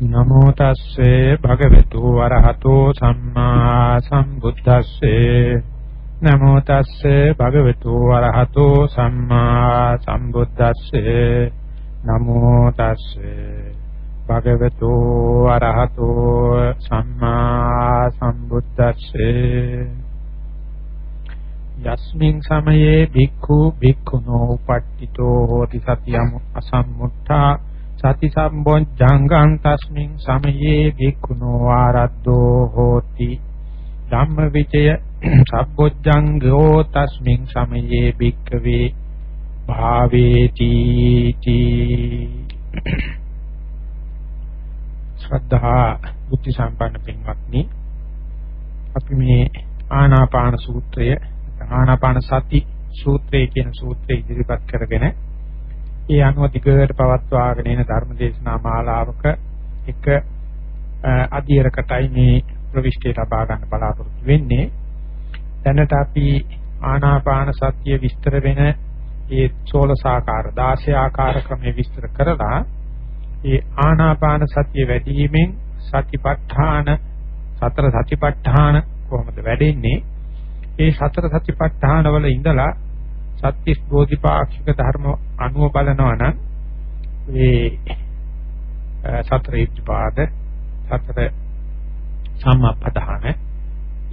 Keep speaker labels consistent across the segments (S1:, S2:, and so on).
S1: නමෝ තස්සේ භගවතු වරහතෝ සම්මා සම්බුද්දස්සේ. නමෝ තස්සේ භගවතු වරහතෝ සම්මා සම්බුද්දස්සේ. නමෝ තස්සේ භගවතු වරහතෝ සම්මා සම්බුද්දස්සේ. යස්මින් සමයේ භික්ඛු භික්ඛුනෝ උපට්ඨිතෝ හෝති සතියම් අසම්මුත්තා සති සම්බොජ්ජංගං තස්මින් සමයේ භික්ඛුනෝ ආරද්ධෝ හෝති. ධම්මවිචය සම්බොජ්ජංගෝ තස්මින් සමයේ භික්ඛවේ භාවේති තී. ශ්‍රද්ධා බුද්ධ සම්පන්න පින්වත්නි අපි මේ ආනාපාන සූත්‍රය ආනාපාන සති සූත්‍රය කියන සූත්‍රය ඉදිරිපත් කරගෙන ඒ අනුව දිගට පවත්වාගෙන එන ධර්මදේශනා මාලාවක එක අධීරකටයි මේ ප්‍රවිෂ්ටි ලබා ගන්න බලාපොරොත්තු වෙන්නේ. දැනට අපි ආනාපාන සතිය විස්තර වෙන ඒ 16 ආකාර 16 ආකාර ක්‍රමයේ විස්තර කරලා ඒ ආනාපාන සතිය වැඩිවීමෙන් සතිපට්ඨාන සතර සතිපට්ඨාන කොහොමද වැඩෙන්නේ? ඒ සතර සතිපට්ඨාන වල ඉඳලා සත්‍තිස් බෝධිපාක්ෂික ධර්ම අනුව බලනවා නම් ඒ සතර ඉද්ධපාද සතර සම්මප්පදාන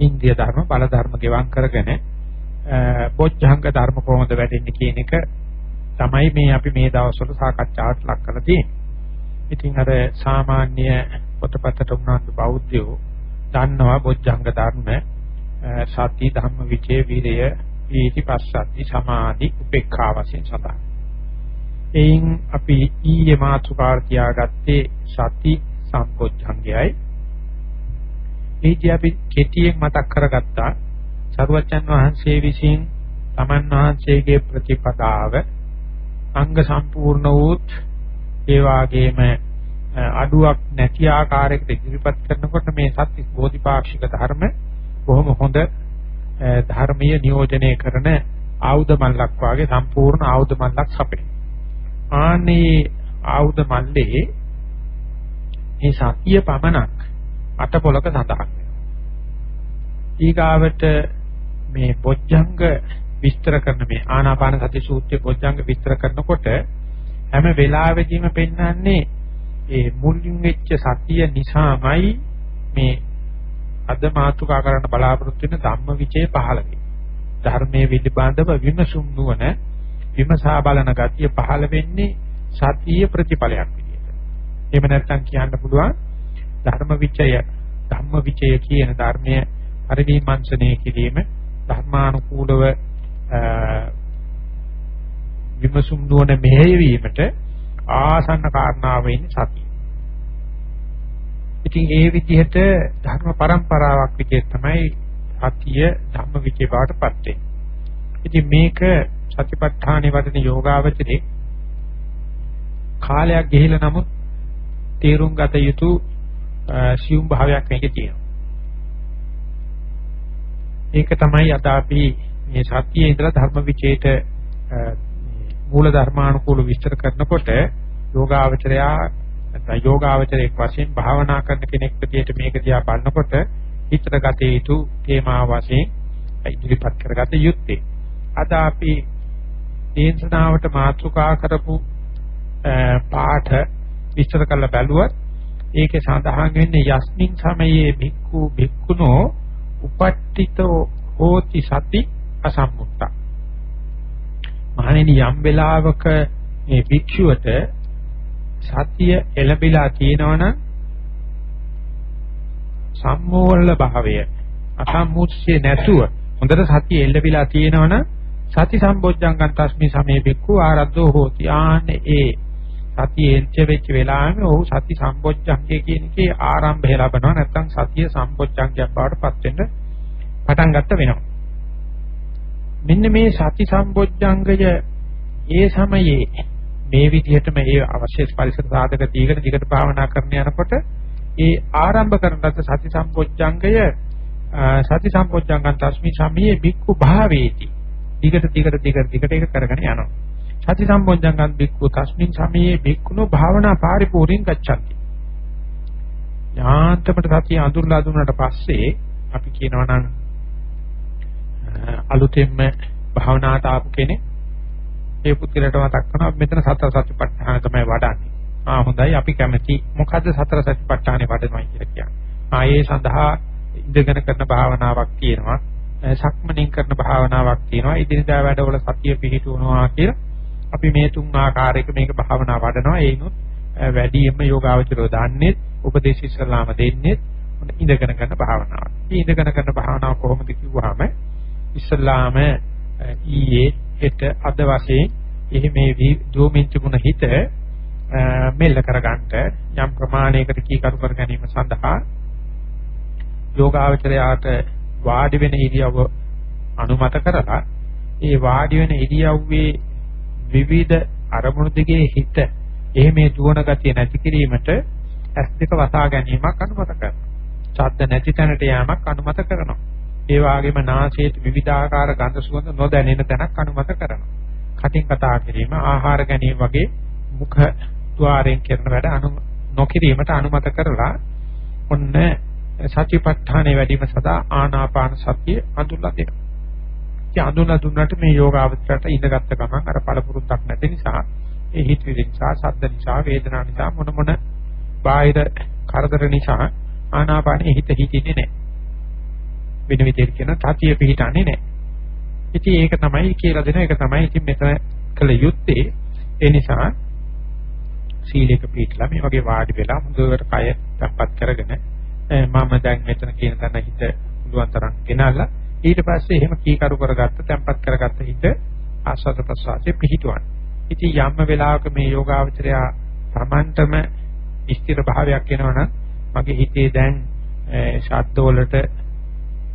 S1: ඉන්දිය ධර්ම බල ධර්ම ගෙවම් කරගෙන බොජ්ජංග ධර්ම කොහොමද වැඩෙන්නේ කියන එක තමයි මේ අපි මේ දවස්වල සාකච්ඡාවට ලක් කරලා තියෙන්නේ. ඉතින් අර සාමාන්‍ය පොතපතට උනන්දු බෞද්ධයෝ දන්නවා බොජ්ජංග ධර්ම සති ධම්ම විචේ විරය ඊටි පස්සද්ධි සමාධි උපේක්ඛා වශයෙන් සඳහන්. එයින් අපි ඊයේ මාතෘකාව තියාගත්තේ සති සම්පොච්චංගයයි. ඒදී අපි කෙටියෙන් මතක් කරගත්තා සරුවච්චන් වහන්සේ විසින් තමන් වහන්සේගේ ප්‍රතිපදාව අංග සම්පූර්ණ වූත් ඒ වාගේම අඩුවක් නැති ආකාරයකට ඉදිරිපත් කරනකොට මේ සත්‍ය බෝධිපාක්ෂික ධර්ම බොහොම හොඳ ධර්මීය නියෝජනය කරන ආයුධ මල්ලක් වාගේ සම්පූර්ණ ආයුධ මල්ලක් සපේ. ආනේ ආයුධ මල්ලේ මේ සතිය පමණක් අටපොලක සඳහන් වෙනවා. ඊගාවට මේ බොජ්ජංග විස්තර කරන මේ ආනාපාන සති සූත්‍රයේ බොජ්ජංග විස්තර කරනකොට හැම වෙලාවෙදීම පෙන්වන්නේ ඒ මුලින් වෙච්ච සතිය නිසාමයි මේ අද මාතුකා කරන්න බලාපොරොත්තු වෙන ධම්මවිචේ පහළ වෙන්නේ. ධර්මයේ පිළිබඳව විමසුම් නුවණ විමසා බලන ගතිය පහළ වෙන්නේ සතිය ප්‍රතිඵලයක් විදිහට. එහෙම නැත්නම් කියන්න පුළුවන් ධර්මවිචය ධම්මවිචය කියන ධර්මයේ පරිවිමර්ශනය කිරීම ධර්මානුකූලව විමසුම් නුවණ මෙහෙයවීමට ආසන්න කාරණාව වෙන්නේ සතිය. ඉතින් ඒ විදිහට ධර්ම પરම්පරාවක් විදිහට තමයි සතිය ධම්ම විචේ බවට පත් වෙන්නේ. ඉතින් මේක සතිපට්ඨානෙ වඩන යෝගාවචරේ කාලයක් ගිහිලා නමුත් තේරුම් ගත යුතු සියුම් භාවයක් මේකේ තියෙනවා. ඒක තමයි අද අපි මේ සතියේ ඉඳලා ධර්ම විචේට මූල ධර්මානුකූල විස්තර කරනකොට යෝගාවචරයා නැත්නම් යෝගාවචරයක් වශයෙන් භාවනා කරන කෙනෙක් විදිහට මේක දිහා බලනකොට හිතට ගත යුතු තේමා වශයෙන් ඉදිරිපත් කරගත යුත්තේ. අද අපි දේශනාවට මාතෘකා කරපු පාඨ විස්තර කරලා බැලුවත් ඒකේ සඳහන් වෙන්නේ යස්මින් සමයේ භික්ඛු භික්ඛුනෝ උපට්ඨිතෝ හෝති සති අසම්මුත්තා. මහණෙනි යම් වෙලාවක මේ භික්ෂුවට සතිය එළඹිලා තියෙනවනම් සම්මෝහල භාවය අසම්මුච්චේ නැතුව හොඳට සතිය එළඹිලා තියෙනවනම් සති සම්බොජ්ජංගන් තස්මි සමේ බික්ඛු ආරද්ධෝ හෝති. ආන්නේ ඒ සතිය එල්ච වෙච්ච වෙලාවෙම ඔහු සති සම්බොජ්ජංගය කියන එකේ ආරම්භය ලබනවා. නැත්නම් සතිය සම්බොජ්ජංගයක් බවට පත් වෙන්න පටන් ගන්න වෙනවා. මෙන්න මේ සති සම්බොජ්ජංගය ඒ සමයේ මේ විදිහටම ඒ අවශ්‍ය පරිසර සාධක දීගෙන දිගට භාවනා කරන යනකොට ඒ ආරම්භ කරනත් සති සම්පොච්චංගය සති සම්පොච්චංගන් තස්මි සමියේ බික්ඛු භාවේති. දිගට දිගට දිගට දිගට ඒක කරගෙන යනවා. සති සම්පොච්චංගන් බික්ඛු තස්මින් සමියේ බික්ඛුනෝ භාවනා පරිපූර්ණං ගච්ඡanti. යාන්තමට සතිය අඳුරලා දුන්නාට පස්සේ අපි කියනවා නම් අලුතෙන්ම භාවනාවට ආපු කෙනෙක් ඒ පුත්‍රයාට මතක් කරනවා මෙතන සතර සතිපට්ඨාන තමයි වඩන්නේ. ආ හොඳයි අපි කැමති මොකද්ද සතර සතිපට්ඨානේ වඩනවා කියලා කියන්නේ. ආ ඒ සඳහා ඉඳගෙන කරන භාවනාවක් තියෙනවා. සක්මණෙන් කරන භාවනාවක් තියෙනවා. ඉදිරියදා වැඩවල සතිය පිහිටුවනවා කියලා අපි මේ තුන් ආකාරයක මේක භාවනා වඩනවා. ඒනොත් වැඩියෙන්ම යෝගාවචරෝ දාන්නේ උපදේශ ඉස්සලාම දෙන්නේ ඉඳගෙන කරන භාවනාවක්. මේ ඉඳගෙන කරන භාවනාව කොහොමද කිව්වහම ඉස්සලාම ඊයේ හෙට අද වශයෙන් එහි මේ දෝමින් තිබුණ හිත මෙල්ල කරගන්න යම් ප්‍රමාණයකට කීකරු කර ගැනීම සඳහා යෝගාවචරයාට වාඩි වෙන ඉරියව්ව අනුමත කරලා ඒ වාඩි වෙන ඉරියව්වේ විවිධ අරමුණු දිගේ හිත එහි මේ දුවන ගතිය නැති කිරීමට ඇස් දෙක වසා ගැනීමක් අනුමත කරනවා. ශබ්ද නැති තැනට යෑමක් අනුමත කරනවා. ඒ වගේම නාසයේ විවිධාකාර ගන්ධ සුවඳ නොදැනෙන තැනක් අනුමත කරනවා. කටින් කතා කිරීම, ආහාර ගැනීම වගේ මුඛ ద్వාරයෙන් කරන වැඩ අනු නොකිරීමට අනුමත කරලා ඔන්න සතිපට්ඨානෙ වැඩිම සදා ආනාපාන සතිය අඳුරලා දෙනවා. ඉතින් අඳුරලා දුන්නට මේ යෝගාවචරයට ඉඳගත්ත ගමන් අර පළපුරුද්දක් නැති නිසා ඒ හිතවිලි නිසා, ශබ්ද නිසා, වේදනා නිසා මොන මොන බාහිර කරදර නිසා ආනාපානෙ හිත හිතින්නේ නැහැ. වෙන විදිහට කියන තතිය පිහිටන්නේ නැහැ. ඉතින් ඒක තමයි කියලා දෙන එක තමයි ඉතින් මෙතන කළ යුත්තේ. ඒ නිසා සීලයක පිළිట్లా මේ වගේ වාඩි වෙලා හොඳට කය තැම්පත් කරගෙන මම දැන් මෙතන කියන තැන හිත පුළුවන් තරම් ගෙනල්ලා ඊට පස්සේ එහෙම කීකරු කරගත්ත තැම්පත් කරගත්ත හිත ආස්වාද ප්‍රසවාසයේ පිහිටවන්න. ඉතින් යම් වෙලාවක මේ යෝගාවචරය Tamanටම ස්ථිර භාවයක් එනවනම් මගේ හිතේ දැන් ශබ්ද වලට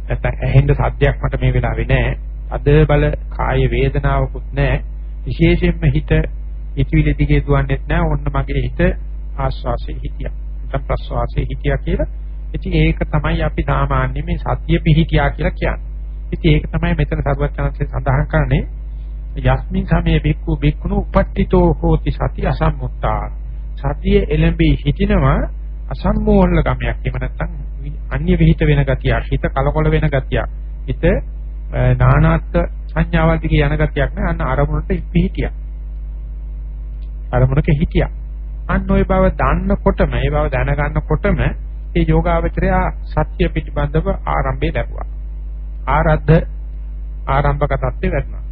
S1: නැත්නම් ඇහෙන්න සද්දයක් මට මේ වෙලාවේ නැහැ. අද බල කාය වේදනාවකුත් නැහැ. විශේෂයෙන්ම හිත හිතවිලි දිගේ දුවන්නේත් නැහැ. ඔන්න මගේ හිත ආස්වාසේ හිටියා. නැත්නම් ප්‍රස්වාසේ හිටියා කියලා. ඉතින් ඒක තමයි අපි සාමාන්‍ය මේ සතිය පිහිටියා කියලා කියන්නේ. ඉතින් ඒක තමයි මෙතන සර්වඥාන්සේ සඳහන් කරන්නේ යස්මින් සමයේ බික්කු බික්කුණු උපට්ඨිතෝ හෝති සති අසම්මුත්තා. සතිය එළඹී හිටිනවා අසම්මෝහල ගමයක්. එහෙම නැත්නම් අන්‍ය විහිිත වෙන ගතියක්, හිත කලකොල වෙන ගතියක්, හිත නානාත් සංඥාවල් දිගේ යන ගතියක් නෑ. අන්න අරමුණට පිහිටියක්. අරමුණක හිටියක්. අන්න ওই බව දන්නකොටම, ඒ බව දැනගන්නකොටම ඒ යෝගාවචරය සත්‍ය පිටිබන්ධව ආරම්භය ලැබුවා. ආරද්ධ ආරම්භක தත්ත්වේ වැටෙනවා.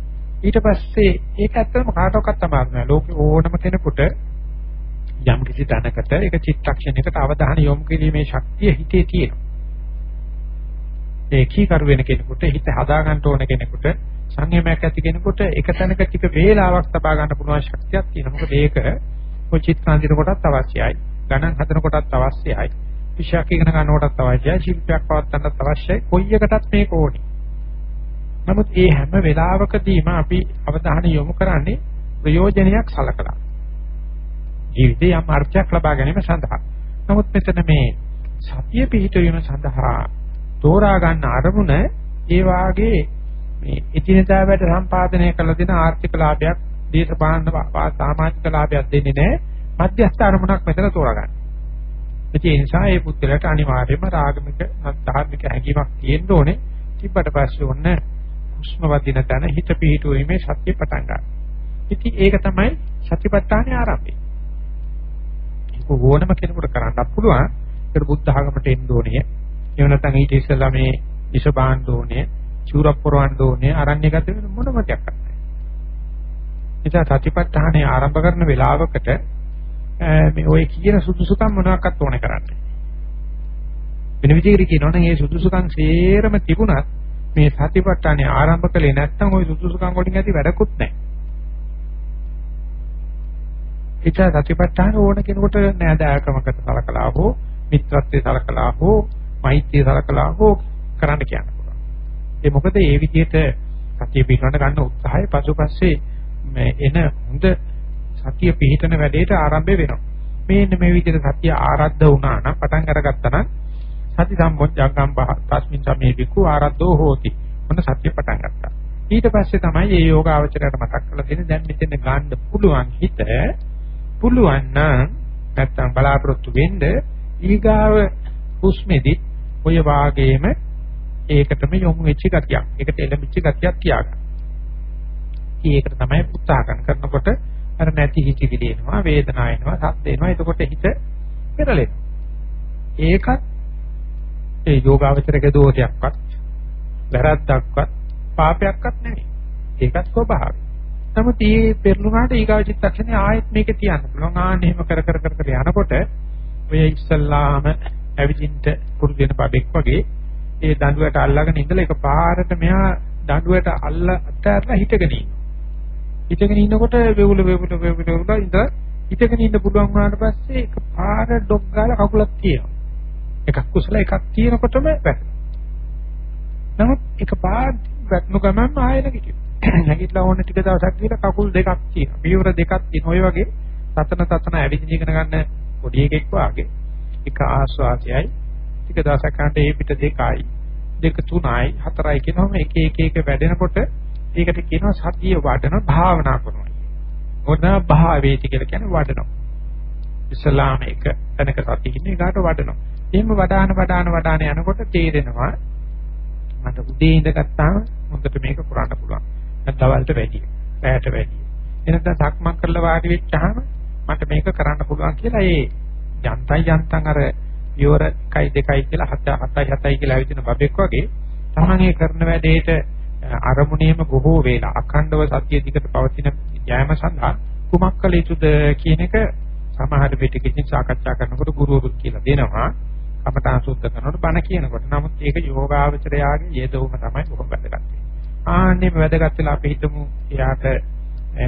S1: ඊට පස්සේ ඒක ඇත්තම කාටවත් අමාරු නෑ. ලෝකේ ඕනම කෙනෙකුට යම් කිසි තැනකට ඒක චිත්තක්ෂණයකට අවධානය යොමු කිරීමේ ශක්තිය හිතේ තියෙනවා. ඒ කීකරු වෙන කෙනෙකුට හිත හදා ගන්න ඕන කෙනෙකුට සංයමයක් ඇති කෙනෙකුට එක තැනක ටික වේලාවක් තබා ගන්න පුළුවන් ශක්තියක් තියෙනවා. මොකද ඒක ඔය චිත්තාන්තින කොටත් අවශ්‍යයි. ගණන් හදන කොටත් අවශ්‍යයි. විශාක ඉගෙන ගන්න කොටත් අවශ්‍යයි. ශිල්පයක් පවත්වන්නත් අවශ්‍යයි. කොයි එකටත් මේක ඕනේ. නමුත් මේ හැම වෙලාවකදීම අපි අවධානය යොමු කරන්නේ ප්‍රයෝජනයක් සලකලා. ජීවිතේ යම් අර්ථයක් ලබා ගැනීම සඳහා. නමුත් මෙතන මේ සතිය පිහිටවීම සඳහා තෝරා ගන්න අරමුණ ඒ වාගේ මේ එකිනෙකා වැඩ සම්පාදනය කළ දෙන ආර්ථික ලාභයක්, දේශපාලන සමාජික ලාභයක් දෙන්නේ නැහැ. මධ්‍යස්ථ අරමුණක් මෙතන තෝරා ගන්න. ඒ නිසා මේ පුද්ගලයාට අනිවාර්යයෙන්ම රාගමික ධාර්මික හැඟීමක් තියෙන්න ඕනේ. තිබ්බට පස්සේ ඔන්න හුස්ම වදින තැන හිත පිහිටුවීමේ සත්‍ය පටන් ගන්නවා. ඉතින් ඒක තමයි සතිපට්ඨානේ ආරම්භය. ඕනම කෙනෙකුට කරන්නත් පුළුවන්. ඒක බුද්ධ ආගමට එන්න ඕනේ. එහෙම නැත්නම් ඊට ඉස්සෙල්ලා මේ විෂ බාන්න ඕනේ, චූරක් පොරවන්න ඕනේ, අරණ්‍යගත වෙන මොනම දෙයක් නැහැ. නිසා සතිපට්ඨානේ ආරම්භ කරන වෙලාවකට මේ ඔය කියන සුදුසුකම් මොනවාක්වත් ඕනේ කරන්නේ. වෙන විදිහකට කියනවා නම් මේ සුදුසුකම් සේරම තිබුණත් මේ සතිපට්ඨානේ ආරම්භ කළේ නැත්නම් ওই සුදුසුකම් වලින් ඇති වැඩකුත් නැහැ. ඒක සතිපට්ඨාන ඕන කෙනෙකුට නෑදෑකමකට සලකලා හෝ මිත්‍රත්වයේ සලකලා හෝ මෛත්‍රිය සලකලා හෝ කරන්න කියන්න පුළුවන්. ඒ මොකද ඒ විදිහට සතිය පිටවන්න ගන්න උත්සාහය පසුපස්සේ මේ එන හොඳ සතිය පිහිටන වැඩේට ආරම්භය වෙනවා. මේන්න මේ විදිහට සතිය ආරද්ධ වුණා නම් පටන් අරගත්තා නම් සති සම්බොජ්ජංගම් පහ තස්මින් සමේ විකු ආරද්ධෝ හෝති. මොන සතිය පටන් ගත්තා. ඊට පස්සේ තමයි මේ යෝගාවචරයට මතක් කරලා දෙන්නේ දැන් මෙතන ගන්න පුළුවන් හිත පුළුවන් නම් නැත්තම් බලාපොරොත්තු වෙන්න ඊගාව හුස්මෙදි ඔය වාගේම ඒකටම යොමු වෙච්ච ගතියක්. ඒකට එළඹිච්ච ගතියක් තියාගන්න. ඒකට තමයි උත්සාහ කරනකොට අර නැති හිතිවිලි එනවා, වේදනාව එනවා, සද්ද එනවා. එතකොට හිත පෙරලෙනවා. ඒකත් ඒ යෝගාවචරයේ දෝෂයක්වත් වැරද්දක්වත් පාපයක්වත් නෙවෙයි. ඒකත් ස්වභාවය. නමුත් මේ පෙරළුණාට ඊගාව චිත්තක්ෂණේ ආයෙත් මේක තියන්න පුළුවන්. ආන්න එහෙම කර කර කර කර යනකොට ඔය ඉස්සල්ලාම ඇවිදින්න පුරුදු වෙන බබෙක් වගේ ඒ දඬුවට අල්ලගෙන ඉඳලා එක පාරට මෙහා දඬුවට අල්ල අතහැරලා හිටගෙන ඉන්නවා. හිටගෙන ඉන්නකොට වෙවුල වෙවුල වෙවුල වෙවුල ඉඳලා හිටගෙන ඉන්න පුළුවන් වුණාට පස්සේ එක පාර ඩොග් ගාලා කකුලක් තියෙනවා. එකක් කුසල එකක් තියෙනකොටම වැටෙනවා. නමුත් එක පාර වැටෙනු ගමන් ආයෙ නැගිටිනවා. නැගිටලා ඕන ටික දවසක් ගිහලා කකුල් දෙකක් තියෙනවා. පියවර දෙකක් තියෙනවා. ඔය වගේ තතන තතන ඇවිදින ඉගෙන ගන්න පොඩි එකෙක් වාගේ එක ආස්වාදයයි ටික දවසක් යනට ඒ පිට දෙකයි දෙක තුනයි හතරයි කියනවාම එක එක එක වැඩෙනකොට ඒකට කියනවා සතිය වඩන භාවනා කරනවා. මොන භාවේති කියලා කියන්නේ වඩනවා. ඉස්ලාම එක තැනක සතිය ඉන්නේ ඒකට වඩනවා. එහෙම වඩාන වඩාන වඩාන යනකොට තේරෙනවා මට උදේ ඉඳගත්තාම හොඳට මේක කරන්න පුළුවන්. දවල්ට වැඩි. පැයට වැඩි. එනකන් සක්මන් කරලා වාඩි වෙච්චාම මට මේක කරන්න පුළුවන් කියලා ඒ යන්තයි යන්තම් අර පියවර 1 2 කියලා 7 7 7 කියලා ඇවිදින බබෙක් වගේ තමන්ගේ කරන වැඩේට අරමුණේම බොහෝ වේලා අඛණ්ඩව සත්‍ය දිකට පවතින යාම සඳහා කුමක් කළ යුතුද කියන එක සමහර පිටකකින් සාකච්ඡා කරනකොට ගුරුවරුත් කියලා දෙනවා කමඨාන් සුද්ධ කරනකොට බණ කියනකොට නමුත් ඒක යෝගාවචරයාගේ යෙදවුම තමයි බොහොම වැදගත් ආන්නේ වැදගත් වෙලා අපි හිතමු එයාට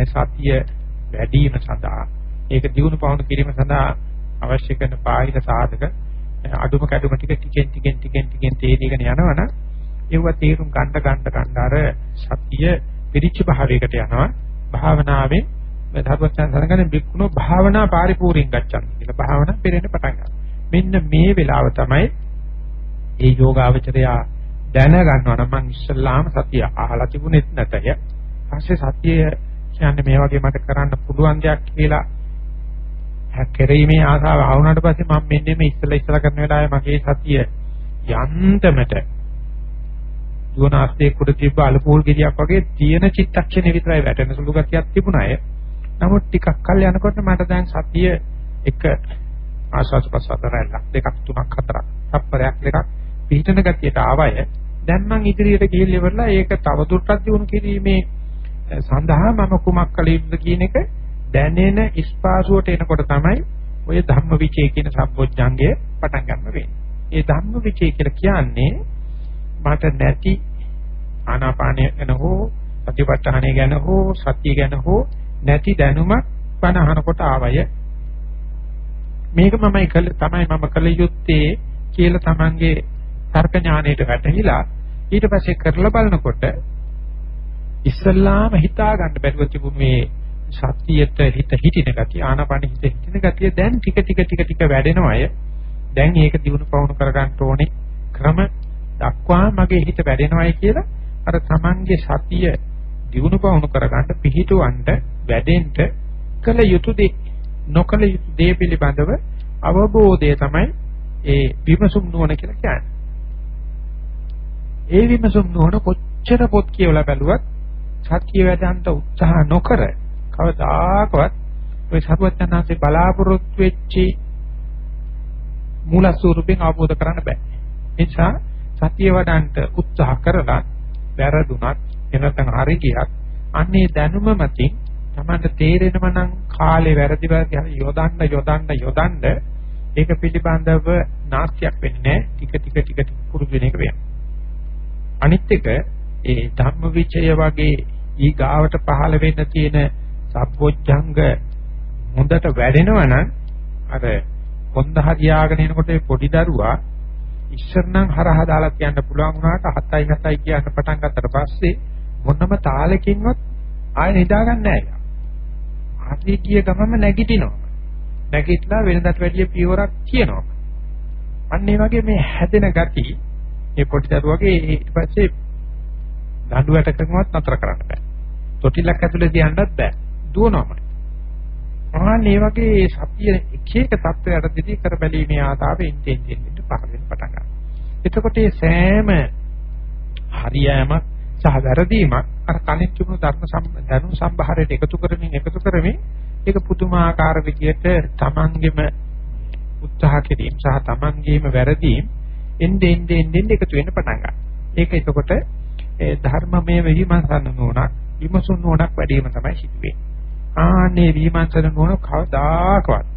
S1: සතිය වැඩි වීම සඳහා. ඒක දියුණු පවුණු කිරීම සඳහා අවශ්‍ය කරන බාහිර සාධක අඩුම කැඩුම ටික ටිකෙන් ටිකෙන් ටිකෙන් ටිකෙන් තේරීගෙන යනවනම් ඒව තේරුම් ගන්න ගන්න ගන්න අර සතිය පිරිච්ච භාවයකට යනවා. භාවනාවෙන් ධර්මචන් සරගෙන බික්කුණෝ භාවනා පරිපූර්ණින් ගච්ඡන් කියලා භාවනා පෙරෙන්න පටන් ගන්නවා. මෙන්න මේ වෙලාව තමයි ඒ යෝගාවචරය දැන ගන්නවා නම් මං ඉස්සල්ලාම සතිය අහලා තිබුණෙත් නැතය පස්සේ සතිය කියන්නේ මේ වගේ මට කරන්න පුළුවන් දෙයක් කියලා කෙරීමේ ආසාව ආවුණාට පස්සේ මම මෙන්න මේ ඉස්සලා ඉස්සලා කරන වෙලාවේ මගේ සතිය යන්තමට දුවනාස්තේ කුඩ තිබ්බ අලපෝල් ගෙඩියක් වගේ තියෙන චිත්තක්ෂණේ විතරයි වැටෙන සුළු ගතියක් තිබුණා අය. නමුත් ටිකක් කල් යනකොට මට දැන් සතිය එක ආස්වාස් ප්‍රසතරල්ල දෙකක් තුනක් හතරක් තප්පරයක් දෙකක් පිහිටන ගතියට ආවය. දැන් මම ඉදිරියට ගිහිල්ලා ඉවරලා ඒක තවදුරටත් දියුණු කිරීමේ සඳහා මම කුමක් කළ යුතුද කියන එක දැනෙන ස්පාසුවට එනකොට තමයි ඔය ධම්ම විචේ කියන සම්පෝඥංගය පටන් ගන්න වෙන්නේ. ඒ ධම්ම විචේ කියලා කියන්නේ මට නැති ආනාපානය ගැන හෝ ප්‍රතිපත්තහණය ගැන හෝ සතිය ගැන හෝ නැති දැනුමක් පනහනකොට ආවය. මේක මමයි කළ තමයි මම කළ යුත්තේ කියලා තමන්ගේ තර්ක ඥාණයට වැටහිලා ඊට පස්සේ කරලා බලනකොට ඉස්සල්ලාම හිතා ගන්න බැරුව තිබුණු මේ සතියට හිත හිටින ගතිය ආනාපාන හිත හිටින ගතිය දැන් ටික ටික ටික ටික වැඩෙනවා අය දැන් ඒක දිනු පවුණු කරගන්න ඕනේ ක්‍රම දක්වා මගේ හිත වැඩෙනවායි කියලා අර Tamange සතිය දිනු පවුණු කරගන්න පිහිටවන්න වැඩෙන්න කළ යුතු දේ නොකළ යුතු දේ පිළිබඳව අවබෝධය තමයි ඒ විමසුම් නුවණ කියලා කියන්නේ. ඒ විමසුම් නුවණ කොච්චර පොත් කියවලා බැලුවත් සත්‍ය වැඩන්ට උත්සාහ නොකර කවදාකවත් ඔය සරුවචනාංශේ බලාපොරොත්තු වෙච්චි මූල ස්වරූපයෙන් අවබෝධ කරන්න බෑ. ඒ නිසා සතිය වඩන්ට උත්සාහ කරලා වැරදුනත් එනතන හරි ගියත් අන්නේ දැනුම මතින් තමන්ට තේරෙනව නම් කාලේ වැරදි වැරදි හරි යොදන්න යොදන්න යොදන්න ඒක පිළිබඳව නාස්තියක් වෙන්නේ ටික ටික ටික ටික පුරුදු වෙන එක වෙනවා. අනිත් එක ඒ ධම්ම විචය වගේ ඊ ගාවට පහළ වෙන්න තියෙන සබ්බොච්චංග හොඳට වැඩෙනවා නම් අර කොන්ද හරියාගෙන එනකොට පොඩි දරුවා ඉස්සර නම් හරහා දාලා කියන්න පුළුවන් වුණාට 7යි 7යි කියන්න පටන් ගත්තට පස්සේ මොනම තාලකින්වත් ආයෙ නිදාගන්නේ නැහැ. හරි කිය ගමම නැගිටිනවා. නැගිටලා වෙනදට වැඩිය පියවරක් කියනවා. අන්න ඒ වගේ මේ හැදෙන gati මේ පොඩි දරුවගේ ඊට පස්සේ දඬුවටකමවත් නතර කරන්න බෑ. තොටිලක් ඇතුලේ තියන්නත් බෑ. දුවනවාමයි. ආන්නේ වගේ සතිය එක එක தත්වයට දෙදී කර බැලීමේ ආතාවෙ ඉන්ටෙන් දෙන්න පහළ වෙන පටන් ගන්නවා. එතකොට මේ සෑම හරියෑමක් සහ වැරදීමක් අර කලින් තිබුණු ධර්ම දැනුම් සම්භාරයට එකතු කරමින් එකතු කරමින් ඒක පුදුමාකාර විදියට තමන්ගෙම උත්සාහ කිරීම සහ තමන්ගේම වැරදීම් එnde ende ende එකතු වෙන්න පටන් ගන්නවා. ඒක එතකොට ඒ ධර්මමය විමර්ශන නෝනක් විමසුන් නෝනක් වැඩි වීම තමයි සිදුවේ. ආන්නේ විමර්ශන නෝන කවදාකවත්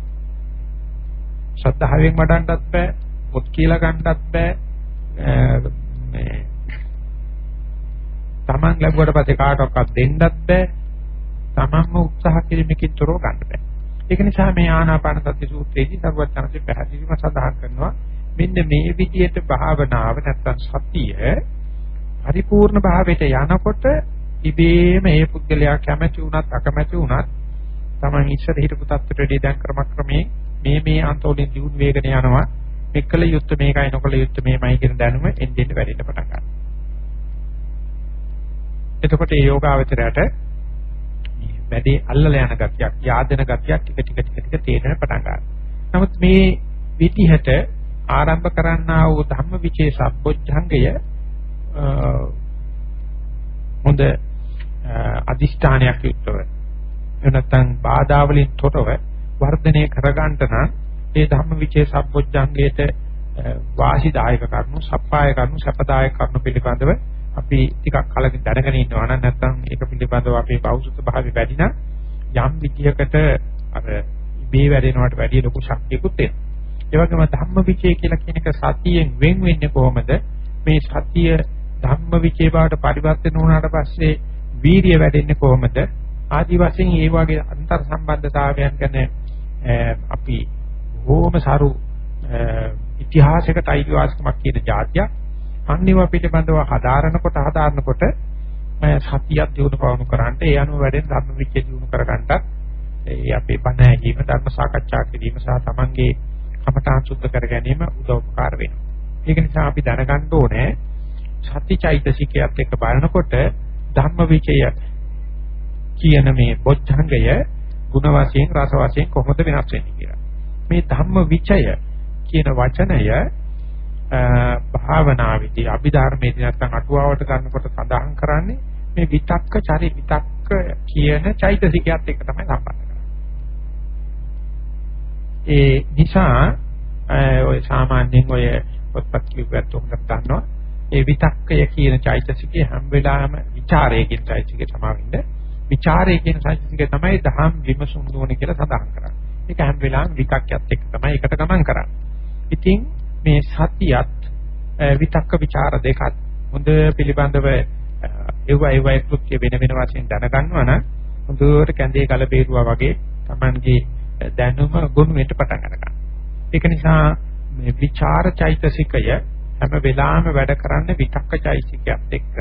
S1: ශ්‍රද්ධාවෙන් වඩන්නත් බෑ, පොත් කියලා ගන්නත් බෑ. මේ Taman ලැබුවට පස්සේ කාටවත් දෙන්නත් බෑ. Tamanම උත්සාහ කිරීමකින් තොරව ගන්න බෑ. ඒක නිසා මේ ආනාපාන සති සූත්‍රයේදී සර්වඥාන්සේ පැහැදිලිව සඳහන් කරනවා මෙන්න මේ විදිහට භාවනාව නැත්තම් සතිය පරිපූර්ණ භාවයට යනකොට ඉබේම මේ පුද්ගලයා කැමැති වුණත් අකමැති වුණත් Taman ඉස්සර හිටපු තත්ත්වයට දැන් ක්‍රමක්‍රමයෙන් මේ මේ අන්තෝලින් දියුණු වේගන යනවා මෙකල යුත්ත මේකයි නොකල යුත්ත මේමයි කියන දැනුම එන්නෙන් වැඩිට පටන් ගන්නවා. එතකොට මේ යෝගාවචරයට වැඩි අල්ලලා යන ගතියක්, යාදෙන ගතියක් ටික ටික ටික ටික තේරෙන පටන් ගන්නවා. නමුත් මේ විදිහට ආරම්භ කරන්නා වූ ධම්මවිචේ සම්පොච්ඡංගය හොඳ අදිෂ්ඨානයක් යුක්තව එනත්තම් බාධා වලින් තොරව වර්ධනය කරගන්න නම් ඒ ධම්මවිචේ සම්පොච්ඡංගයට වාසිදායක කරුණු, සප්පාය කරුණු, සපදායක කරුණු පිළිබඳව අපි ටිකක් කලකින් දැනගෙන ඉන්නවා නම් නැත්නම් ඒක පිළිබඳව අපේ බෞද්ධ භාවය වැඩි නම් යම් විදියකට අර ඉබේ වැඩෙනවට වැඩිය ලොකු ශක්තියකුත් එනවා. ඒ වගේම ධම්මවිචේ කියලා කියන එක සතියෙන් වෙන් වෙන්නේ කොහොමද? මේ සතිය ධම්මවිචේ බවට පරිවර්තන වුණාට පස්සේ වීරිය වැඩෙන්නේ කොහොමද? ආදි වශයෙන් මේ වගේ අන්තර් සම්බන්ධතාවයන් ගැන අපි බොහොම සරු ඉතිහාසයකට අයිතිවාසිකමක් කියන જાතියක් අන්නේව පිළිබඳව හදාරනකොට හදාරනකොට සතියක් දිනු පවණු කරන්නට ඒ අනුව වැඩෙන ධර්ම විචේ දිනු කරගන්නත් ඒ අපේ බණ ඇහිීම ධර්ම සාකච්ඡා කිරීම සහ තමන්ගේ කමඨාන් සුද්ධ කර ගැනීම උදව් උපකාර වෙනවා. ඒක නිසා අපි දැනගන්න ඕනේ සතිචෛතසිකයත් එක්ක බලනකොට ධම්ම විචය කියන මේ බොද්ධංගය ಗುಣ වශයෙන් රස වශයෙන් කොහොමද වෙනස් වෙන්නේ කියලා. මේ ධම්ම විචය කියන වචනය භාවනාවේදී අභිධර්මයේදී නැත්නම් අටුවාවට ගන්නකොට සඳහන් කරන්නේ මේ විතක්ක චරි විතක්ක කියන චෛතසිකයත් එක්ක තමයි සම්බන්ධ කරන්නේ. ඒ නිසා ඔය සාමාන්‍යයෙන් ඔය පොත්පත් කියුවත් උකට ගන්නවා. ඒ විතක්කය කියන චෛතසිකේ හැම වෙලාවෙම ਵਿਚාරය කියන චෛතසිකේ සමාවෙන්න. ਵਿਚාරය කියන චෛතසිකේ තමයි දහම් විමසුම් නොවන කියලා සඳහන් කරන්නේ. ඒක හැම වෙලාවෙම විතක්කයත් එක්ක තමයි එකට ගමන් කරන්නේ. ඉතින් මේ සතියත් විතක්ක ਵਿਚාර දෙකත් හොඳ පිළිබඳව ඒවා ඒවා කෘත්‍ය වෙන වෙන වශයෙන් දැනගන්නවා නම් හොඳට කැඳේ ගල බේරුවා වගේ Tamanගේ දැනුම ගොනුවෙට පටන් ගන්නවා. ඒක නිසා මේ විචාර චෛතසිකය හැම වෙලාවෙම වැඩ කරන්නේ විතක්ක චෛතසිකයත් එක්ක.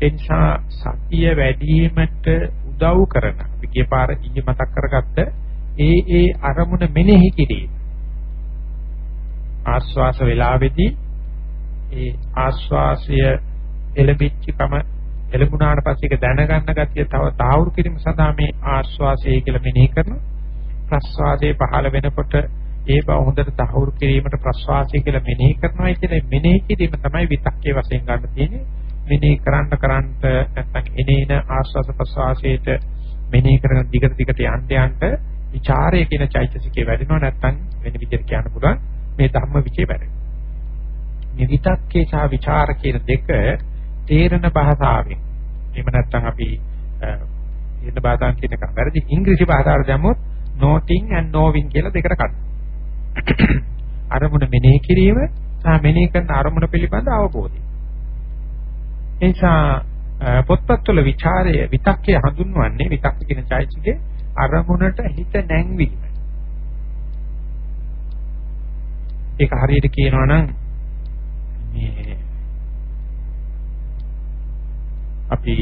S1: ඒ නිසා සතිය වැඩිවීමට උදව් කරන අපි ගියපාර ඊයේ මතක් කරගත්ත ඒ ඒ අරමුණ මෙනෙහි කිරීම ආස්වාස වේලාවේදී ඒ ආස්වාසය එළඹිච්ච කම එළඹුණාට පස්සේ ඒක දැනගන්න ගතිය තව තාවුරු කිරීම සඳහා මේ ආස්වාසය කියලා මෙනෙහි කරනවා ප්‍රස්වාදයේ පහළ වෙනකොට ඒ බව හොඳට තහවුරු කිරීමට ප්‍රස්වාසය කියලා මෙනෙහි කරනවා. කියන්නේ මෙනෙහි කිරීම තමයි විතක්කේ වශයෙන් ගන්න තියෙන්නේ. මෙනෙහි කරන්න කරන්ට නැත්නම් එනේන ආස්වාස ප්‍රස්වාසයේට මෙනෙහි කරන දිගට දිගට යන්න යන්න ਵਿਚාරය කියන චෛතසිකේ වැඩෙනවා. නැත්නම් වෙන විදිහට කියන්න පුළුවන් මේ ධම්ම විචේ වැඩෙනවා මේ විතක්කේ සහ ਵਿਚාර කියන දෙක තේරෙන භාෂාවෙන්. එහෙම නැත්නම් අපි එන භාෂාවෙන් කියන එක වැරදි. ඉංග්‍රීසි භාෂාවට දැම්මොත් noting and knowing කියලා දෙකට කඩනවා. අරමුණ මෙනෙහි කිරීම සහ මෙනෙහි කරන අරමුණ පිළිබඳ අවබෝධය. එනිසා පොත්පත්වල ਵਿਚාරය විතක්කේ හඳුන්වන්නේ විතක්ක කියන චෛත්‍යයේ අරමුණට හිත නැංවීම. ඒක හරියට කියනවා නම් මේ අපි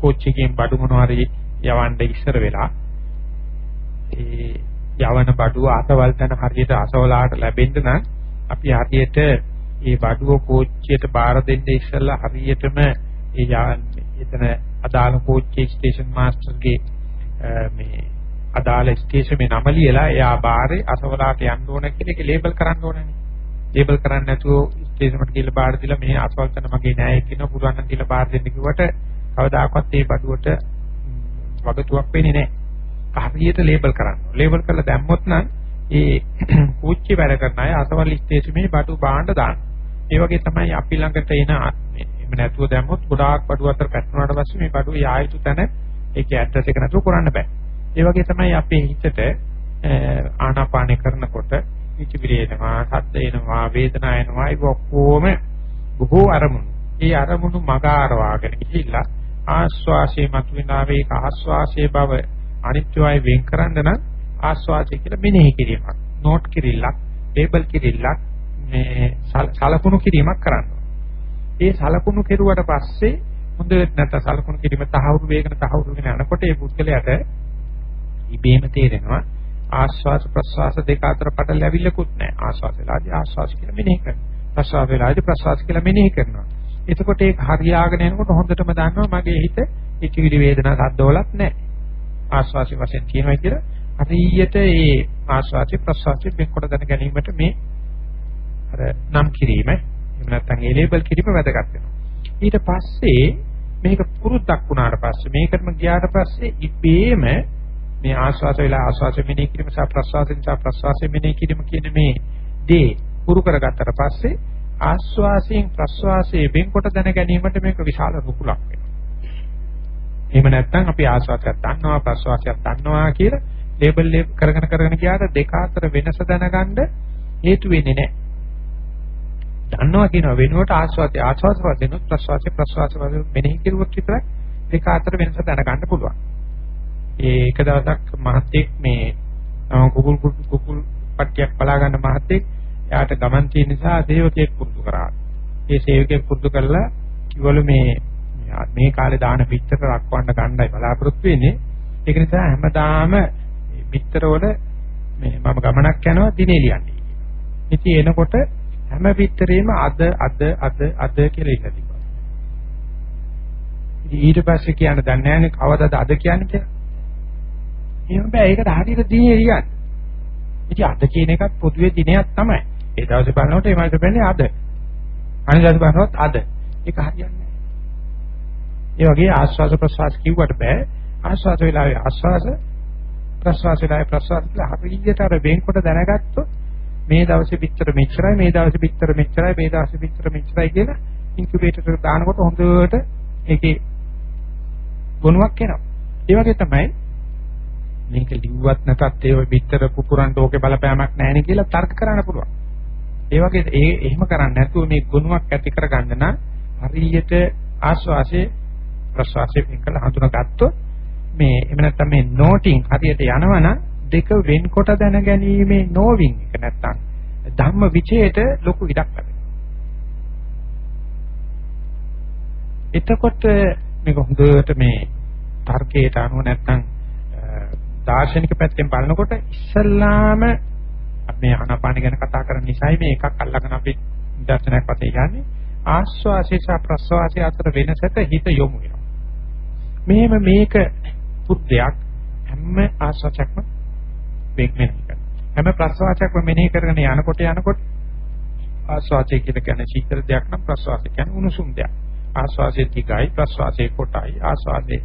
S1: කෝච්චියකින් බඩු මොනවාරි යවන්න ඉස්සර වෙලා ඒ යවන බඩුව අසවල් තැන හරියට අසවලාට ලැබෙන්න නම් අපි හරියට ඒ බඩුව කෝච්චියට බාර දෙන්න ඉස්සෙල්ලා හරියටම ඒ එතන අදාළ කෝච්චි ස්ටේෂන් මාස්ටර්ගේ මේ අදාළ ස්ටේෂනේ නම ලියලා එයා බාරේ අසවලාට යන්න ඕන කියන එක ලේබල් කරන්න ඕනනේ. ලේබල් කරන්නේ නැතුව ස්ටේෂනකට ගිහලා බාර දීලා මේ අසවල් තැන මගේ නෑ කියන පුළුවන් නම් කියලා බාර දෙන්න කිව්වට කවදාකවත් ඒ බඩුවට වගතුවක් වෙන්නේ නෑ. හරියට ලේබල් කරන්න. ලේබල් කරලා දැම්මොත් නම් ඒ කූච්චි වැඩ කරන අය අසවල් ස්ටේෂනේ බඩු බාණ්ඩ දාන්න. ඒ වගේ තමයි අපි ළඟට එන එහෙම නැතුව දැම්මොත් ගොඩාක් බඩු අතර පැටුණාට පස්සේ මේ බඩු යායුතු තැන ඒකේ ඇඩ්‍රස් එක නැතුව කරන්න බෑ. ඒ වගේ තමයි අපේ හිතට ආනාපානය කරනකොට ඉතිවිලි එනවා, සද්ද එනවා, වේදනා එනවා, ඒක ඔක්කොම බොහෝ අරමුණු. ඒ අරමුණු මග ආරවාගෙන ගිහිල්ලා ආස්වාසේ මතුවෙනාවේ ඒක ආස්වාසේ බව අනිත්‍යයි වෙන් කරන්න නම් ආස්වාසය කියලා මෙනෙහි කිරීමක්, නෝට් කිරිල්ලක්, ලේබල් කිරිල්ලක් මේ සලකුණු කිරීමක් කරන්න. ඒ සලකුණු කෙරුවට පස්සේ හොඳට නැත්නම් සලකුණු කිරීම තහවුරු වේගන තහවුරු වෙන යනකොට ඒ පුද්ගලයාට ඉබේම තේරෙනවා ආශ්වාස ප්‍රශ්වාස දෙක අතර පටල ලැබිල්ලකුත් නැහැ. ආශ්වාස වෙලාදී ආශ්වාස කියලා මෙනෙහි කරනවා. ප්‍රශ්වාස වෙලාදී ප්‍රශ්වාස කියලා මෙනෙහි කරනවා. එතකොට ඒක හරියාගෙන යනකොට හොඳටම දන්නවා මගේ හිත ඉතිවිලි වේදනා සද්දවලත් නැහැ. ආශ්වාසි වශයෙන් කියනවා කියලා හරියට ඒ ආශ්වාසි ප්‍රශ්වාසි වෙන්කොට දැන ගැනීමට මේ අර නම් කිරීම එහෙම නැත්නම් ඒ ලේබල් කිරීම වැදගත් වෙනවා. ඊට පස්සේ මේක පුරුද්දක් වුණාට පස්සේ මේකටම ගියාට පස්සේ ඉබේම මේ ආස්වාස වෙලා ආස්වාස මෙනෙහි කිරීම සහ ප්‍රස්වාසෙන් සහ ප්‍රස්වාසෙ මෙනෙහි කිරීම කියන මේ දේ පුරු කරගත්තට පස්සේ ආස්වාසයෙන් ප්‍රස්වාසයේ වෙන්කොට දැන ගැනීමට මේක විශාල රුකුලක් වෙනවා. එහෙම නැත්නම් අපි ආස්වාසයක් දන්නවා ප්‍රස්වාසයක් දන්නවා කියලා ලේබල් කරගෙන කරගෙන ගියාට දෙක අතර වෙනස දැනගන්න හේතු වෙන්නේ නැහැ. දන්නවා කියන වෙනුවට ආස්වාදයේ ආස්වාද වශයෙන් ප්‍රස්වාසයේ ප්‍රස්වාස වශයෙන් මෙනෙහි කෙරුවොත් විතරයි දෙක අතර වෙනස දැනගන්න පුළුවන්. ඒ එක දවසක් මහත්තයෙක් මේ කුකුල් කුකුල් පට්ටියක් බලා ගන්න මහත්තයෙක් එයාට ගමන් තියෙන නිසා සේවකයෙක් පුරුදු කරා. ඒ සේවකයෙක් පුරුදු කරලා කිව්වලු මේ මේ කාලේ දාන පිටතට රක්වන්න ගන්නයි බලාපොරොත්තු වෙන්නේ. ඒක නිසා හැමදාම පිටතරවල මේ මම ගමනක් යනවා දිනේ ලියන්නේ. ඉතින් එනකොට හැම පිටරේම අද අද අද අද කියලා ඉන්න තිබ්බා. ඉතින් ඊට පස්සේ කියන්න දන්නේ නැහැ කවදාද අද කියන්නේ කියලා. එහෙම බෑ ඒකට හරියට දිනේ ලියන්න. ඉතින් අද කියන එකත් පොදුවේ දිනයක් තමයි. ඒ දවසේ බලනකොට ඒ මාසෙ වෙන්නේ අද. අනිත් දවසේ බලනකොට අද. ඒක හරියන්නේ නැහැ. ඒ වගේ ආස්වාස ප්‍රසවාස කිව්වට බෑ. ආස්වාස වෙලාවේ ආස්වාස ප්‍රසවාස වෙලාවේ ප්‍රසවාස කියලා හරියට අර වෙන්කොට දැනගත්තොත් මේ දවසේ පිටර මෙච්චරයි මේ දවසේ පිටර මෙච්චරයි මේ දවසේ පිටර මෙච්චරයි කියලා ඉන්කියුබේටර් එකට දානකොට හොඳට ඒකේ ගුණයක් එනවා. ඒ වගේ තමයි මේක ලිව්වත් නැතත් ඒ පිටර පුපුරන්ට ඕකේ බලපෑමක් නැහැ නේ කියලා තර්ක කරන්න පුළුවන්. ඒ වගේ ඒ එහෙම කරන්නේ නැතුව මේ ගුණයක් ඇති කරගන්න නම් හරියට ආස්වාසේ ප්‍රසවාසයෙන් කළ හඳුනාගත්තොත් මේ එහෙම නැත්නම් මේ නෝටිං හරියට යනවනම් දෙක වෙන්කොට දැනගැනීමේ නෝවින් එක නැත්තම් ධම්ම විචේට ලොකු ඉඩක් ලැබෙනවා. එතකොට මේක හොඳට මේ තර්කයට අනුව නැත්තම් දාර්ශනික පැත්තෙන් බලනකොට ඉස්සල්ලාම මේ ආනාපාන ගැන කතා කරන නිසායි මේ එකක් අල්ලගෙන අපි දර්ශනයක් වශයෙන් යන්නේ ආස්වාසේ සහ ප්‍රස්වාසයේ අතර වෙනසට හිත යොමු වෙනවා. මෙහෙම මේක පුද්දයක් හැම ආස්වාසයක්ම වෙන් වෙනවා. හැම ප්‍රස්වාසයක්ම මෙනෙහි කරගෙන යනකොට යනකොට ආස්වාසය කියලා කියන්නේ සීතල දෙයක් නම් ප්‍රස්වාසය කියන්නේ උණුසුම් දෙයක්. ආස්වාසයේ tikai ප්‍රස්වාසයේ කොටයි ආස්වාදේ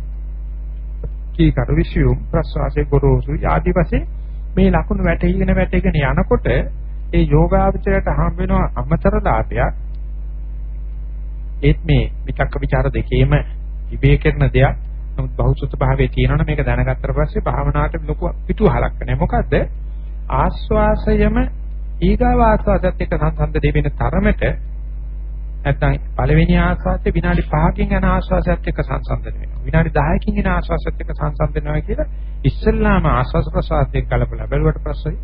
S1: කීකරු විශ්යුම් ප්‍රස්වාසයේ ගොරෝසු ආදි වශයෙන් මේ ලකුණු වැටීගෙන වැටීගෙන යනකොට ඒ යෝගාවචරයට හම් වෙනවා අමතර ලාභයක් ඒත් මේ විචක්ක ਵਿਚාර දෙකේම ඉබේ කරන දෙයක් නමුත් බහුසුත භාවයේ තියෙනවනේ මේක දැනගත්තට පස්සේ භාවනාවට ලොකු පිටුවහලක් නැහැ. මොකද ආස්වාසයම ඊගාව ආස්වාසයත් එක්ක සංසන්දනය වෙන තරමට නැත්නම් පළවෙනි ආස්වාසයේ විනාඩි 5කින් යන ආස්වාසයත් එක්ක සංසන්දනය වෙනවා. විනාඩි 10කින් යන ආස්වාසයත් එක්ක සංසන්දනය වෙනවා කියලා ඉස්සල්ලාම ආස්වාස ප්‍රසවාසයේ කලබල බැලුවට පස්සේ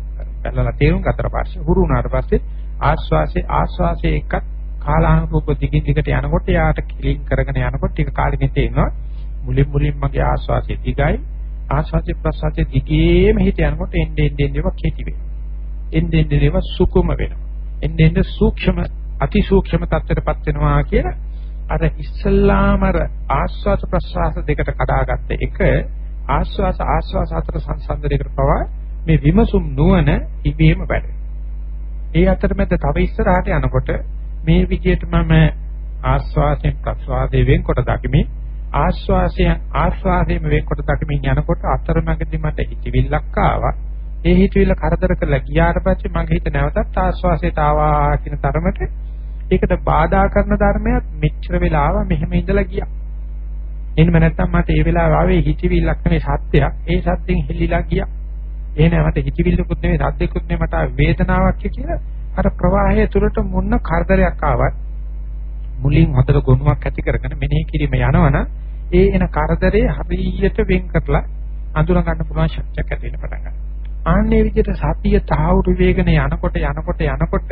S1: බැලලා තේරුම් ගතට පස්සේ හුරු වුණාට පස්සේ ආස්වාසයේ ආස්වාසයේ එක්ක කාලානුරූප දිගින් දිගට යනකොට යාට කිලින් කරගෙන යනකොට ටික කාලෙකින් තේරෙනවා මුලින් මුලින් මගේ ආස්වාසිය දිගයි ආස්වාසිය ප්‍රසවාසයේ දිගේම හිත යනකොට එන්නේ එන්නේ ඒවා කෙටි වෙනවා. එන්නේ එන්නේ ඒවා සුකුම වෙනවා. එන්නේ එන්නේ සූක්ෂම අති සූක්ෂම තත්ත්වයටපත් වෙනවා කියලා අර ඉස්සල්ලාම අර ආස්වාද ප්‍රසවාස දෙකට කඩාගත්ත එක ආස්වාස ආස්වාස අතර සංසන්දනයකට පවා මේ විමසුම් නුවණ ඉබේම වැඩේ. ඒ අතරමැද තව ඉස්සරහට යනකොට මේ විදිහට මම ආස්වාසයෙන් ප්‍රස්වාසයෙන් වෙන්කොට දකිමින් ආස්වාසයෙන් ආස්වාසයෙන් වෙන්කොට දකිමින් යනකොට අතරමැදි මට හිතවිල්ලක් ආවා. ඒ හිතවිල්ල කරදර කරලා ගියාට පස්සේ මගේ හිත නැවතත් ආස්වාසයට ආවා කියන තරමට ඒකට බාධා කරන ධර්මයක් මෙච්චර වෙලාව මෙහෙම ඉඳලා ගියා. එහෙම නැත්නම් මට ඒ වෙලාව ආවේ හිතවිල්ලක් නෙවෙයි සත්‍යයක්. ඒ සත්‍යෙන් හෙල්ලිලා ගියා. ඒ නෑ මට හිතවිල්ලකුත් නෙවෙයි සද්දෙකුත් නෙවෙයි මට වේදනාවක් කියලා අර ප්‍රවාහය තුළට මොන කරදරයක් ආවත් මුලින් හතර ගුණයක් ඇති කරගෙන මෙනෙහි කිරීම යනවනම් ඒ එන කරදරේ හරියට වෙන් කරලා අඳුර ගන්න පුළුවන් ශක්තියක් ඇති වෙන පටන් ගන්නවා. ආන්නේ විදිහට සතිය තාවුරු වේගන යනකොට යනකොට යනකොට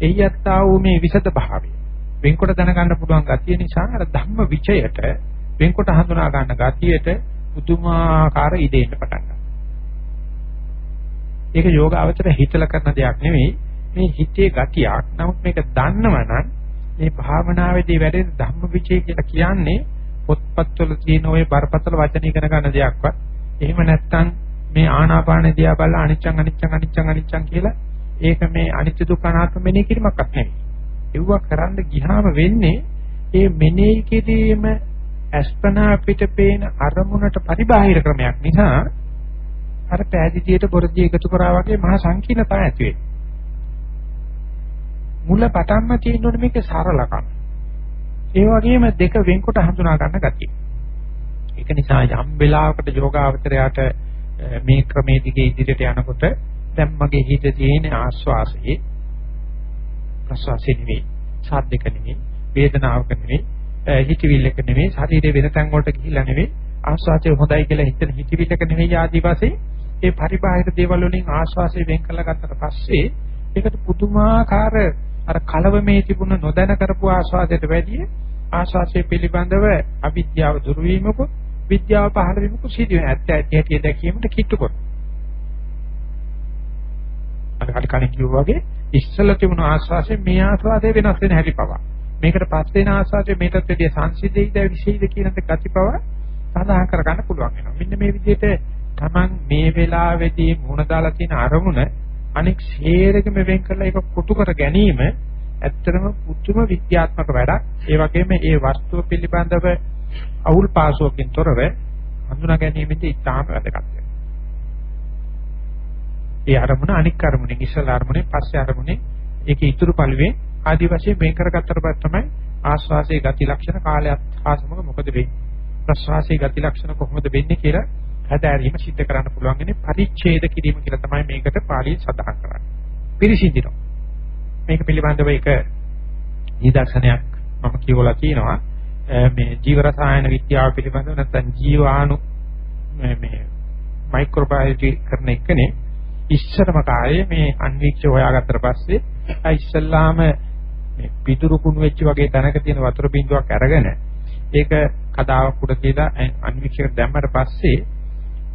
S1: එయ్యත්තා වූ මේ විසද භාවය වෙන්කොට දැනගන්න පුළුවන් ගතිය නිසා අර ධම්ම විචයට වෙන්කොට හඳුනා ගන්න ගතියට පුදුමාකාර ඉදෙන්න පටන් ගන්නවා. ඒක යෝගාවචර හිතලා කරන දෙයක් නෙවෙයි මේ හිතේ ගතියක්. නමුත් මේක දන්නවනම් මේ භාවනාවේදී වැඩෙන ධම්ම විචය කියලා කියන්නේ පොත්පත්වල තියෙන ওই බරපතල වචන ඉගෙන ගන්න දෙයක්වත් එහෙම නැත්නම් මේ ආනාපාන දිහා බලලා අනිච්චං අනිච්චං අනිච්චං අනිච්චං කියලා ඒක මේ අනිත්‍ය දුක්ඛ අනාත්ම මෙනෙහි කිරීමක්වත් නෙවෙයි. ඒව කරන්න ගියාම වෙන්නේ ඒ මෙනෙහි කිරීම අස්පනා පිට පේන අරමුණට පරිබාහිර ක්‍රමයක් නිසා අර පෑදිතියට බොරදිය එකතු කරා වගේ මහා සංකීර්ණතාවය ඇති වෙනවා. මුල පටන්ම තියෙනොනේ මේකේ සරලකම. ඒ වගේම දෙක වෙන්කොට හඳුනා ගන්න ගතිය. ඒක නිසා යම් වෙලාවකට යෝගාවචරයට මේ ක්‍රමයේ දිගේ ඉදිරියට යනකොට දැන් මගේ හිත තියෙන ආස්වාසයේ ප්‍රසවාසයේ නෙවෙයි, සාද්දක නෙවෙයි, වේදනාවක නෙවෙයි, හිතවිල්ලක නෙවෙයි, ශරීරයේ වෙන තැන් වලට ගිහිල්ලා නෙවෙයි, ආස්වාසය හොඳයි කියලා හිතන හිතවිල්ලක නෙවෙයි ආදි වශයෙන් ඒ පරිබාහිර දේවල් වලින් ආස්වාසය වෙන් කරලා ගත්තට පස්සේ ඒකට පුදුමාකාර අර කලවමේ තිබුණ නොදැන කරපු ආස්වාදයට වැඩිය ආස්වාසය පිළිබඳව අවිද්‍යාව දුරු වීමක විද්‍යාව පහළ වීමක සිදු වෙන ඇත්ත ඇති හැටි දැකීමට කිට්ටු කරනවා. අර කලින් කලින් කිව්වා වගේ ඉස්සල තිබුණ ආස්වාසයෙන් මේ ආස්වාදය වෙනස් වෙන හැටි පවා. මේකට පස්සේ වෙන ආස්වාදය මේකත් වැඩිය සංසිද්ධියද විශේෂද කියන ගති පවා සඳහන් කරගන්න පුළුවන් වෙනවා. මෙන්න මේ විදිහට Taman මේ වෙලාවේදී මුණ දාලා තියෙන අරමුණ අනෙක් ශේරකෙම වෙන් කරලා ඒක කොටු කර ගැනීම ඇත්තටම පුදුම විද්‍යාත්මක වැඩක්. ඒ වගේම ඒ වස්තුව පිළිබඳව අවුල් පාසුවකින් තොරව හඳුනා ගැනීමෙදී ඉතාම වැදගත් වෙනවා. ඒ අරමුණ අනික් අරමුණෙන් ඉස්සල අරමුණෙන් පස්සේ අරමුණෙන් ඒකේ ඉතුරු පළුවේ ආදි වශයෙන් වෙන් කරගත්තට පස්සේ තමයි ආස්වාසේ ගති ලක්ෂණ කාලයත් හා සමග මොකද වෙන්නේ? ප්‍රස්වාසේ ගති ලක්ෂණ කොහොමද වෙන්නේ කියලා හැදෑරීම සිද්ධ කරන්න පුළුවන් ඉන්නේ පරිච්ඡේද කිරීම කියලා තමයි මේකට පාළියෙන් සඳහන් කරන්නේ. පිරිසිදිනවා. මේක පිළිබඳව එක නිදර්ශනයක් මම කියවලා තියෙනවා. මේ ජීව රසායන විද්‍යාව පිළිබඳව නැත්නම් ජීවාණු මේ මයික්‍රෝබයොලොජි කරන එකනේ ඉස්සරම කාලේ මේ අන්වීක්ෂ හොයාගත්තට පස්සේ ඉස්සල්ලාම මේ පිටුරු කුණු වෙච්ච වගේ තැනක තියෙන වතුර බින්දුවක් අරගෙන ඒක කදාවක් උඩ තියලා අන්වීක්ෂයට දැම්මට පස්සේ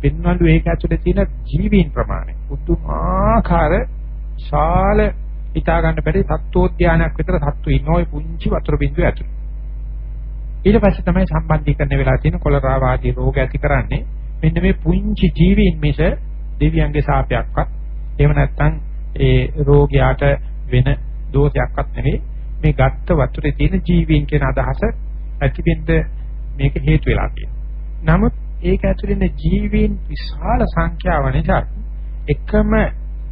S1: පෙන්වලු ඒක ඇතුලේ තියෙන ජීවීන් ප්‍රමාණය පුදුමාකාර ශාල හිතා ගන්න බැරි තත්ත්වෝද්‍යානයක් විතර තත්ත්ව ඉන්න ওই පුංචි වතුර බින්දුව ඇතුලේ. ඊට පස්සේ තමයි සම්බන්ධීකරණය වෙලා තියෙන කොලරා වාදී රෝග ඇති කරන්නේ. මෙන්න මේ පුංචි ජීවීන් මිස දෙවියන්ගේ සාපයක්වත් එහෙම නැත්නම් ඒ රෝගියාට වෙන දෝෂයක්වත් නෙවෙයි මේ ගත්ත වතුරේ තියෙන ජීවීන් කියන අදහස ඇතිවෙන්න මේක හේතු වෙලා තියෙනවා. නමුත් ඒක ඇතුළේ ඉන්න ජීවීන් විශාල සංඛ්‍යාව නිසා එකම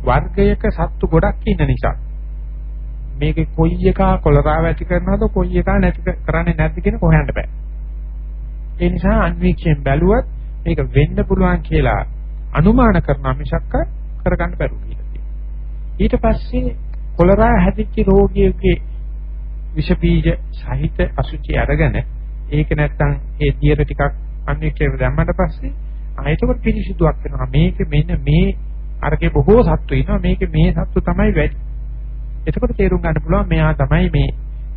S1: වර්ගයක සත්තු ගොඩක් ඉන්න නිසා මේකේ කොයි එකා කොලරාව ඇති කරනවද කොයි එකා නැති කරන්නේ නැද්ද කියන කොහොයන්න බෑ. ඒ නිසා අන්වීක්ෂයෙන් බැලුවත් මේක වෙන්න පුළුවන් කියලා අනුමාන කරන මිසක්ක කරගන්න බැරුව ඊට පස්සේ කොලරා හැදිච්ච රෝගියෙකුගේ විෂ බීජ සහිත අසුචි අරගෙන ඒක නැත්තම් ඒ දියර ටිකක් අන්වීක්ෂයෙන් දැම්මට පස්සේ ආයතකොට පිළිසුදුවක් වෙනවා මේක මෙන්න මේ අරගේ බොහෝ සත්තු ඉන්නවා මේක මේ සත්තු තමයි වැඩි එතකොට තේරුම් ගන්න පුළුවන් මෙයා තමයි මේ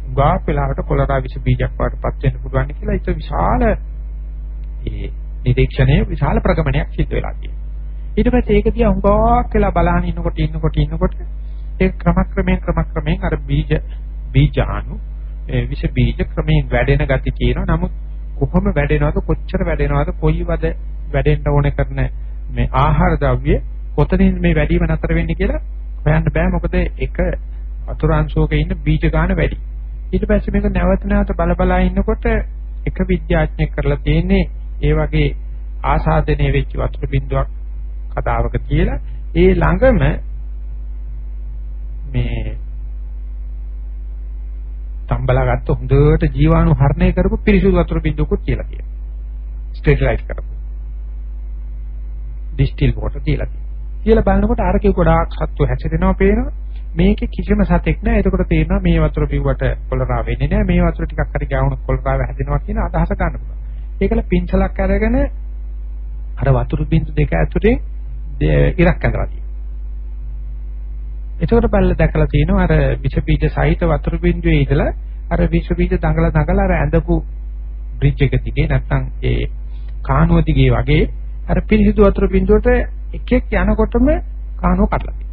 S1: උගාක් වෙලාවට කොලරා විස බීජයක් වඩපත් වෙන්න පුළුවන් කියලා ඒක විශාල ඒ නිරීක්ෂණයේ විශාල ප්‍රගමනයක් සිද්ධ වෙලා තියෙනවා. ඊට පස්සේ ඒක දිහා උගාක් වෙලා බලහන් ඉන්නකොට ඉන්නකොට ඉන්නකොට ඒ ක්‍රමක්‍රමයෙන් ක්‍රමක්‍රමයෙන් අර බීජ බීජාණු ඒ විස බීජ ක්‍රමයෙන් වැඩෙන ගති තියෙනවා. නමුත් කොහොම වැඩෙනවද කොච්චර වැඩෙනවද කොයි වද වැඩෙන්න ඕනේ කරන මේ ආහාර ද්‍රව්‍ය කොතනින් මේ වැඩිම නතර වෙන්නේ කියලා හොයන්න බෑ මොකද එක අතුරාංශෝක ඉන්න බීජ ගන්න වැඩි. ඊට පස්සේ මේක නැවත නැවත බල බලා ඉන්නකොට එක විද්‍යාඥයෙක් කරලා තියෙන්නේ ඒ වගේ ආසාදනය වෙච්ච වතුර බින්දුවක් කතාවක කියලා ඒ ළඟම මේ තම්බලා ගත්ත හොඳට ජීවාණු හරණය කරපු පිරිසුදු වතුර බින්දුවකුත් කියලා කියනවා. ස්ටෙරිලයිස් කරපු. ඩිස්ටිල් වෝටර් කියලා කියනවා. කියලා බලනකොට අරකේ ගොඩාක් සත්තු හැසිරෙනවා පේනවා. මේකේ කිසිම සතෙක් නැහැ. එතකොට තේරෙනවා මේ වතුර පිව්වට කොලරා වෙන්නේ නැහැ. මේ වතුර ටිකක් හරි ගාවුණු කොලරාව හැදෙනවා කියන අදහස ගන්න පුළුවන්. ඒකල පින්සලක් අරගෙන අර වතුර බින්දු දෙක ඇතුලේ ඉරක් ඇඳලා තියෙනවා. එතකොට බලලා දැකලා තියෙනවා අර විෂ බීජ සහිත වතුර බින්දුවේ ඉඳලා අර විෂ බීජ දඟල දඟල අර ඇඳපු බ්‍රිජ් එක දිගේ නැත්නම් ඒ කානුව දිගේ වගේ අර පිරිසිදු වතුර බින්දුවට එක එක යනකොටම කානුව කඩලා තියෙනවා.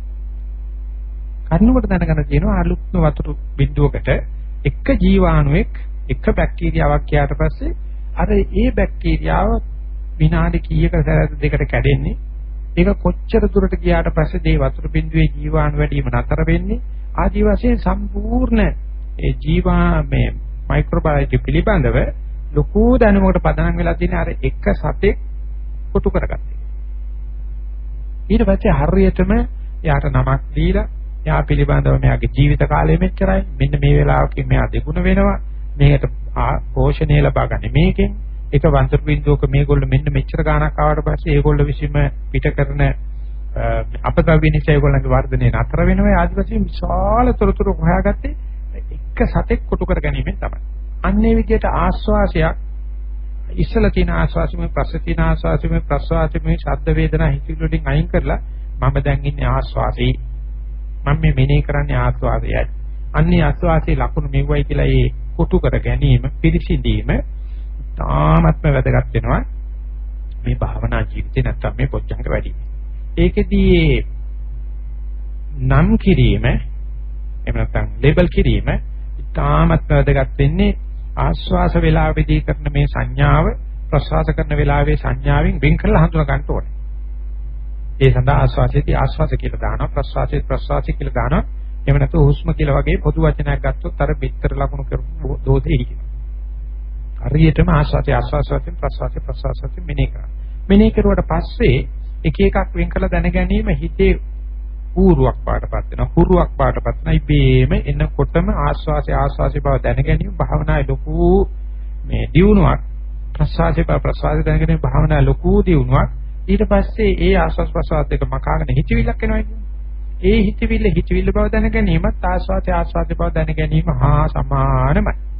S1: කඩනකොට දැනගන්න තියෙනවා අලුත්ම වතුර බින්දුවකට එක ජීවාණුවෙක් එක බැක්ටීරියාවක් ගියාට පස්සේ අර ඒ බැක්ටීරියාව විනාඩි කීයක සැරයක් දෙකට කැඩෙන්නේ ඒක කොච්චර දුරට ගියාට පස්සේ දේ වතුර බිඳුවේ ජීවාණු වැඩිම නතර වෙන්නේ ආදි වශයෙන් සම්පූර්ණ ඒ ජීවා මේ මයික්‍රෝබයොලොජි පිළිබඳව ලොකු දැනුමකට පදනම් වෙලා තියෙන අර එක සතෙක් කොටු කරගත්තේ. ඊට පස්සේ හරියටම යාට නමක් දීලා යා පිළිබඳව මෙයාගේ ජීවිත කාලය මෙච්චරයි. මෙන්න මේ වෙලාවකින් මෙයා දෙගුණ වෙනවා. මේකට පෝෂණය ලබා ගන්න මේකෙන් එක වන්තර බින්දුවක මේගොල්ලෝ මෙන්න මෙච්චර ගාණක් ආවට පස්සේ ඒගොල්ලෝ විසීම පිට කරන අපතව්‍ය නිසා ඒගොල්ලන්ගේ වර්ධනය නතර වෙනවා ආදි වශයෙන් විශාල තොරතුරු හොයාගත්තේ එක සතෙක් කොටු කර ගැනීමෙන් තමයි. අන්නේ විදිහට ආස්වාසයක් ඉස්සල තියෙන ආස්වාසෙම පස්සේ තියෙන ආස්වාසෙම ප්‍රස්වාසෙම ශබ්ද වේදනා හිතිවිලි වලින් අයින් කරලා මම දැන් ඉන්නේ ආස්වාසී මම මේ මෙනෙහි කරන්නේ ආස්වාදයයි. අන්නේ ආස්වාසී ලකුණු මෙව්වයි කියලා ඒ කොටු කර ගැනීම පිරිසිදීම තාමත්ම වැදගත් වෙනවා මේ භාවනා ජීවිතේ නැත්තම් මේ පොච්චංග වැඩි. ඒකෙදී නම් කිරීම එහෙම නැත්නම් ලේබල් කිරීම තාමත්ම වැදගත් වෙන්නේ ආස්වාස වේලාවේදී කරන මේ සංඥාව ප්‍රසවාස කරන වේලාවේ සංඥාවෙන් වෙන් කරලා හඳුනා ගන්න ඕනේ. ඒ සඳහා ආස්වාසයේදී ආස්වාස කියලා දානවා ප්‍රසවාසයේ ප්‍රසවාසය කියලා දානවා. එහෙම නැත්නම් හුස්ම කියලා වගේ පොදු වචනයක් ගත්තොත් අර පිටතර ලකුණු කරපු දෝෂෙ හිටිනවා. හරියටම ආස්වාදයේ ආස්වාසයෙන් ප්‍රසවාසයේ ප්‍රසවාසයෙන් මෙනෙහි කරා. මෙනෙහි කරුවට පස්සේ එක එකක් වෙන් කළ දැන ගැනීම හිතේ ඌරුවක් පාටපත් වෙනවා. හුරුවක් පාටපත් වෙනවා. ඉබේම එනකොටම ආස්වාසයේ ආස්වාසයේ බව දැන ගැනීම භාවනායේ ලොකු මේ දියුණුවක් ප්‍රසවාසයේ බව ප්‍රසවාසයේ දැන ගැනීම භාවනායේ ලොකු දියුණුවක්. ඊට පස්සේ ඒ ආස්වාස් ප්‍රසවාස දෙක මකාගෙන හිතවිල්ලක් එනවා කියන්නේ. ඒ හිතවිල්ල හිතවිල්ල බව දැන ගැනීමත් ආස්වාදයේ ආස්වාදයේ බව දැන ගැනීම හා සමානමයි.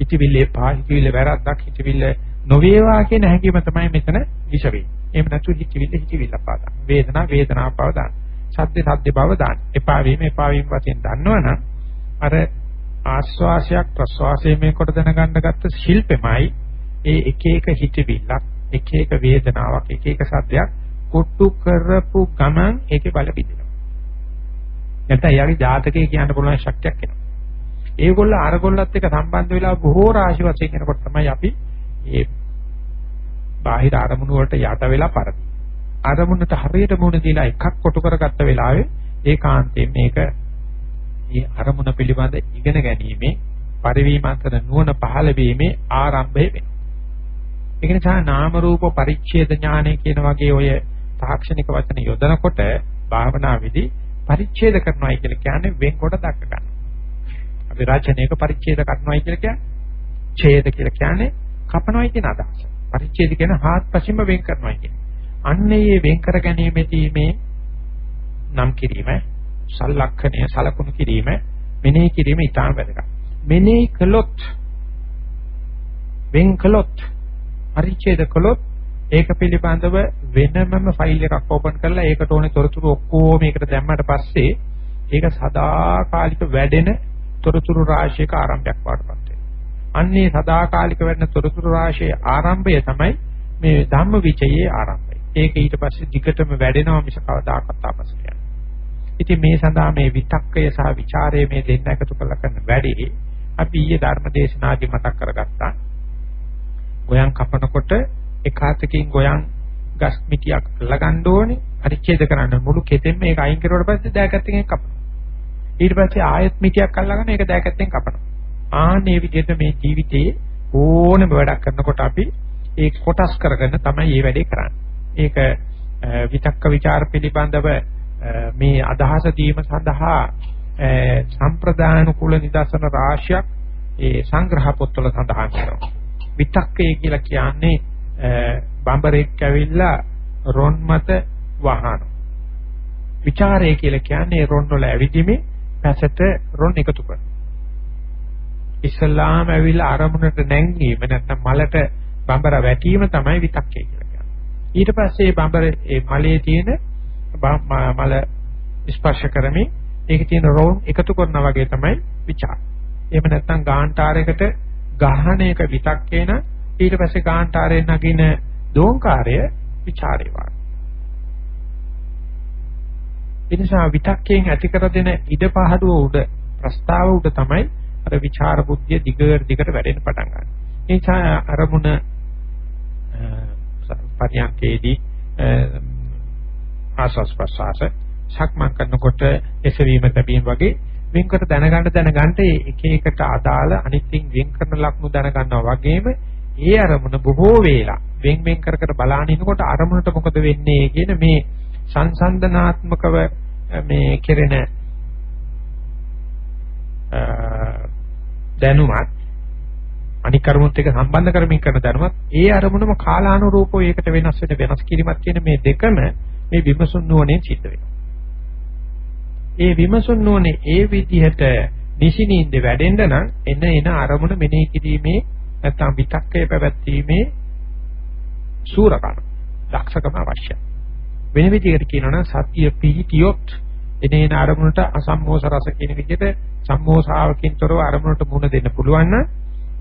S1: හිතවිල්ලේ පා හිතවිල්ල වැරද්දක් හිතවිල්ල නොවේවා කියන හැඟීම තමයි මෙතන විෂ වෙන්නේ. එහෙම නැතු හිතවිල්ල හිතවිල්ල පාදා. වේදනා වේදනා බව දාන්න. සද්ද සද්ද බව දාන්න. එපා වීම එපා වීම වශයෙන් දන්නවනම් අර ආස්වාසයක් ප්‍රස්වාසයේ මේ කොට දැනගන්න ගත්ත ශිල්පෙමයි ඒ එක එක හිතවිල්ලක් එක එක වේදනාවක් එක එක සද්දයක් කොට්ටු කරපු ගමන් ඒකේ බල බිඳිනවා. නැත්නම් එයාගේ ජාතකයේ කියන්න පුළුවන් ශක්තියක් එනවා. ඒගොල්ල අරගොල්ලත් එක්ක සම්බන්ධ වෙලා බොහෝ රාශි වශයෙන් යනකොට තමයි අපි මේ බාහිර අරමුණු වලට යට වෙලා පරදි. අරමුණට හරියට මුණ දීලා එකක් කොටු කරගත්ත වෙලාවේ ඒකාන්තයෙන් මේක මේ අරමුණ පිළිබඳ ඉගෙන ගැනීමේ පරිවීමන්තර නුවණ පහළ වීමේ ආරම්භය වෙනවා. ඒක නිසා නාම රූප පරිච්ඡේද ඥානය කියන වගේ ඔය තාක්ෂණික වචන යොදනකොට භාවනා විදි පරිච්ඡේද කරනවායි කියලා කියන්නේ වෙන්කොට දක්ක ගන්න. අපි රචනයක පරිච්ඡේද කරනවායි කියලා කියන්නේ ඡේද කියලා කියන්නේ කපනවායි කියන අදහස. පරිච්ඡේද කියන හාත්පසින්ම වෙන් කරනවායි කියන්නේ. අන්නේ මේ වෙන් කර ගැනීමේදී මේ නම් කිරීම, සලක්ෂණය සලකුණු කිරීම, මෙනෙහි කිරීම ඉතාම වැදගත්. මෙනෙහි කළොත් වෙන් කළොත් පරිච්ඡේද කළොත් ඒක පිළිබඳව වෙනමම ෆයිල් එකක් ඕපන් කරලා ඒකට ඕනේ තොරතුරු ඔක්කොම මේකට දැම්මට පස්සේ ඒක සදාකාලික වැඩෙන තොරතුරු රාශියක ආරම්භයක් වඩපත් වෙනවා. අන්නේ සදාකාලික වෙන්න තොරතුරු රාශියේ ආරම්භය තමයි මේ ධම්ම විචයේ ආරම්භය. ඒක ඊට පස්සේ දිගටම වැඩෙනවා මිස කවදාකවත් ආපසු යන්නේ. ඉතින් මේ සඳහා මේ විතක්කය සහ ਵਿਚාරය මේ දෙන්න එකතු කරලා කරන වැඩේ අපි ඊයේ ධර්ම දේශනාදී මතක් කරගත්තා. ගොයන් කපනකොට එක අතකින් ගොයන් ගස් මිටියක් අල්ලගන්න ඕනේ. පරිච්ඡේද කරන්න මුළු කෙතෙන් මේක අයින් කරුවාට පස්සේ දෑකැත්තෙන් කපනවා. ඊට පස්සේ ආයෙත් මිටියක් අල්ලගෙන ඒක දැකත්තෙන් කපනවා. ආන්නේ විදිහට මේ ජීවිතයේ ඕනම වැඩක් කරනකොට අපි ඒ කොටස් කරගෙන තමයි මේ වැඩේ කරන්නේ. ඒක විතක්ක ਵਿਚාර පිළිබඳව මේ අදහස දීම සඳහා සම්ප්‍රදාන කුල නිදර්ශන රාශියක් ඒ සංග්‍රහ පොත්වල සඳහන් කරනවා. විතක්කය කියලා කියන්නේ බඹරෙක් ඇවිල්ලා රොන් මත වහන. ਵਿਚාරය කියලා කියන්නේ රොන් වල ඇවිදීමේ පැසට රොන් එකතු කරනවා. ඉස්ලාම ඇවිල්ලා අරමුණට නැංගීම නැත්නම් මලට බඹර වැටීම තමයි විතක්කය කියලා කියන්නේ. ඊට පස්සේ බඹර ඒ මලේ තියෙන මල ස්පර්ශ කරමින් ඒකේ තියෙන රෝන් එකතු කරනා වගේ තමයි ਵਿਚාර. එහෙම නැත්නම් ගාන්ටාරයකට ගහන එක විතක්කේන ඊට පස්සේ ගාන්ටාරයෙන් නගින දෝංකාරය ਵਿਚාරේ වාගේ. එනිසා විතක්කයෙන් ඇති කර දෙන ඉඩ පහඩුව උඩ ප්‍රස්තාව උඩ තමයි අර විචාර බුද්ධිය දිගට දිගට වැඩෙන්න පටන් ගන්න. ඒ නිසා අරමුණ පරියන්කේදී ආසස් ප්‍රසආස සක්මන් කරනකොට එසවීම තැබීම වගේ වෙන්කොට දැනගන්න දැනගන්න එක එකට අදාළ අනිත්යෙන් වෙන් කරන ලක්ෂණ දැනගන්නවා වගේම ඒ අරමුණ බොහෝ වේලා වෙන් වෙන් කර කර බලාගෙන ඉනකොට අරමුණට මොකද වෙන්නේ කියන මේ සංසන්දනාත්මකව මේ කෙරෙන දැනුමත් අනික් කර්මුත් එක්ක සම්බන්ධ කරමින් කරන ධර්මත් ඒ අරමුණම කාලානුරූපව ඒකට වෙනස් වෙන වෙනස් කිරීමක් කියන මේ දෙකම මේ විමසුන් නුවණෙන් සිද්ධ වෙනවා. ඒ විමසුන් නුවණේ ඒ විදිහට නිසිනින්ද වැඩෙන්න නම් එන එන අරමුණ මෙනෙහි කිරීමේ නැත්නම් විතක්කය පැවැත්වීමේ සූරකම දක්ෂකම අවශ්‍යයි. වෙන විදිහකට කියනවා නම් සතිය පිහිටියොත් එන එන අරමුණට අසම්මෝස රස කියන විදිහට සම්මෝසාවකින් තොරව අරමුණට මුහුණ දෙන්න පුළුවන් නම්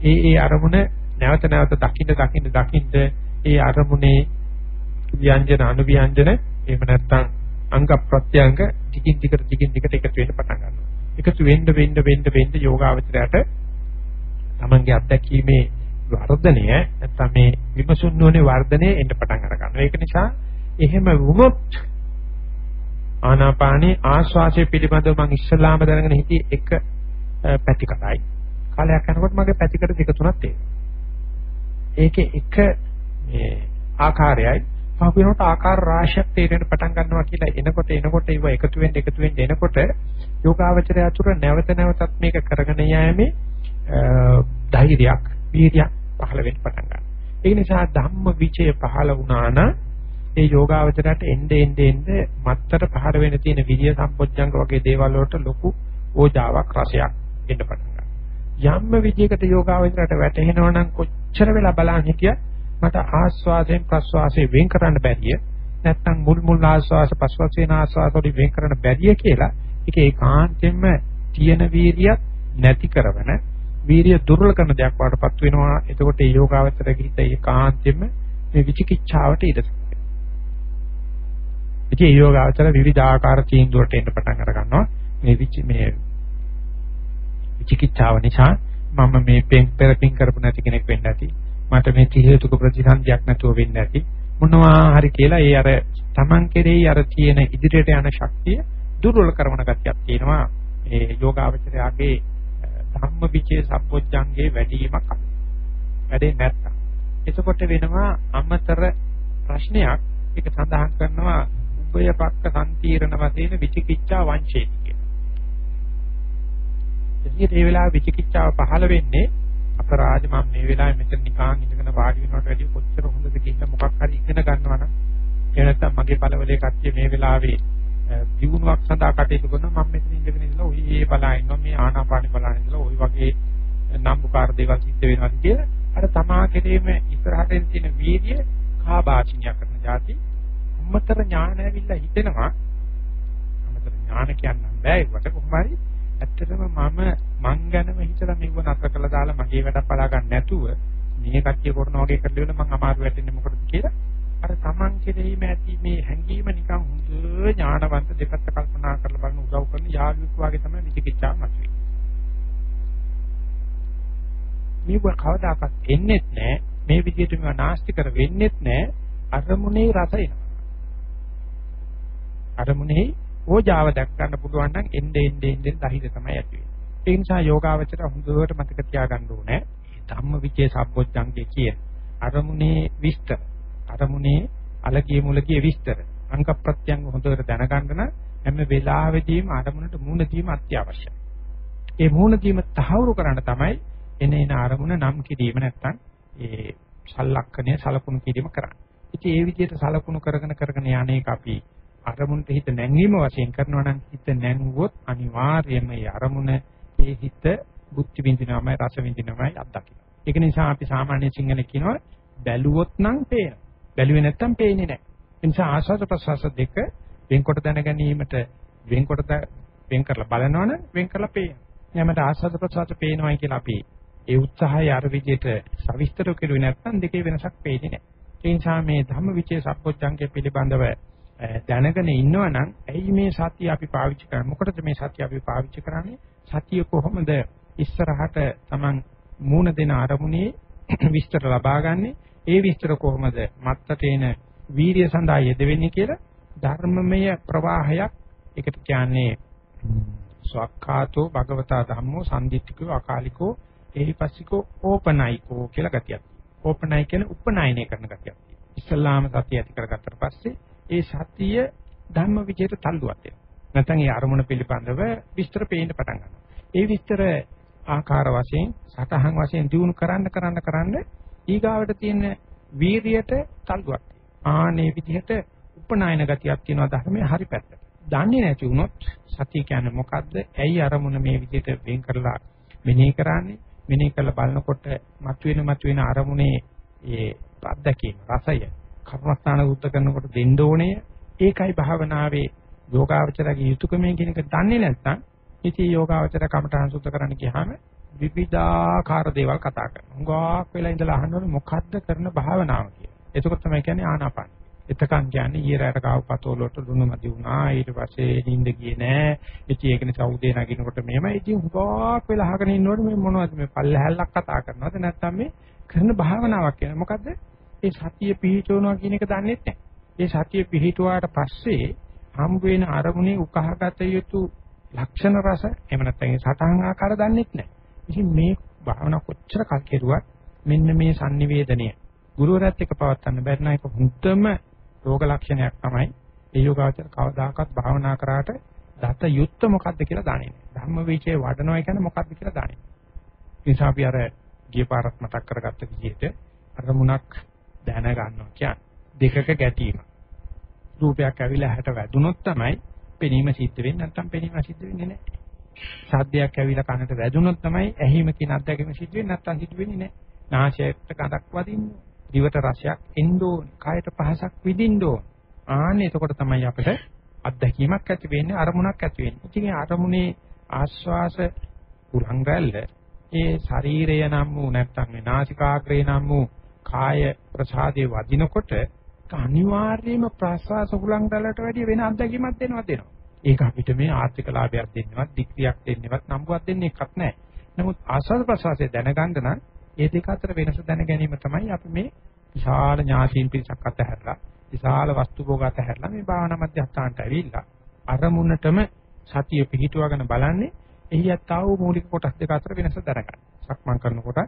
S1: ඒ ඒ අරමුණ නැවත නැවත දකින්න දකින්න දකින්න ඒ අරමුණේ ව්‍යංජන අනුව්‍යංජන එහෙම නැත්නම් අංග ප්‍රත්‍යංග ටිකින් ටිකට ටිකින් ටිකට එකතු වෙන්න පටන් ගන්නවා. එකතු වෙන්න වෙන්න වෙන්න වෙන්න යෝගාවචරයට තමන්ගේ අත්දැකීමේ වර්ධනය නැත්නම් මේ විමසුන් නොනේ වර්ධනය එන්න පටන් අර ගන්නවා. ඒක නිසා එහෙම වුණොත් ආනාපානී ආස්වාසය පිළිබඳව මම ඉස්සලාම දැනගෙන හිටියේ එක පැතිකඩයි. කාලයක් යනකොට මගේ පැතිකඩ දෙක තුනක් තියෙනවා. ඒකේ එක මේ ආකාරයයි පහු වෙනකොට ආකාර රාශියක් තේරෙන්න පටන් ගන්නවා කියලා එනකොට එනකොට ඒව එකතු වෙන්න එකතු වෙන්න එනකොට යෝගාවචරය අතුර නැවත නැවතත් මේක කරගෙන යෑමේ ධෛර්යයක් වීර්යයක් පහළ වෙන්න පටන් ගන්නවා. ඒ නිසා ධම්ම විචය පහළ වුණා නම් ඒ යෝගාවචරයට එnde ende ende මත්තර පහළ වෙන තියෙන විරිය සම්පොච්චංග වගේ දේවල් වලට ලොකු ඕජාවක් රසයක් එන්න පටන් ගන්නවා. යම්ම විදියකට යෝගාවචරයට වැටෙනවා නම් කොච්චර වෙලා බලන් හිටියත් මට ආස්වාදයෙන් ප්‍රස්වාසයෙන් වෙන් කරන්න බැරිය නැත්නම් මුල් මුල් ආස්වාස ප්‍රස්වාසයෙන් ආස්වාස වලින් වෙන් කරන්න බැරිය කියලා ඒක ඒකාන්තයෙන්ම තියෙන වීරියක් නැති කරවන වීරිය දුර්වල කරන දෙයක් වඩපත් වෙනවා එතකොට ඒ යෝගාවචර ගිහිත ඒකාන්තයෙන්ම මේ විචිකිච්ඡාවට ඉඩ ඉතින් ඒ යෝගාවචර විවිධාකාර තීන්දුවට එන්න පටන් අර ගන්නවා. මේ විචි මේ විචිකිච්ඡාව නිසා මම මේ පෙන් පෙරපින් කරපු නැති කෙනෙක් වෙන්න ඇති. මට මේ ති හේතුක ප්‍රතිසන්දියක් නැතුව වෙන්නේ නැති මොනවා හරි කියලා ඒ අර Taman කෙරෙහි අර තියෙන ඉදිරියට යන ශක්තිය දුර්වල කරන ගතියක් තියෙනවා. ඒ යෝගාවචරයාගේ ධම්ම විචේ සම්පොච්චංගේ වැඩිවීමක් වැඩේ නැත්තම්. එතකොට වෙනවා අමතර ප්‍රශ්නයක්. ඒක සඳහන් කරනවා උභය පක්ක සම්තිරණ වශයෙන් විචිකිච්ඡා වංශේති කියලා. එදිට මේ වෙලාවේ විචිකිච්ඡාව පහළ වෙන්නේ අපරාධ මම මේ වෙලාවේ මෙතන නිකාන් ඉඳගෙන වාඩි වෙනවට වැඩිය කොච්චර හොඳද කියලා මොකක් හරි ඉගෙන ගන්නවා නම් එහෙම නැත්නම් මගේ පළවලේ කට්ටිය මේ වෙලාවේ දිනුවක් සඳහා කටයුතු කරනවා. මම මෙතන ඉඳගෙන ඉඳලා ඔය ඒ බලා ඉන්නවා මේ ආනාපානි බලා ඉඳලා ඔය වගේ නම්බුකාර දේවල් සිද්ධ වෙනවා කියලා. අර තමා කෙරේම ඉස්සරහටෙන් තියෙන වීර්ය කාබාචිනිය කරන જાති. අමතර ඥාන ඇවිල්ලා හිතෙනවා අමතර ඥාන කියන්න බෑ ඒකට කොහොම හරි ඇත්තටම මම මං ගැනම හිතලා මෙව නතර කළා දාලා මගේ වැඩ බලා ගන්න නැතුව මේ කට්ටිය කරන වගේ කරලා මම අමාරු වෙන්නේ මොකටද කියලා අර Taman කෙරෙහිම ඇති මේ හැඟීම නිකන් හොඳ ඥානවන්ත දෙපැත්ත කල්පනා කරලා බලන උදව් කරන යාළුවෙක් වගේ තමයි විචිකිච්ඡාව මතුවේ. මේක කවදාකවත් එන්නේ නැහැ මේ විදිහට මේවා නාස්ති කර වෙන්නෙත් නැහැ අරමුණේ රස එනවා. අරමුණේ ඕජාව දැක් ගන්න පුළුවන් නම් එnde ende ende ධෛර්ය තමයි ඇති වෙන්නේ. ඒ නිසා යෝගාවචර හොඳට මතක තියාගන්න ඕනේ. මේ ධම්මවිචේ සම්බොජ්ජංගේ කියන අරමුණේ විස්තර. අරමුණේ අලගිය මුලගිය විස්තර. අංග ප්‍රත්‍යංග හොඳට දැනගන්න නම් හැම වෙලාවෙදීම අරමුණට මූණ දීම අත්‍යවශ්‍යයි. ඒ මූණ දීම තහවුරු කරන්න තමයි එන එන අරමුණ නම් කිරීම නැත්තම් ඒ සලක්ෂණය සලකුණු කිරීම කරන්නේ. ඉතින් ඒ විදිහට සලකුණු කරගෙන කරගෙන යන්නේක අපි අරමුණට හිත නැංවීම වශයෙන් කරනවා නම් හිත නැංවුවොත් අනිවාර්යයෙන්ම ඒ අරමුණ ඒ හිත බුද්ධ විඳිනවමයි රස විඳිනවමයි අත්දකින්න. ඒක නිසා අපි සාමාන්‍ය සිංහල කියනවා බැලුවොත් නම් පේනවා. බැලුවේ නැත්තම් පේන්නේ නැහැ. ඒ නිසා ආස්වාද ප්‍රසවාස දෙක වෙන්කොට දැන ගැනීමට වෙන්කොට වෙන් කරලා බලනවනම් වෙන් කරලා පේනවා. එයාමට ආස්වාද ප්‍රසවාස පේනවායි කියලා අපි ඒ උත්සාහය අර විදිහට සවිස්තර කෙරුවේ නැත්නම් දෙකේ වෙනසක් පේන්නේ නැහැ. ඒ නිසා මේ ධම්මවිචේ සප්පොච්චංගේ පිළිබඳව දැනගෙන ඉන්නවනම් ඇයි මේ සතිය අපි පාවිච්චි කරන්නේ? මොකටද මේ සතිය අපි පාවිච්චි කරන්නේ? සතිය කොහොමද ඉස්සරහට Taman මූණ දෙන අරමුණේ විස්තර ලබාගන්නේ? ඒ විස්තර කොහොමද මත්තට එන වීරිය සඳහා යෙදෙන්නේ කියලා ධර්මමය ප්‍රවාහයක් ඒකට කියන්නේ ස්වක්ඛාතෝ භගවතා ධම්මෝ සම්දිත්තිකෝ අකාලිකෝ එහිපස්සිකෝ ඕපනයිකෝ කියලා ගතියක්. ඕපනයි කියන්නේ උපනයනය කරන ගතියක්. ඉස්ලාම සතිය ඇති කරගත්තට පස්සේ ඒ සතිය ධම්ම විජයට තල්ලුවක් වෙනවා. නැත්නම් ඒ අරමුණ පිළිබඳව විස්තර පේන්න පටන් ගන්නවා. ඒ විස්තර ආකාර වශයෙන් සතහන් වශයෙන් දිනු කරන්න කරන්න කරන්න ඊගාවට තියෙන වීරියට තල්ලුවක්. ආනේ විදිහට උපනායන ගතියක් තියෙනවා ධර්මයේ හරි පැත්තට. දන්නේ නැති වුණොත් සතිය කියන්නේ මොකද්ද? ඇයි අරමුණ මේ විදිහට වෙන් කරලා මෙනෙහි කරන්නේ? මෙනෙහි කරලා බලනකොට මතුවෙන මතුවෙන අරමුණේ ඒ අත්දැකීම රසය කර්මස්ථාන උද්ද කරනකොට දෙන්න ඕනේ ඒකයි භාවනාවේ යෝගාවචරගේ යුතුයකමේ කියන එක දන්නේ නැත්නම් ඉතින් යෝගාවචර කමඨහං සුද්ධ කරන්න ගියාම විවිධාකාර දේවල් කතා කරනවා. හුඟක් වෙලා ඉඳලා අහනවනේ මොකද්ද කරන භාවනාව කියලා. එතකොට තමයි කියන්නේ ආනාපාන. එතකන් කියන්නේ ඊරයට කාව පතෝල වලට දුන්නු මදි වුණා. ඊට පස්සේ නිින්ද ගියේ නෑ. ඉතින් ඒක නිසා උදේ නගිනකොට මෙහෙමයි. ඉතින් හුඟක් වෙලා අහගෙන ඉන්නකොට මේ මොනවද මේ පල්ලහැල්ලක් කතා කරනවද නැත්නම් මේ කරන භාවනාවක් කියන මොකද්ද? ඒ සතිය පිහිටවනවා කියන එක දන්නේ නැහැ. ඒ සතිය පිහිටුවාට පස්සේ හම් වෙන අරමුණේ උකහාගත යුතු ලක්ෂණ රස එහෙම නැත්නම් ඒ සටහන් ආකාර දන්නේ නැහැ. ඉතින් මේ භාවනා කොච්චර කල් කෙරුවත් මෙන්න මේ sannivedanaya ගුරුවරයාත් එක්ක පවත්වන්න බැරි නම් ඒක හුත්තම රෝග ලක්ෂණයක් තමයි ඒ යෝගාචර කවදාකවත් භාවනා කරාට දත යුත්ත මොකද්ද කියලා දන්නේ නැහැ. ධම්ම විචේ වඩනවා කියන්නේ මොකද්ද කියලා දන්නේ නැහැ. නිසා අපි අර ගිය පාරක් මතක් කරගත්ත විදිහට අරමුණක් දැන ගන්නවා කියන්නේ දෙකක ගැටීම. රූපයක් ඇවිල්ලා හැට වැදුනොත් තමයි පෙනීම සිද්ධ වෙන්නේ නැත්නම් පෙනීම සිද්ධ වෙන්නේ නැහැ. ශබ්දයක් ඇවිල්ලා කනට වැදුනොත් තමයි ඇහිම කියන අත්දැකීම සිද්ධ වෙන්නේ නැත්නම් සිද්ධ වෙන්නේ නැහැ. නාසයට ගඳක් වදින්න, දිවට රසයක් එන්න ඕන, කයට පහසක් විඳින්න ඕන. ආන්නේ එතකොට තමයි අපිට අත්දැකීමක් ඇති වෙන්නේ, අරමුණක් ඇති වෙන්නේ. ඉතින් අරමුණේ ආස්වාස උලංග රැල්ල ඒ ශරීරය නම් වූ නැත්නම් මේ නාසිකාග්‍රේ නම් වූ කාය ප්‍රසාදේ වදිනකොට අනිවාර්යයෙන්ම ප්‍රසවාස හුලංගලට වැඩිය වෙන අත්දැකීමක් දෙනවා දෙනවා. ඒක අපිට මේ ආර්ථික ලාභයක් දෙන්නවත්, දික්තියක් දෙන්නවත්, නම්බුවක් දෙන්නේ එකක් නැහැ. නමුත් ආස්වාද ප්‍රසවාසය දැනගන්න නම් මේ දෙක අතර වෙනස දැන ගැනීම තමයි අපි මේ විශාල ඥාසීන් පිරිසක් අතහැරලා, විශාල වස්තු භෝග අතහැරලා මේ භාවනා මධ්‍යස්ථානට ඇවිල්ලා අරමුණටම සතිය පිහිටුවගෙන බලන්නේ එහි යත්තා වූ මූලික කොටස් දෙක අතර වෙනස දැනගන්න. සක්මන් කරනකොට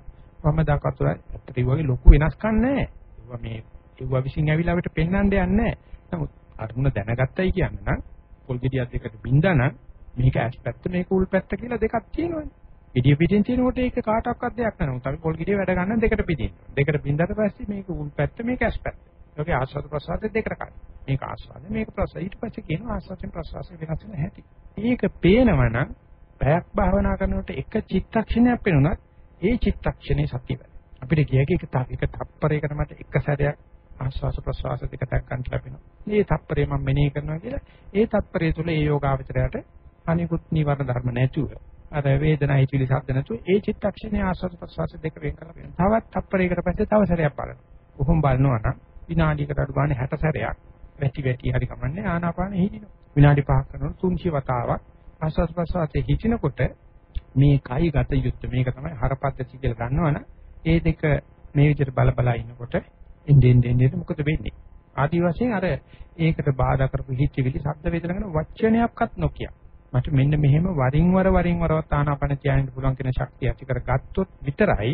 S1: වම දකුණට ඇත්තට ඒ වගේ ලොකු වෙනස්කම් නැහැ. ඒවා මේ ඒවා විසින් ඇවිල්ලා අපිට පෙන්වන්න දෙයක් නැහැ. නමුත් අරමුණ දැනගත්තයි කියන්නේ නම් පොල් ගෙඩියක් දෙකට බින්දා නම් මේක ඇස් පැත්ත මේක උල් පැත්ත කියලා දෙකක් තියෙනවානේ. ගෙඩිය පිටින් තියෙනකොට ඒක කාටවත් දෙයක් නැහැ. නමුත් අපි පොල් ගෙඩිය වැඩ ගන්න දෙකට පිටින්. දෙකට බින්දාට පස්සේ මේක උල් පැත්ත මේක ඇස් පැත්ත. ඒකේ ආස්වාද ප්‍රසආද දෙකට ගන්න. මේක ආස්වාද මේක ප්‍රසආද ඊට පස්සේ කියනවා ආස්වාදයෙන් ප්‍රසආසයෙන් වෙනස් වෙන හැටි. මේක පේනවනම් පැයක් භාවනා කරනකොට එක චිත්තක්ෂණයක් වෙනුණත් ඒ චිත්තක්ෂණේ සතිය වෙයි. අපිට කියකේ එක එක තප්පරයකට මට එක සැරයක් ආශ්වාස ප්‍රශ්වාස දෙක දක් ගන්න ලැබෙනවා. මේ තප්පරේ මම මෙනෙහි කරනවා කියලා ඒ තප්පරය තුළ ඒ යෝගාවචරයට අනිකුත් නිවර්ණ ධර්ම නැතුව අර වේදනා හිතිලි ශබ්ද නැතුව ඒ චිත්තක්ෂණේ ආශ්වාස ප්‍රශ්වාස දෙක වෙන් කරලා වෙනවා. තවත් තප්පරයකට පස්සේ තව සැරයක් බලනවා. කොහොම බලනවා නම් විනාඩියකට අඩු ගානේ 60 සැරයක් වැටි වැටි හරි කමන්නේ ආනාපානෙ හිටිනවා. විනාඩි 5ක් කරනකොට 300 වතාවක් ආශ්වාස ප්‍රශ්වාසයේ හිටිනකොට මේ කයි ගත යුත්තේ මේක තමයි හරපද්ධති කියලා දන්නවනම් ඒ දෙක මේ විදිහට බල බල ඉන්නකොට එන්නේ එන්නේ මොකද වෙන්නේ? ආදි වශයෙන් අර ඒකට බාධා කරපු හිතවිලි ශබ්ද වේදනා ගැන වචනයක්වත් නොකිය. මට මෙන්න මෙහෙම වරින් වර වරින් වරවත් ආනාපාන තියාගෙන පුළුවන් කියන ශක්තිය ඇති කරගත්තොත් විතරයි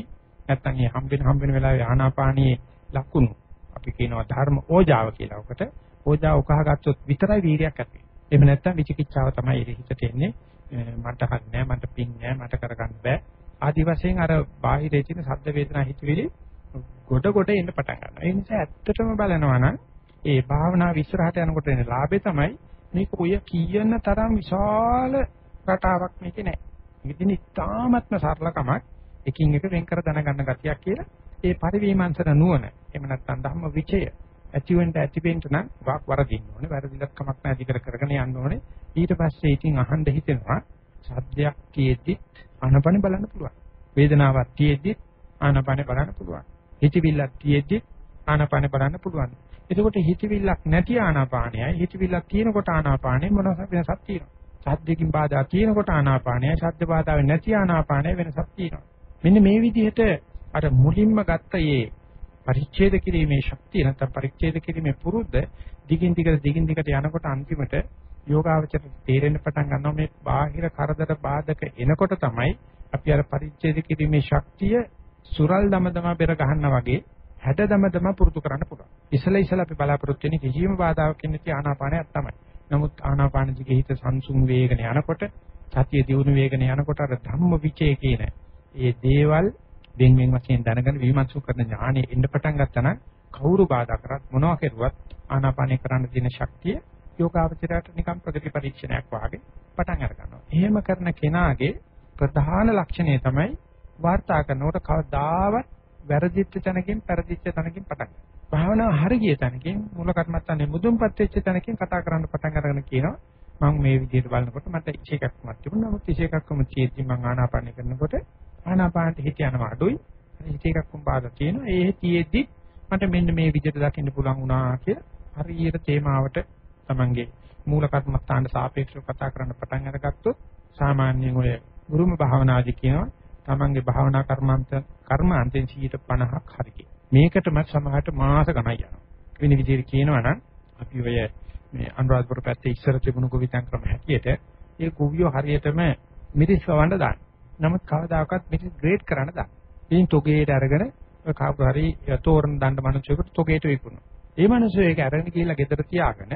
S1: නැත්තම් මේ හම්බෙන හම්බෙන වෙලාවේ ආනාපානයේ ලකුණු අපි කියනවා ධර්ම ඕජාව කියලා. ඔකට ඕජාව උකහා ගත්තොත් විතරයි වීරියක් ඇති වෙන්නේ. එහෙම නැත්තම් විචිකිච්ඡාව තමයි හිතට එන්නේ. මට හරිය නෑ මට පින් නෑ මට කරගන්න බෑ. ආදි වශයෙන් අර බාහිරේ තියෙන ශබ්ද වේදනා හිතවිලි ගොඩ ගොඩ එන්න පටන් ගන්නවා. ඒ නිසා ඇත්තටම බලනවා නම් ඒ භාවනාව ඉස්සරහට යනකොට එන ලාභේ තමයි මේක ඔය කියන තරම් විශාල රටාවක් මේකේ නැහැ. මේක දින ඉතාමත්ම සරලකමක් එකින් එක වෙන් කර දැනගන්න ගතියක් කියලා ඒ පරිවීමංශන නුවණ එහෙම නැත්නම් ධම්ම විචය ඇතිවෙන්න ඇතිවෙන්න නම් වාක් වරදින්න ඕනේ. වැරදිලක් කමක් නැහැ දිගට කරගෙන යන්න ඕනේ. ඊට පස්සේ ඉතින් අහන්න හිතෙනවා සද්දයක් තියෙද්දි ආනපන බලන්න පුළුවන්. වේදනාවක් තියෙද්දි ආනපන බලන්න පුළුවන්. හිතවිල්ලක් තියෙද්දි ආනපන බලන්න පුළුවන්. එතකොට හිතවිල්ලක් නැති ආනාපානයයි හිතවිල්ලක් තියෙනකොට ආනාපානය මොන වෙනසක් තියෙනවා. සද්දකින් බාධා තියෙනකොට ආනාපානයයි ශබ්ද බාධාවෙන් නැති ආනාපානය වෙනසක් තියෙනවා. මෙන්න මේ විදිහට අර මුලින්ම ගත්ත මේ පරිච්ඡේද කිරීමේ ශක්තිය නැත්නම් පරිච්ඡේද කිරීමේ පුරුද්ද දිගින් දිගට දිගින් දිගට යනකොට අන්තිමට යෝගාවචරයට තේරෙන්න පටන් ගන්නවා මේ බාහිර කරදර බාධක එනකොට තමයි අපි අර පරිච්ඡේද කිරීමේ ශක්තිය සුරල් දමදම බෙර ගන්නවා වගේ හැඩ දමදම පුරුදු කරන්න පුළුවන්. ඉසල ඉසල අපි බලාපොරොත්තු වෙන කිසියම් බාධාවක් නැති ආනාපානයක් තමයි. නමුත් ආනාපාන දිගේ හිත සංසුන් වේගන යනකොට සතිය දියුණු වේගන යනකොට අර ධම්ම විචේ කියන ඒ දේවල් වෙන වෙන වශයෙන් දැනගෙන විමර්ශන කරන ඥානෙ එන්න පටන් ගත්තා නම් කවුරු බාධා කරත් මොනවා කෙරුවත් ආනාපානය කරන්න තියෙන ශක්තිය යෝගාවචරයට නිකම් ප්‍රගති පරීක්ෂණයක් වාගේ පටන් අර ගන්නවා. එහෙම කරන කෙනාගේ ප්‍රධාන ලක්ෂණය තමයි වාර්තා කරනකොට කවදාවත් වැරදිච්ච තැනකින් පෙරදිච්ච තැනකින් පටන් ගන්නවා. භාවනාව හරිය තැනකින් මූල කර්මත්තන්නේ මුදුන්පත් වෙච්ච තැනකින් කතා කරන්න පටන් අරගෙන කියනවා මම මේ විදිහට බලනකොට මට ඉෂේකක්මක් තිබුණා. නමුත් ඉෂේකක්ම තියෙද්දි මම ආනාපානය කරනකොට ආනාපානට හිත යනවා අඩුයි. ඉෂේකක්ම බාධා තියෙනවා. ඒ තියෙද්දි මට මෙන්න මේ විදිහට දකින්න පුළුවන් වුණා කියලා හරියට තේමාවට තමන්ගේ මූල කර්මස්ථානට සාපේක්ෂව කතා කරන්න පටන් අරගත්තොත් සාමාන්‍යයෙන් ඔය ගුරුම භාවනාදි කියනවා තමන්ගේ භාවනා කර්මාන්ත කර්මාන්තෙන් 50ක් හරි කියන. මේකටම සමහරට මාස ගණන් යනවා. වෙන විදිහට කියනවා නම් අපි ඔය මේ අනුරාධපුර පැත්තේ ඉස්සර තිබුණු ගොවිතැන් ක්‍රම හැටියට ඒ ගොවියෝ හරියටම මිරිස් වවන්න දාන්න. නමුත් කවදාකවත් මිරිස් ග්‍රේඩ් කරන්න දාන්න. ඉතින් තොගේට අරගෙන ඔය කාපු හරි තෝරන දණ්ඩ මනුස්සයෙකුට තොගේට විකුණනවා. ඒ මනුස්සය ඒක අරගෙන ගිහිල්ලා ගෙදර තියාගෙන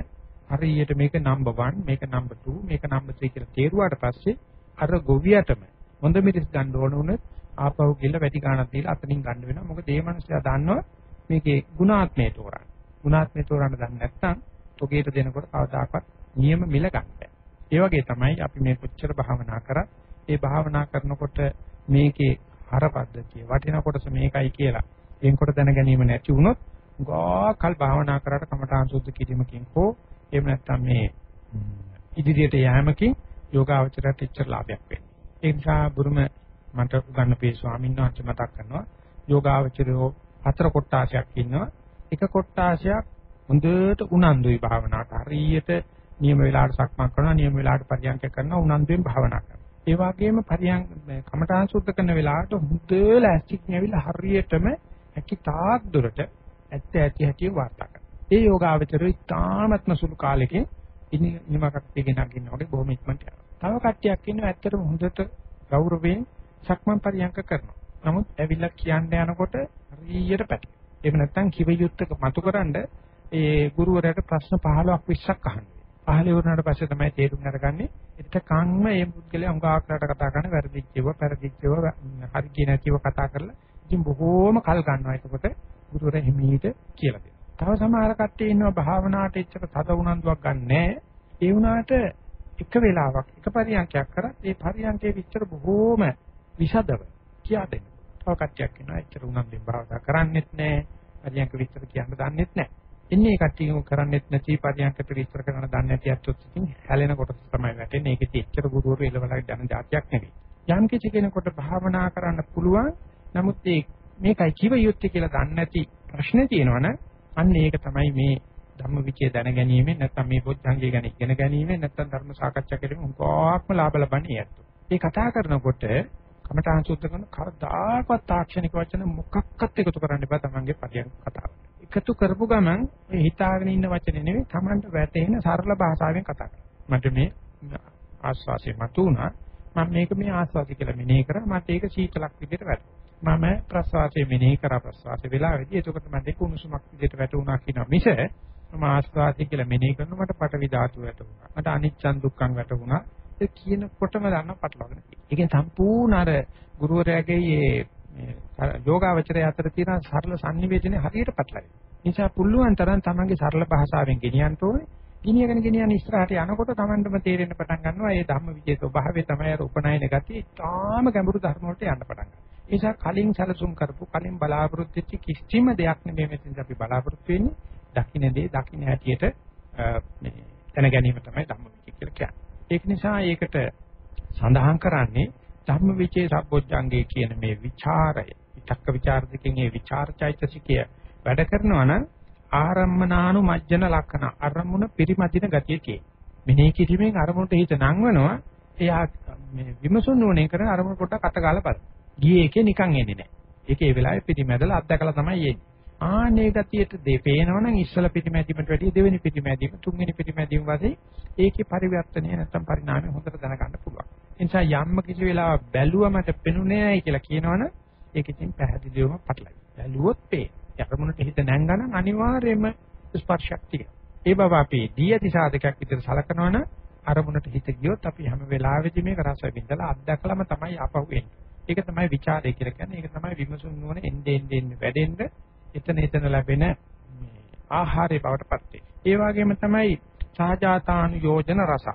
S1: හරියට මේක නම්බර් 1 මේක නම්බර් 2 මේක නම්බර් 3 කියලා තේරුවාට පස්සේ අර ගොවියටම හොඳ මිරිස් ගන්න ඕන උනොත් ආපහු ගිහලා වැඩි ගාණක් දීලා අතනින් ගන්න වෙනවා. මොකද ඒ මනුස්සයා දන්නවා මේකේ ගුණාත්මය තෝරන්න. ගුණාත්මය තෝරන්න දන්නේ නැත්නම් ඔගේට දෙනකොට කවදාකවත් නියම මිල ගන්න බෑ. ඒ වගේ තමයි අපි මේ කොච්චර භාවනා කරත් ඒ භාවනා කරනකොට මේකේ හර පද්ධතිය වටින කොටස මේකයි කියලා එන්කොට දැන ගැනීම නැති වුණොත් ගෝකල් භාවනා කරාට කමඨාන් සුද්ධ කිරීමකින් හෝ එහෙම නැත්නම් මේ ඉදිරියට යෑමකින් යෝගාවචරයට ඉච්චර ලාභයක් වෙන්නේ. ඒ නිසා බුරුම මට උගන්වපේ ස්වාමීන් වහන්සේ මතක් කරනවා යෝගාවචරයෝ හතර කොටාසයක් ඉන්නවා. එක කොටාසයක් හොඳට උනන්දුයි භාවනාවට. හරියට නියම වෙලාවට සක්මන් කරනවා, නියම වෙලාවට පරියන්ක කරනවා, උනන්දුවෙන් භාවනා කරනවා. ඒ වගේම පරියන් කමඨාන් සුද්ධ කරන වෙලාවට හොඳ ලෑස්තික් නැවිලා හරියටම හැකි තාක් දුරට ඇත්ත ඇති හැටි වාර්තා කරනවා. ඒ යෝගාවචරය ඉතාමත්ම සුළු කාලෙකින් ඉනිමකක් දෙගෙන නගින්න වගේ බොහොම ඉක්මනට යනවා. තව කට්ටියක් ඉන්නවා ඇත්තටම හොඳට ගෞරවයෙන් සක්මන් පරියන්ක කරනවා. නමුත් ඇවිල්ලා කියන්න යනකොට හරියට පැටලෙනවා. එහෙම නැත්නම් කිව යුත්තක මතුකරනද ඒ ගුරුවරයාට ප්‍රශ්න 15ක් 20ක් අහන්නේ. පහළ වුණාට පස්සේ තමයි තේරුම් අරගන්නේ එතකන්ම මේ පුද්ගලයා හුඟ ආකාරයට කතා කරන වැරදිච්චව පෙරදිච්චව හරි කියන නැතිව කතා කරලා ඉතින් බොහෝම කල් ගන්නවා එතකොට ගුරුවරයා හිමීට කියලා දෙනවා. තව සමහර කට්ටිය ඉන්නවා භාවනාවට එච්චර තද උනන්දුවක් ගන්නෑ. ඒ වුණාට එක වෙලාවක් එක පරියන්කයක් කරත් ඒ පරියන්කේ විතර බොහෝම විෂදව කියා දෙන්න. තව කට්ටියක් ඉන්නවා එච්චර උනන්දුවෙන් භාවනා කරන්නෙත් නෑ. පරියන්ක විතර කියන්න දන්නෙත් නෑ. එන්නේ කට්ටියම කරන්නේත් නැති පරියන්කට විස්තර කරන දන්නේ නැති අත්ොත් ඉතින් හැලෙන කොටස තමයි වැටෙන්නේ. ඒකෙත් එච්චර ගුරුවරු එළවලා යන જાතියක් නෙවෙයි. යම් කිසි කෙනෙකුට භාවනා කරන්න පුළුවන්. නමුත් ඒ මේකයි කිව යුත්තේ කියලා දන්නේ නැති ප්‍රශ්නේ තියෙනවනේ. අන්න ඒක තමයි මේ ධම්මවිචය දැන ගැනීම නැත්නම් මේ බොද්ධංගය ගැන ඉගෙන ගැනීම නැත්නම් ධර්ම සාකච්ඡා කිරීම උගාක්ම ලාභ ලබන්නේ ඇත්තෝ. ඒ කතා කරනකොට කමඨාන් සුද්ධ කරන කවදාකවත් තාක්ෂණික වචන මොකක්වත් එකතු කරන්න එපා තමන්ගේ පරියන්ක කතාවට. එකතු කරපු ගමන් මේ හිතාගෙන ඉන්න වචනේ නෙවෙයි තමන්ට වැටෙන සරල භාෂාවෙන් කතා කරන්න. මට මේ ආස්වාසිය මතුණා මම මේක මේ ආස්වාසිය කියලා මෙනෙහි කරා මට ඒක සීතලක් විදිහට වැටුණා. මම ප්‍රස්වාසය මෙනෙහි කරා ප්‍රස්වාසය වෙලාවේදී එතකොට මට ඒක උණුසුමක් විදිහට වැටුණා කියනවා මිස මම ආස්වාසිය කියලා මෙනෙහි කරනකොට මට පටවි ධාතු වැටුණා. මට අනිච්චන් දුක්ඛං වැටුණා. ඒ කියනකොටම දන්න පටලවාගෙන තියෙනවා. ඒකෙන් සම්පූර්ණ අර ගුරුවරයාගේ මේ යෝගාවචරය අතර තියෙන සරල sannivedanaye හරියට පැටලෙයි. නිසා පුළුවන් තරම් තමන්ගේ සරල භාෂාවෙන් ගෙනියන්න ඕනේ. ගෙනියගෙන ගෙනියන ඉස්සරහට යනකොට තමන්ටම තේරෙන්න පටන් ගන්නවා මේ ධම්ම විජේ ස්වභාවය තමයි අර උපනායන ගතිය. තාම ගැඹුරු ධර්ම වලට යන්න පටන් ගන්නවා. ඒ නිසා කලින් සැලසුම් කරපු කලින් බලාපොරොත්තු වෙච්ච කිසිම දෙයක් නෙමෙයි මෙතෙන් අපි බලාපොරොත්තු වෙන්නේ. දකින්න දේ දකින්න හැටියට මේ දැන ගැනීම තමයි ධම්ම විජේ කියලා කියන්නේ. ඒක නිසා ඒකට සඳහන් කරන්නේ ධම්මවිචේ සම්පොච්චංගේ කියන මේ ਵਿਚාරය විතක්ක ਵਿਚාර දෙකෙන් මේ ਵਿਚාර චෛතසිකය වැඩ කරනවා නම් ආරම්මනානු මජ්ජන ලක්ෂණ අරමුණ පිරිමදින ගතිය තියෙන. මෙනෙහි කිරීමෙන් අරමුණට හිත නංවනවා එයා මේ විමසුන් නොනේ කරන අරමුණ පොඩ්ඩක් අත ගාලා බලන්න. ගියේ එකේ නිකන් එන්නේ නැහැ. ඒකේ ඒ වෙලාවේ පිටිමැදලා අත්දැකලා තමයි එන්නේ. ආනේ ගතියට දෙපේනවනම් ඉස්සල පිටිමැදීමට වැඩිය දෙවෙනි පිටිමැදීම තුන්වෙනි පිටිමැදීම වශයෙන් ඒකේ පරිවර්තනය නැත්තම් පරිණාමය හොඳට දැනගන්න පුළුවන්. ඒ නිසා යම්ම කිසි වෙලාවක් බැලුවමට පෙනුනේ නැහැ කියලා කියනවනම් ඒක ඉතින් පැහැදිලිවම පටලයි. බැලුවොත් පේ. යරමුණට හිත නැංගනම් අනිවාර්යයෙන්ම ස්පර්ශයක් තියෙනවා. ඒ බව අපි දී ඇති සාධකයක් විදිහට සලකනවනම් අරමුණට හිත ගියොත් අපි හැම වෙලාවෙදි මේක රස විඳලා අත්දැකලාම තමයි ආපහු එන්නේ. ඒක තමයි ਵਿਚාරය කියලා කියන්නේ. ඒක තමයි විමසුම් නුවණ එන්නේ එන්නේ වැඩෙන්න එතන එතන ලැබෙන ආහාරය බවට පත් ඒ වගේම තමයි සාජාතාණු යෝජන රස.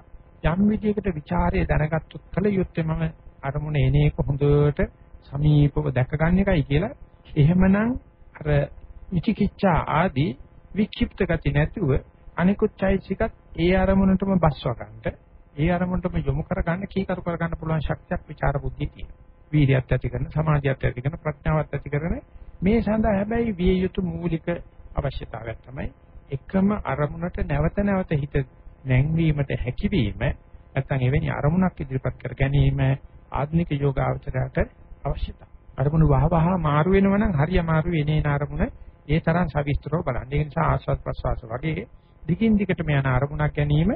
S1: යම් විදියකට ਵਿਚාරය දැනගත්තොත් කල යුත්තේ මම අරමුණ එන එක හොඳට සමීපව දැකගන්න එකයි කියලා. එහෙමනම් අර විචිකිච්ඡා ආදී වික්ෂිප්ත ගති නැතුව අනිකුත් චෛසිකත් ඒ අරමුණටම බස්වා ගන්නට ඒ අරමුණටම යොමු කරගන්න කීකරු කරගන්න පුළුවන් ශක්තියක් විචාර බුද්ධිය තියෙනවා. වීර්යයත් ඇති කරන, සමාධියත් ඇති කරන, ප්‍රඥාවත් ඇති කරන මේ සඳහා හැබැයි විය යුතු මූලික අවශ්‍යතාවයක් තමයි එකම අරමුණට නැවත නැවත හිත නැංවීමට හැකියවීම නැත්නම් එවැනි අරමුණක් ඉදිරිපත් කර ගැනීම ආධුනික යෝගාවචරයට අවශ්‍යයි. අරමුණු වහ වහ මාරු වෙනවා නම් හරි අමාරු වෙන්නේ අරමුණ ඒ තරම් සවිස්තරව බලන්න. ඒ නිසා ආස්වාද ප්‍රසවාස වගේ දිගින් දිගටම යන අරමුණක් ගැනීම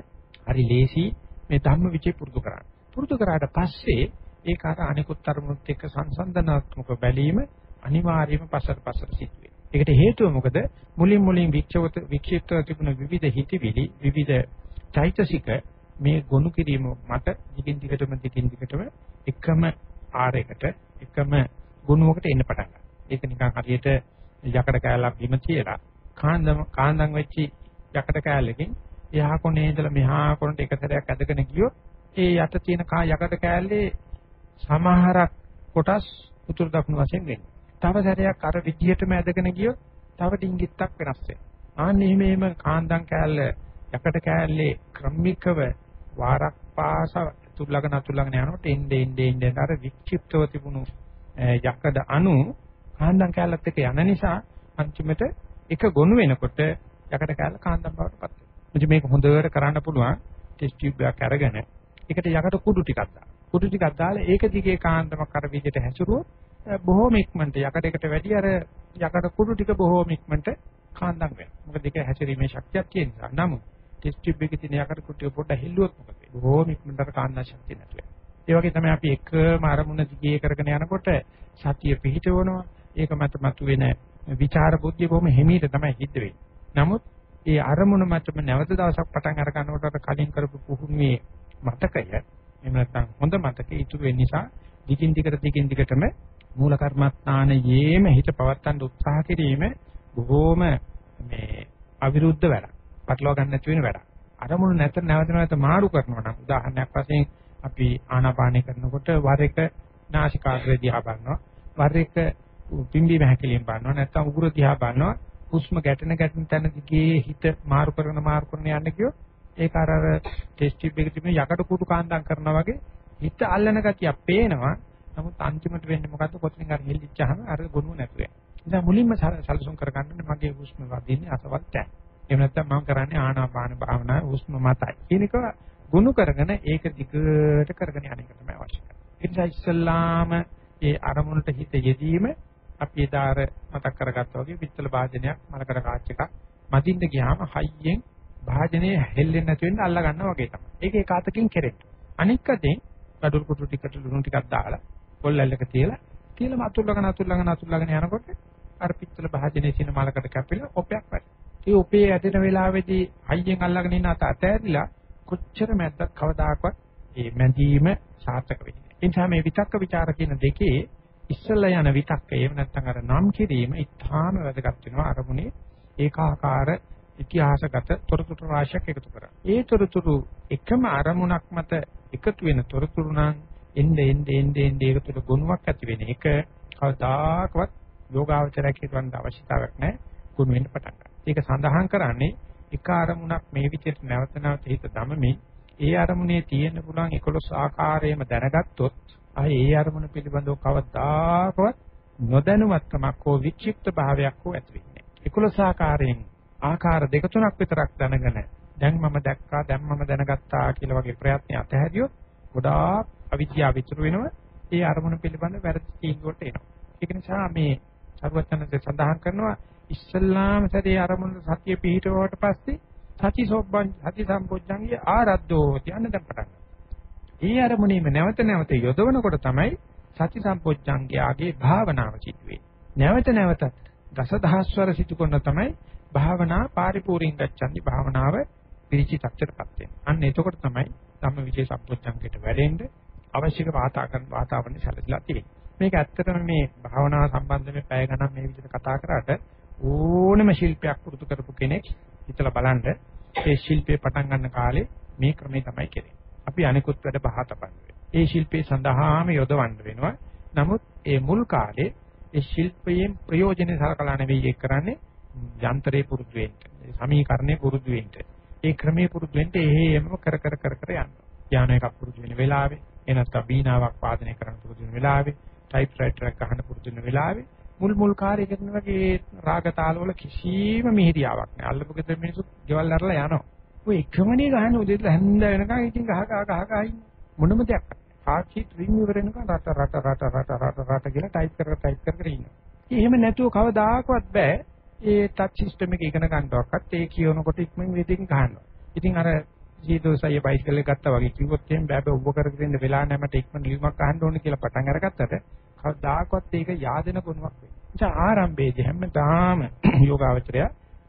S1: හරි ලේසි මේ ධම්ම විචේ පුරුදු කරන්න. පුරුදු කරාට පස්සේ ඒක අර අනිකුත් අරමුණුත් එක්ක සංසන්දනාත්මක බැලීම අනිවාර්යයෙන්ම පස්සට පස්සට සිද්ධ වෙනවා. ඒකට හේතුව මොකද? මුලින් මුලින් වික්ෂවත වික්ෂිප්තව තිබුණ විවිධ හිතවිලි, විවිධ චෛතසික මේ ගොනු කිරීම මත දිගින් දිගටම දිගින් දිගටම එකම ආරයකට එකම ගුණයකට එන්න පටන් ගන්නවා. ඒක නිකන් හරියට යකඩ කෑල්ලක් බිම තියලා කාන්දම කාන්දම් වෙච්චි යකඩ කෑල්ලකින් එහා කොනේ ඉඳලා මෙහා කොනට එක සැරයක් ඇදගෙන ගියොත් ඒ යට තියෙන කා යකඩ කෑල්ලේ සමහරක් කොටස් උතුරු දකුණු වශයෙන් වෙනවා. තව සැරයක් අර විදියටම ඇදගෙන ගියොත් තව ඩිංගිත්තක් වෙනස් වෙනවා. ආන්න එහෙම එහෙම කාන්දම් කෑල්ල යකඩ කෑල්ලේ ක්‍රමිකව වාරක් පාස අතුල්ලගෙන අතුල්ලගෙන යනකොට එන්නේ එන්නේ එන්නේ අර වික්ෂිප්තව තිබුණු යකඩ අණු කාන්දම් කෑල්ලත් එක්ක යන නිසා අන්තිමට එක ගොනු වෙනකොට යකඩ කෑල්ල කාන්දම් බවට පත් වෙනවා. මේක හොඳට කරන්න පුළුවන් ටෙස්ට් ටියුබ් එකක් අරගෙන ඒකට යකඩ කුඩු ටිකක් දාන්න. කුඩු ටිකක් දාලා ඒක දිගේ කාන්දමක් අර විදිහට හැසිරුවොත් බොහෝම ඉක්මනට යකඩයකට වැඩි අර යකඩ කුඩු ටික බොහෝම ඉක්මනට කාන්දම් වෙනවා. මොකද ඒක හැසිරීමේ ශක්තියක් තියෙන නිසා. නමුත් ටෙස්ට් ටියුබ් එකේ තියෙන යකඩ කුඩු පොඩ්ඩ හෙල්ලුවොත් මොකද වෙන්නේ? බොහෝම ඉක්මනට අර කාන්දම් ශක්තිය නැතු වෙනවා. ඒ වගේ තමයි අපි එකම අරමුණ දිගේ කරගෙන යනකොට සතිය පිහිටවනවා. ඒක මත මතුවෙන විචාර බුද්ධිය බොහොම හිමීට තමයි හිට වෙන්නේ. නමුත් ඒ අරමුණ මතම නැවත දවසක් පටන් අර ගන්නකොට කලින් කරපු පුහුණුවේ මතකය එහෙම නැත්නම් හොඳ මතකේ ඉතුරු වෙන නිසා දිගින් දිගට දිගින් දිගටම මූල කර්මස්ථානයේම හිත පවත්තන්න උත්සාහ කිරීම බොහෝම මේ අවිරුද්ධ වැඩක්. පටලවා ගන්න නැති වෙන වැඩක්. අරමුණු නැත නැවත නැවත මාරු කරනවා නම් උදාහරණයක් වශයෙන් අපි ආනාපානය කරනකොට වර එක නාසිකාග්‍රය දිහා බලනවා. වර එක පිම්බීම හැකලියෙන් බලනවා. නැත්නම් උගුර දිහා බලනවා. හුස්ම ගැටෙන ගැටෙන තැන දිගේ හිත මාරු කරන මාරු කරන යන්න කියොත් ඒක අර අර ටෙස්ට් ටියුබ් එකේ තිබෙන යකඩ කුඩු කාන්දම් කරනවා වගේ හිත අල්ලන ගතියක් පේනවා. නමුත් අන්තිමට වෙන්නේ මොකද්ද? කොතනින් අර හෙල්ලිච්චාම අර ගොනුව නැතු වෙනවා. ඉතින් මුලින්ම සැලසුම් කරගන්න මගේ හුස්ම වදින්නේ අසවත් තැන්. එහෙම නැත්නම් මම කරන්නේ ආනාපාන භාවනාවේ හුස්ම මතයි. කියනක ගුණ කරගෙන ඒක දිගට කරගෙන යන එක තමයි අවශ්‍ය කරන්නේ. ඒ නිසා ඉස්සල්ලාම ඒ අරමුණට හිත යෙදීම අපි එදාර මතක් කරගත්තා වගේ පිත්තල භාජනයක් මලකඩ කාච් එකක් මදින්න ගියාම හයියෙන් භාජනය හෙල්ලෙන්නේ නැති වෙන්න අල්ල ගන්නවා වගේ තමයි. ඒක ඒක අතකින් කෙරෙන්න. අනික් අතෙන් කඩුල් කුටු ටිකට ලුණු ටිකක් දාලා පොල්ලල්ලක තියලා තියලා අතුල්ලගෙන අතුල්ලගෙන අතුල්ලගෙන යනකොට අර පිත්තල භාජනයේ තියෙන මලකඩ කැපිලා ඔපයක් වැටෙනවා. ඒ ඔපේ ඇදෙන වෙලාවේදී හයියෙන් අල්ලගෙන ඉන්න අත අතෑරිලා කොච්චර මැද්දක් කවදාකවත් මේ මැදීම සාර්ථක වෙන්නේ නැහැ. ඒ නිසා මේ විතක්ක ਵਿਚාර කියන දෙකේ ඉස්සල්ලා යන විතක්ක එහෙම නැත්නම් අර නම් කිරීම ඉතාම වැදගත් වෙනවා අරමුණේ ඒකාකාර ඉතිහාසගත තොරතුරු රාශියක් එකතු කරා. ඒ තොරතුරු එකම අරමුණක් මත එකතු වෙන තොරතුරු නම් එnde ende ende ende ඒක තුළ ගුණයක් ඇති වෙන එක කවදාකවත් යෝගාවචරයක් හිතවන්න අවශ්‍යතාවයක් නැහැ. ගුණ වෙන්න පටන් ගන්නවා. ඒක සඳහන් කරන්නේ එක අරමුණක් මේ විදිහට නැවත නැවත හිත දමමින් ඒ අරමුණේ තියෙන්න පුළුවන් 11 ආකාරයෙන්ම දැනගත්තොත් ආයේ ඒ අරමුණ පිළිබඳව කවදාකවත් නොදැනුවත්කමක් හෝ වික්ෂිප්ත භාවයක් හෝ ඇති වෙන්නේ නැහැ. 11 ආකාරයෙන් ආකාර දෙක තුනක් විතරක් දැනගෙන දැන් මම දැක්කා දැන් මම දැනගත්තා කියලා වගේ ප්‍රයත්න අතහැරියොත් ගොඩාක් අවිද්‍යාව විතර වෙනවා. ඒ අරමුණ පිළිබඳ වැරදි තීන්දුවට එනවා. ඒක නිසා මේ සර්වඥන්සේ සඳහන් කරනවා ඉස්සල්ලාම සැරේ අරමුණ සතිය පිහිටුවට පස්සේ සති සොබ්බන් සති සම්පොච්චංගිය ආරද්ධෝ කියන දැන් පටන් ඒ අරමුණේම නැවත නැවත යොදවනකොට තමයි සති සම්පොච්චංගයාගේ භාවනාව සිදුවේ. නැවත නැවත දසදහස්වර සිදු කරන තමයි භාවනා පරිපූර්ණ ගච්ඡන්දි භාවනාව පිරිචි තත්ත්වයටපත් වෙන්නේ. අන්න එතකොට තමයි ධම්ම විජේ සම්පොච්චංගයට වැඩෙන්න අවශ්‍ය වාතාවරණ වාතාවරණ සැලසලා තියෙන්නේ. මේක ඇත්තටම මේ භාවනාව සම්බන්ධයෙන් පැය ගණන් මේ විදිහට කතා කරාට ඕනම ශිල්පයක් පුරුදු කරපු කෙනෙක් හිතලා බලන්න ඒ ශිල්පේ පටන් ගන්න කාලේ මේ ක්‍රමේ තමයි කෙරෙන්නේ. අපි අනිකුත් වැඩ බහ තපන්නේ. ඒ ශිල්පේ සඳහාම යොදවන්න වෙනවා. නමුත් ඒ මුල් කාලේ ඒ ශිල්පයෙන් ප්‍රයෝජනෙ සලකලා නෙවෙයි ඒක කරන්නේ යන්ත්‍රේ පුරුදු වෙන්න. සමීකරණේ පුරුදු වෙන්න. ඒ ක්‍රමයේ පුරුදු වෙන්න එහෙම කර කර කර කර යනවා. ඥාන එකක් පුරුදු වෙන වෙලාවේ එනත් බීනාවක් වාදනය කරන්න පුරුදු වෙන වෙලාවේ ටයිප් රයිටර් එක ගන්න පුරුදු වෙන වෙලාවේ මුල් මුල් කාර්ය කරන වගේ රාග තාලවල කිසිම මිහිරියාවක් නැහැ. අල්ලපු ගෙදර මිනිස්සු ගෙවල් අරලා යනවා. ඔය එකමනේ ගහන උදේට හැන්ද වෙනකන් ඉතින් ගහ ගහ ගහ ගහ ඉන්න මොනම දෙයක් ආචිත් රින් ඉවර වෙනකන් රට රට රට රට රට රට කියලා ටයිප් කර කර ටයිප් කර කර ඉන්නවා. එහෙම නැතුව කවදාකවත් බෑ ඒ ටච් සිස්ටම් එක ඉගෙන ගන්නවක්වත් ඒ කියනකොට ඉක්මන් වේදිකින් ගන්නවා. ඉතින් අර ජීදෝසය බයිසිකල් එක ගත්තා වගේ කිව්වොත් එහෙනම් බෑ බෑ ඔබ කරගෙන ඉන්න වෙලා නැහැ මට ඉක්මන් ලියුමක් අහන්න ඕනේ කියලා පටන් අරගත්තට කවදාකවත් ඒක yaadena ගුණයක් වෙන්නේ. ඒ ආරම්භයේදී හැමදාම යෝගාවචරය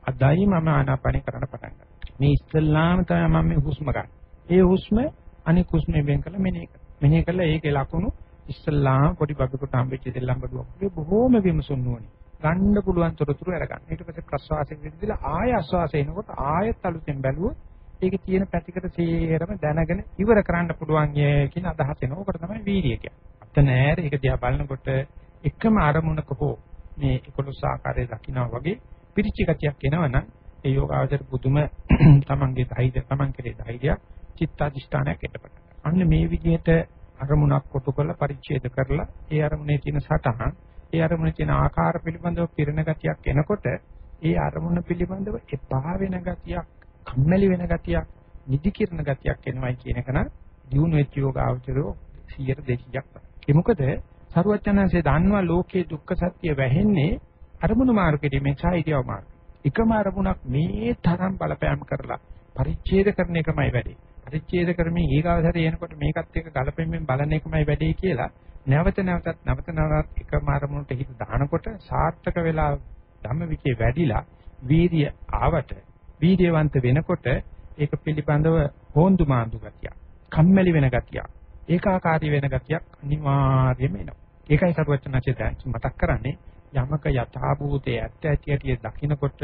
S1: අදයි මම ආනාපානේ කරන්න පටන් ගන්නවා. මේ ඉස්සල්ලාම තමයි මම මේ හුස්ම ගන්න. ඒ හුස්ම අනික හුස්මෙන් වෙන් කළ මෙනෙහි කරනවා. මෙනෙහි කළා ඒකේ ලකුණු ඉස්සල්ලාම පොඩි බබෙකුට හම්බෙච්ච දෙල්ලම් බඩුවක් බොහෝම විමසුන් නුවණින් ගන්න පුළුවන් තොරතුරු අරගන්න. ඊට පස්සේ ප්‍රසවාසයෙන් විදිහලා ආය ආස්වාසය එනකොට ආයෙත් අලුතෙන් බැලුවොත් ඒකේ තියෙන පැතිකඩ සේරම දැනගෙන ඉවර කරන්න පුළුවන් කියන අදහස එනවා. ඕකට තමයි වීර්යය කියන්නේ. අත නෑර ඒක දිහා බලනකොට එකම අරමුණක හෝ මේ 11 ආකාරයේ දකින්නා වගේ පිරිචි ගතියක් එනවනම් ඒ යෝගාවචර පුදුම තමන්ගේ ධෛර්ය තමන් කෙරේ ධෛර්යයක් චිත්තාදිෂ්ඨානයක් එටපට. අන්න මේ විදිහට අරමුණක් කොටු කරලා පරිච්ඡේද කරලා ඒ අරමුණේ තියෙන සටහන් ඒ අරමුණේ තියෙන ආකාර පිළිබඳව පිරෙන ගතියක් එනකොට ඒ අරමුණ පිළිබඳව එපා වෙන ගතියක් කම්මැලි වෙන ගතියක්, නිදි කිරන ගතියක් එනවයි කියන එක නම් දියුණු වෙච්ච යෝගාවචරෝ 100 200ක් තමයි. ඒ මොකද සරුවචනanse දන්නවා ලෝකේ දුක්ඛ සත්‍ය වැහෙන්නේ අරමුණු මාර්ගෙදී මේ ඡායිතියව මාර්ග. එකම අරමුණක් මේ තරම් බලපෑම් කරලා පරිච්ඡේද කරන එකමයි වැඩේ. පරිච්ඡේද කරමින් ඊගාවසරේ එනකොට මේකත් එක්ක ගලපෙමින් බලන එකමයි වැඩේ කියලා නැවත නැවතත් නැවත නැවතත් එකම අරමුණට හිත දානකොට සාර්ථක වෙලා ධම්මවිචේ වැඩිලා වීර්ය ආවට වීර්යවන්ත වෙනකොට ඒක පිළිබඳව හොඳු මාඳු ගතියක්, කම්මැලි වෙන ගතියක්, ඒකාකාරී වෙන ගතියක් අනිවාර්යයෙන්ම එනවා. ඒකයි සරුවචනචේ දැන් මතක් කරන්නේ යමක යථාභූතයේ ඇත්ත ඇති ඇති දකින්නකොට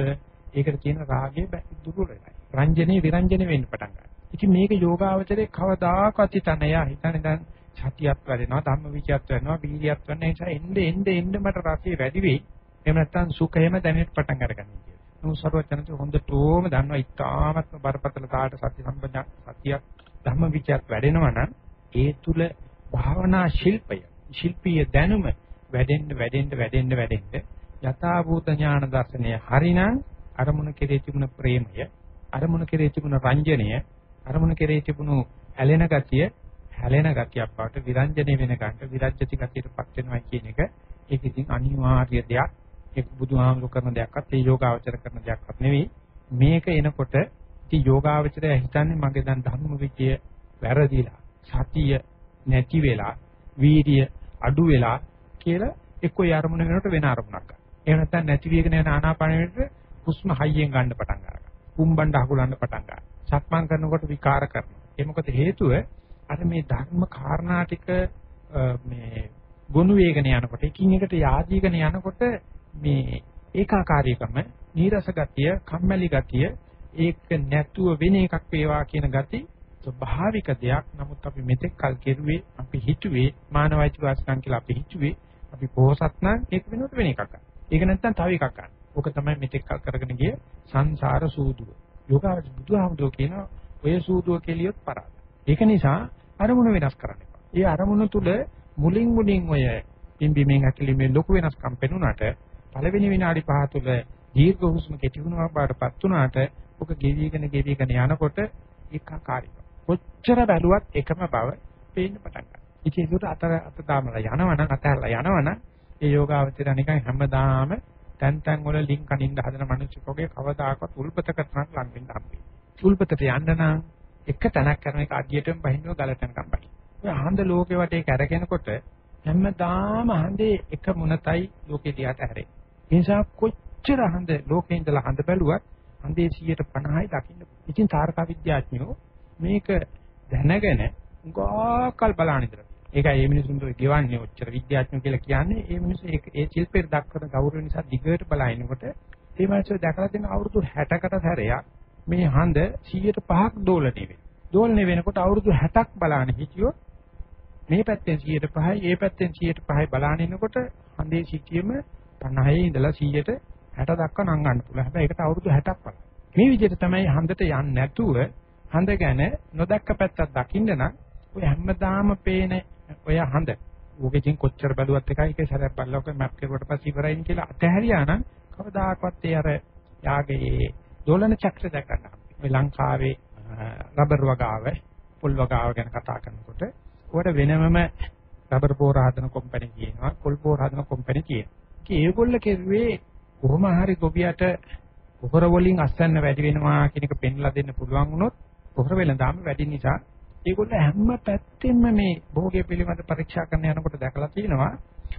S1: ඒකට තියෙන රාගය දුරු වෙනවා. රංජනේ විරංජනේ වෙන්න පටන් ගන්නවා. ඉතින් මේක යෝගාවචරයේ කවදාකවත් හිතන්නේ යා හිතන්නේ දැන් සතියක් වැඩෙනවා ධම්ම විචයත් වෙනවා වීර්යයත් වෙන නිසා එnde එnde එnde මට රසය වැඩි වෙයි. එහෙම නැත්නම් සුඛයම දැනෙන්න පටන් අරගන්නවා. නමුත් සරුවචනන්ත හොඳටම දන්නවා ඉතාමත්ම බරපතල තාට සත්‍ය සම්පජා සතියක් ධම්ම විචයත් වැඩෙනවා නම් ඒ තුල භාවනා ශිල්පය ශිල්පීය දැනුම වැඩෙන්න වැඩෙන්න වැඩෙන්න වැඩෙන්න යථා භූත ඥාන දර්ශනය හරිනම් අරමුණ කෙරේ තිබුණ ප්‍රේමය අරමුණ කෙරේ තිබුණ රංජනය අරමුණ කෙරේ තිබුණු ඇලෙන ගතිය හැලෙන ගතියක් බවට විරංජනේ වෙන ගන්න විරජ්‍යති ගතියටපත් වෙනවා කියන එක ඒක ඉතින් අනිවාර්ය දෙයක්. ඒක බුදුහාමුදුරු කරන දෙයක්වත් ඒ යෝගාවචර කරන දෙයක්වත් නෙවෙයි මේක එනකොට ඉතින් යෝගාවචරය හිතන්නේ මගේ දැන් ධර්ම විචය වැරදිලා සතිය නැති වෙලා වීර්ය අඩු වෙලා කියලා එක්ක ඒ අරමුණ වෙනකොට වෙන අරමුණක් ගන්න. එහෙම නැත්නම් නැති වීගෙන යන ආනාපානෙට හුස්ම හයියෙන් ගන්න පටන් ගන්නවා. කුම්බණ්ඩ අහුලන්න පටන් ගන්නවා. සක්මන් කරනකොට විකාර කරනවා. ඒ මොකද හේතුව අර මේ ධර්ම කාරණා ටික මේ ගොනු වේගන යනකොට එකින් එකට යාදීගෙන යනකොට මේ ඒකාකාරීකම නීරස ගතිය කම්මැලි ගතිය ඒක නැතුව වෙන එකක් වේවා කියන ගති ස්වභාවික දෙයක් නමුත් අපි මෙතෙක් කල් කෙරුවේ අපි හිතුවේ මානවයික වාස්කම් කියලා අපි හිතුවේ අපි පොහසත් නම් ඒක වෙනුවට වෙන එකක් ගන්න. ඒක නැත්තම් තව එකක් ගන්න. ඕක තමයි මෙතෙක් කල් කරගෙන ගිය සංසාර සූදුව. යෝගාවච බුදුහාමුදුරුවෝ කියන ඔය සූදුව කෙලියොත් පරාද. ඒක නිසා අරමුණ වෙනස් කරන්න එපා. ඒ අරමුණ තුල මුලින් මුලින් ඔය පිම්බීමෙන් ඇකිලිමේ ලොකු වෙනස්කම් පෙනුනට පළවෙනි විනාඩි 5 තුල දීර්ඝ හුස්ම කෙටි වුණා බාටපත් උනාට ඔක ගෙවිගෙන ගෙවිගෙන යනකොට ඒකාකාරීව. කොච්චර බැලුවත් එකම බව පේන්න පටන් ගන්නවා. ඉතින් ඒකට අතර අත දාමලා යනවනම් අතහැරලා යනවනම් ඒ යෝගාවචර නිකන් හැමදාම තැන් තැන් වල ලින්ක් අනින්න හදන මිනිස්සුකෝගේ කවදාකවත් උල්පතක තරම් ලඟ වෙන්න හම්බෙන්නේ. උල්පතට යන්න නම් එක තැනක් කරන එක අඩියටම බහින්නව ගලටනකම් බහි. ඔය අහඳ ලෝකේ වටේ කැරගෙනකොට හැමදාම හඳේ එක මුනතයි ලෝකේ දිහාට හැරෙන්නේ. ඒ නිසා කොච්චර හඳ ලෝකේ ඉඳලා හඳ බැලුවත් හඳේ 150යි දකින්න. ඉතින් තාරක විද්‍යාඥයෝ මේක දැනගෙන උගාකල් බලන ඉඳලා. ඒකයි මේ මිනිසුන්ට ගෙවන්නේ ඔච්චර විද්‍යාඥයෝ කියලා කියන්නේ ඒ මිනිස්සු ඒ ශිල්පෙට දක්වන ගෞරව නිසා දිගට බලනකොට ඒ මිනිස්සු දැකලා තියෙන අවුරුදු 60කට සැරයක් මේ හඳ 105ක් දෝලණය වෙනවා. දෝලණය වෙනකොට අවුරුදු 60ක් බලන්න හිටියොත් මේ පැත්තෙන් 105යි ඒ පැත්තෙන් 105යි බලන ඉන්නකොට හඳේ සිටියම 50 ඉඳලා 100ට 60 දක්වා නම් ගන්න පුළුවන්. හැබැයි ඒකට අවුරුදු 60ක් බලන්න. මේ විදිහට තමයි හඳට යන්නේ නැතුව හඳ ගැන නොදැක්ක පැත්තක් දකින්න නම් ඔය හැමදාම පේන ඔය හඳ ඕකෙකින් කොච්චර බැලුවත් එකයි ඒකේ සැරයක් බලලා ඔක මැප් කරුවට පස්සේ ඉවරයින් කියලා අතහැරියා නම් කවදාකවත් ඒ අර යාගේ දෝලන චක්‍ර දැක ගන්න. ඔය ලංකාවේ රබර් වගාව, පොල් වගාව ගැන කතා කරනකොට උවට වෙනමම රබර් පෝර හදන කම්පැනි කියනවා, පොල් පෝර හදන කම්පැනි කියනවා. ඒගොල්ල කෙරුවේ කොහොම හරි ගොවියට පොහොර වලින් අස්සන්න වැඩි වෙනවා කියන එක පෙන්ලා දෙන්න පුළුවන් වුණොත් පොහොර වෙලඳාම වැඩි නිසා ඒගොල්ල හැම පැත්තෙම මේ භෝගය පිළිබඳ පරීක්ෂා කරන්න යනකොට දැකලා තියෙනවා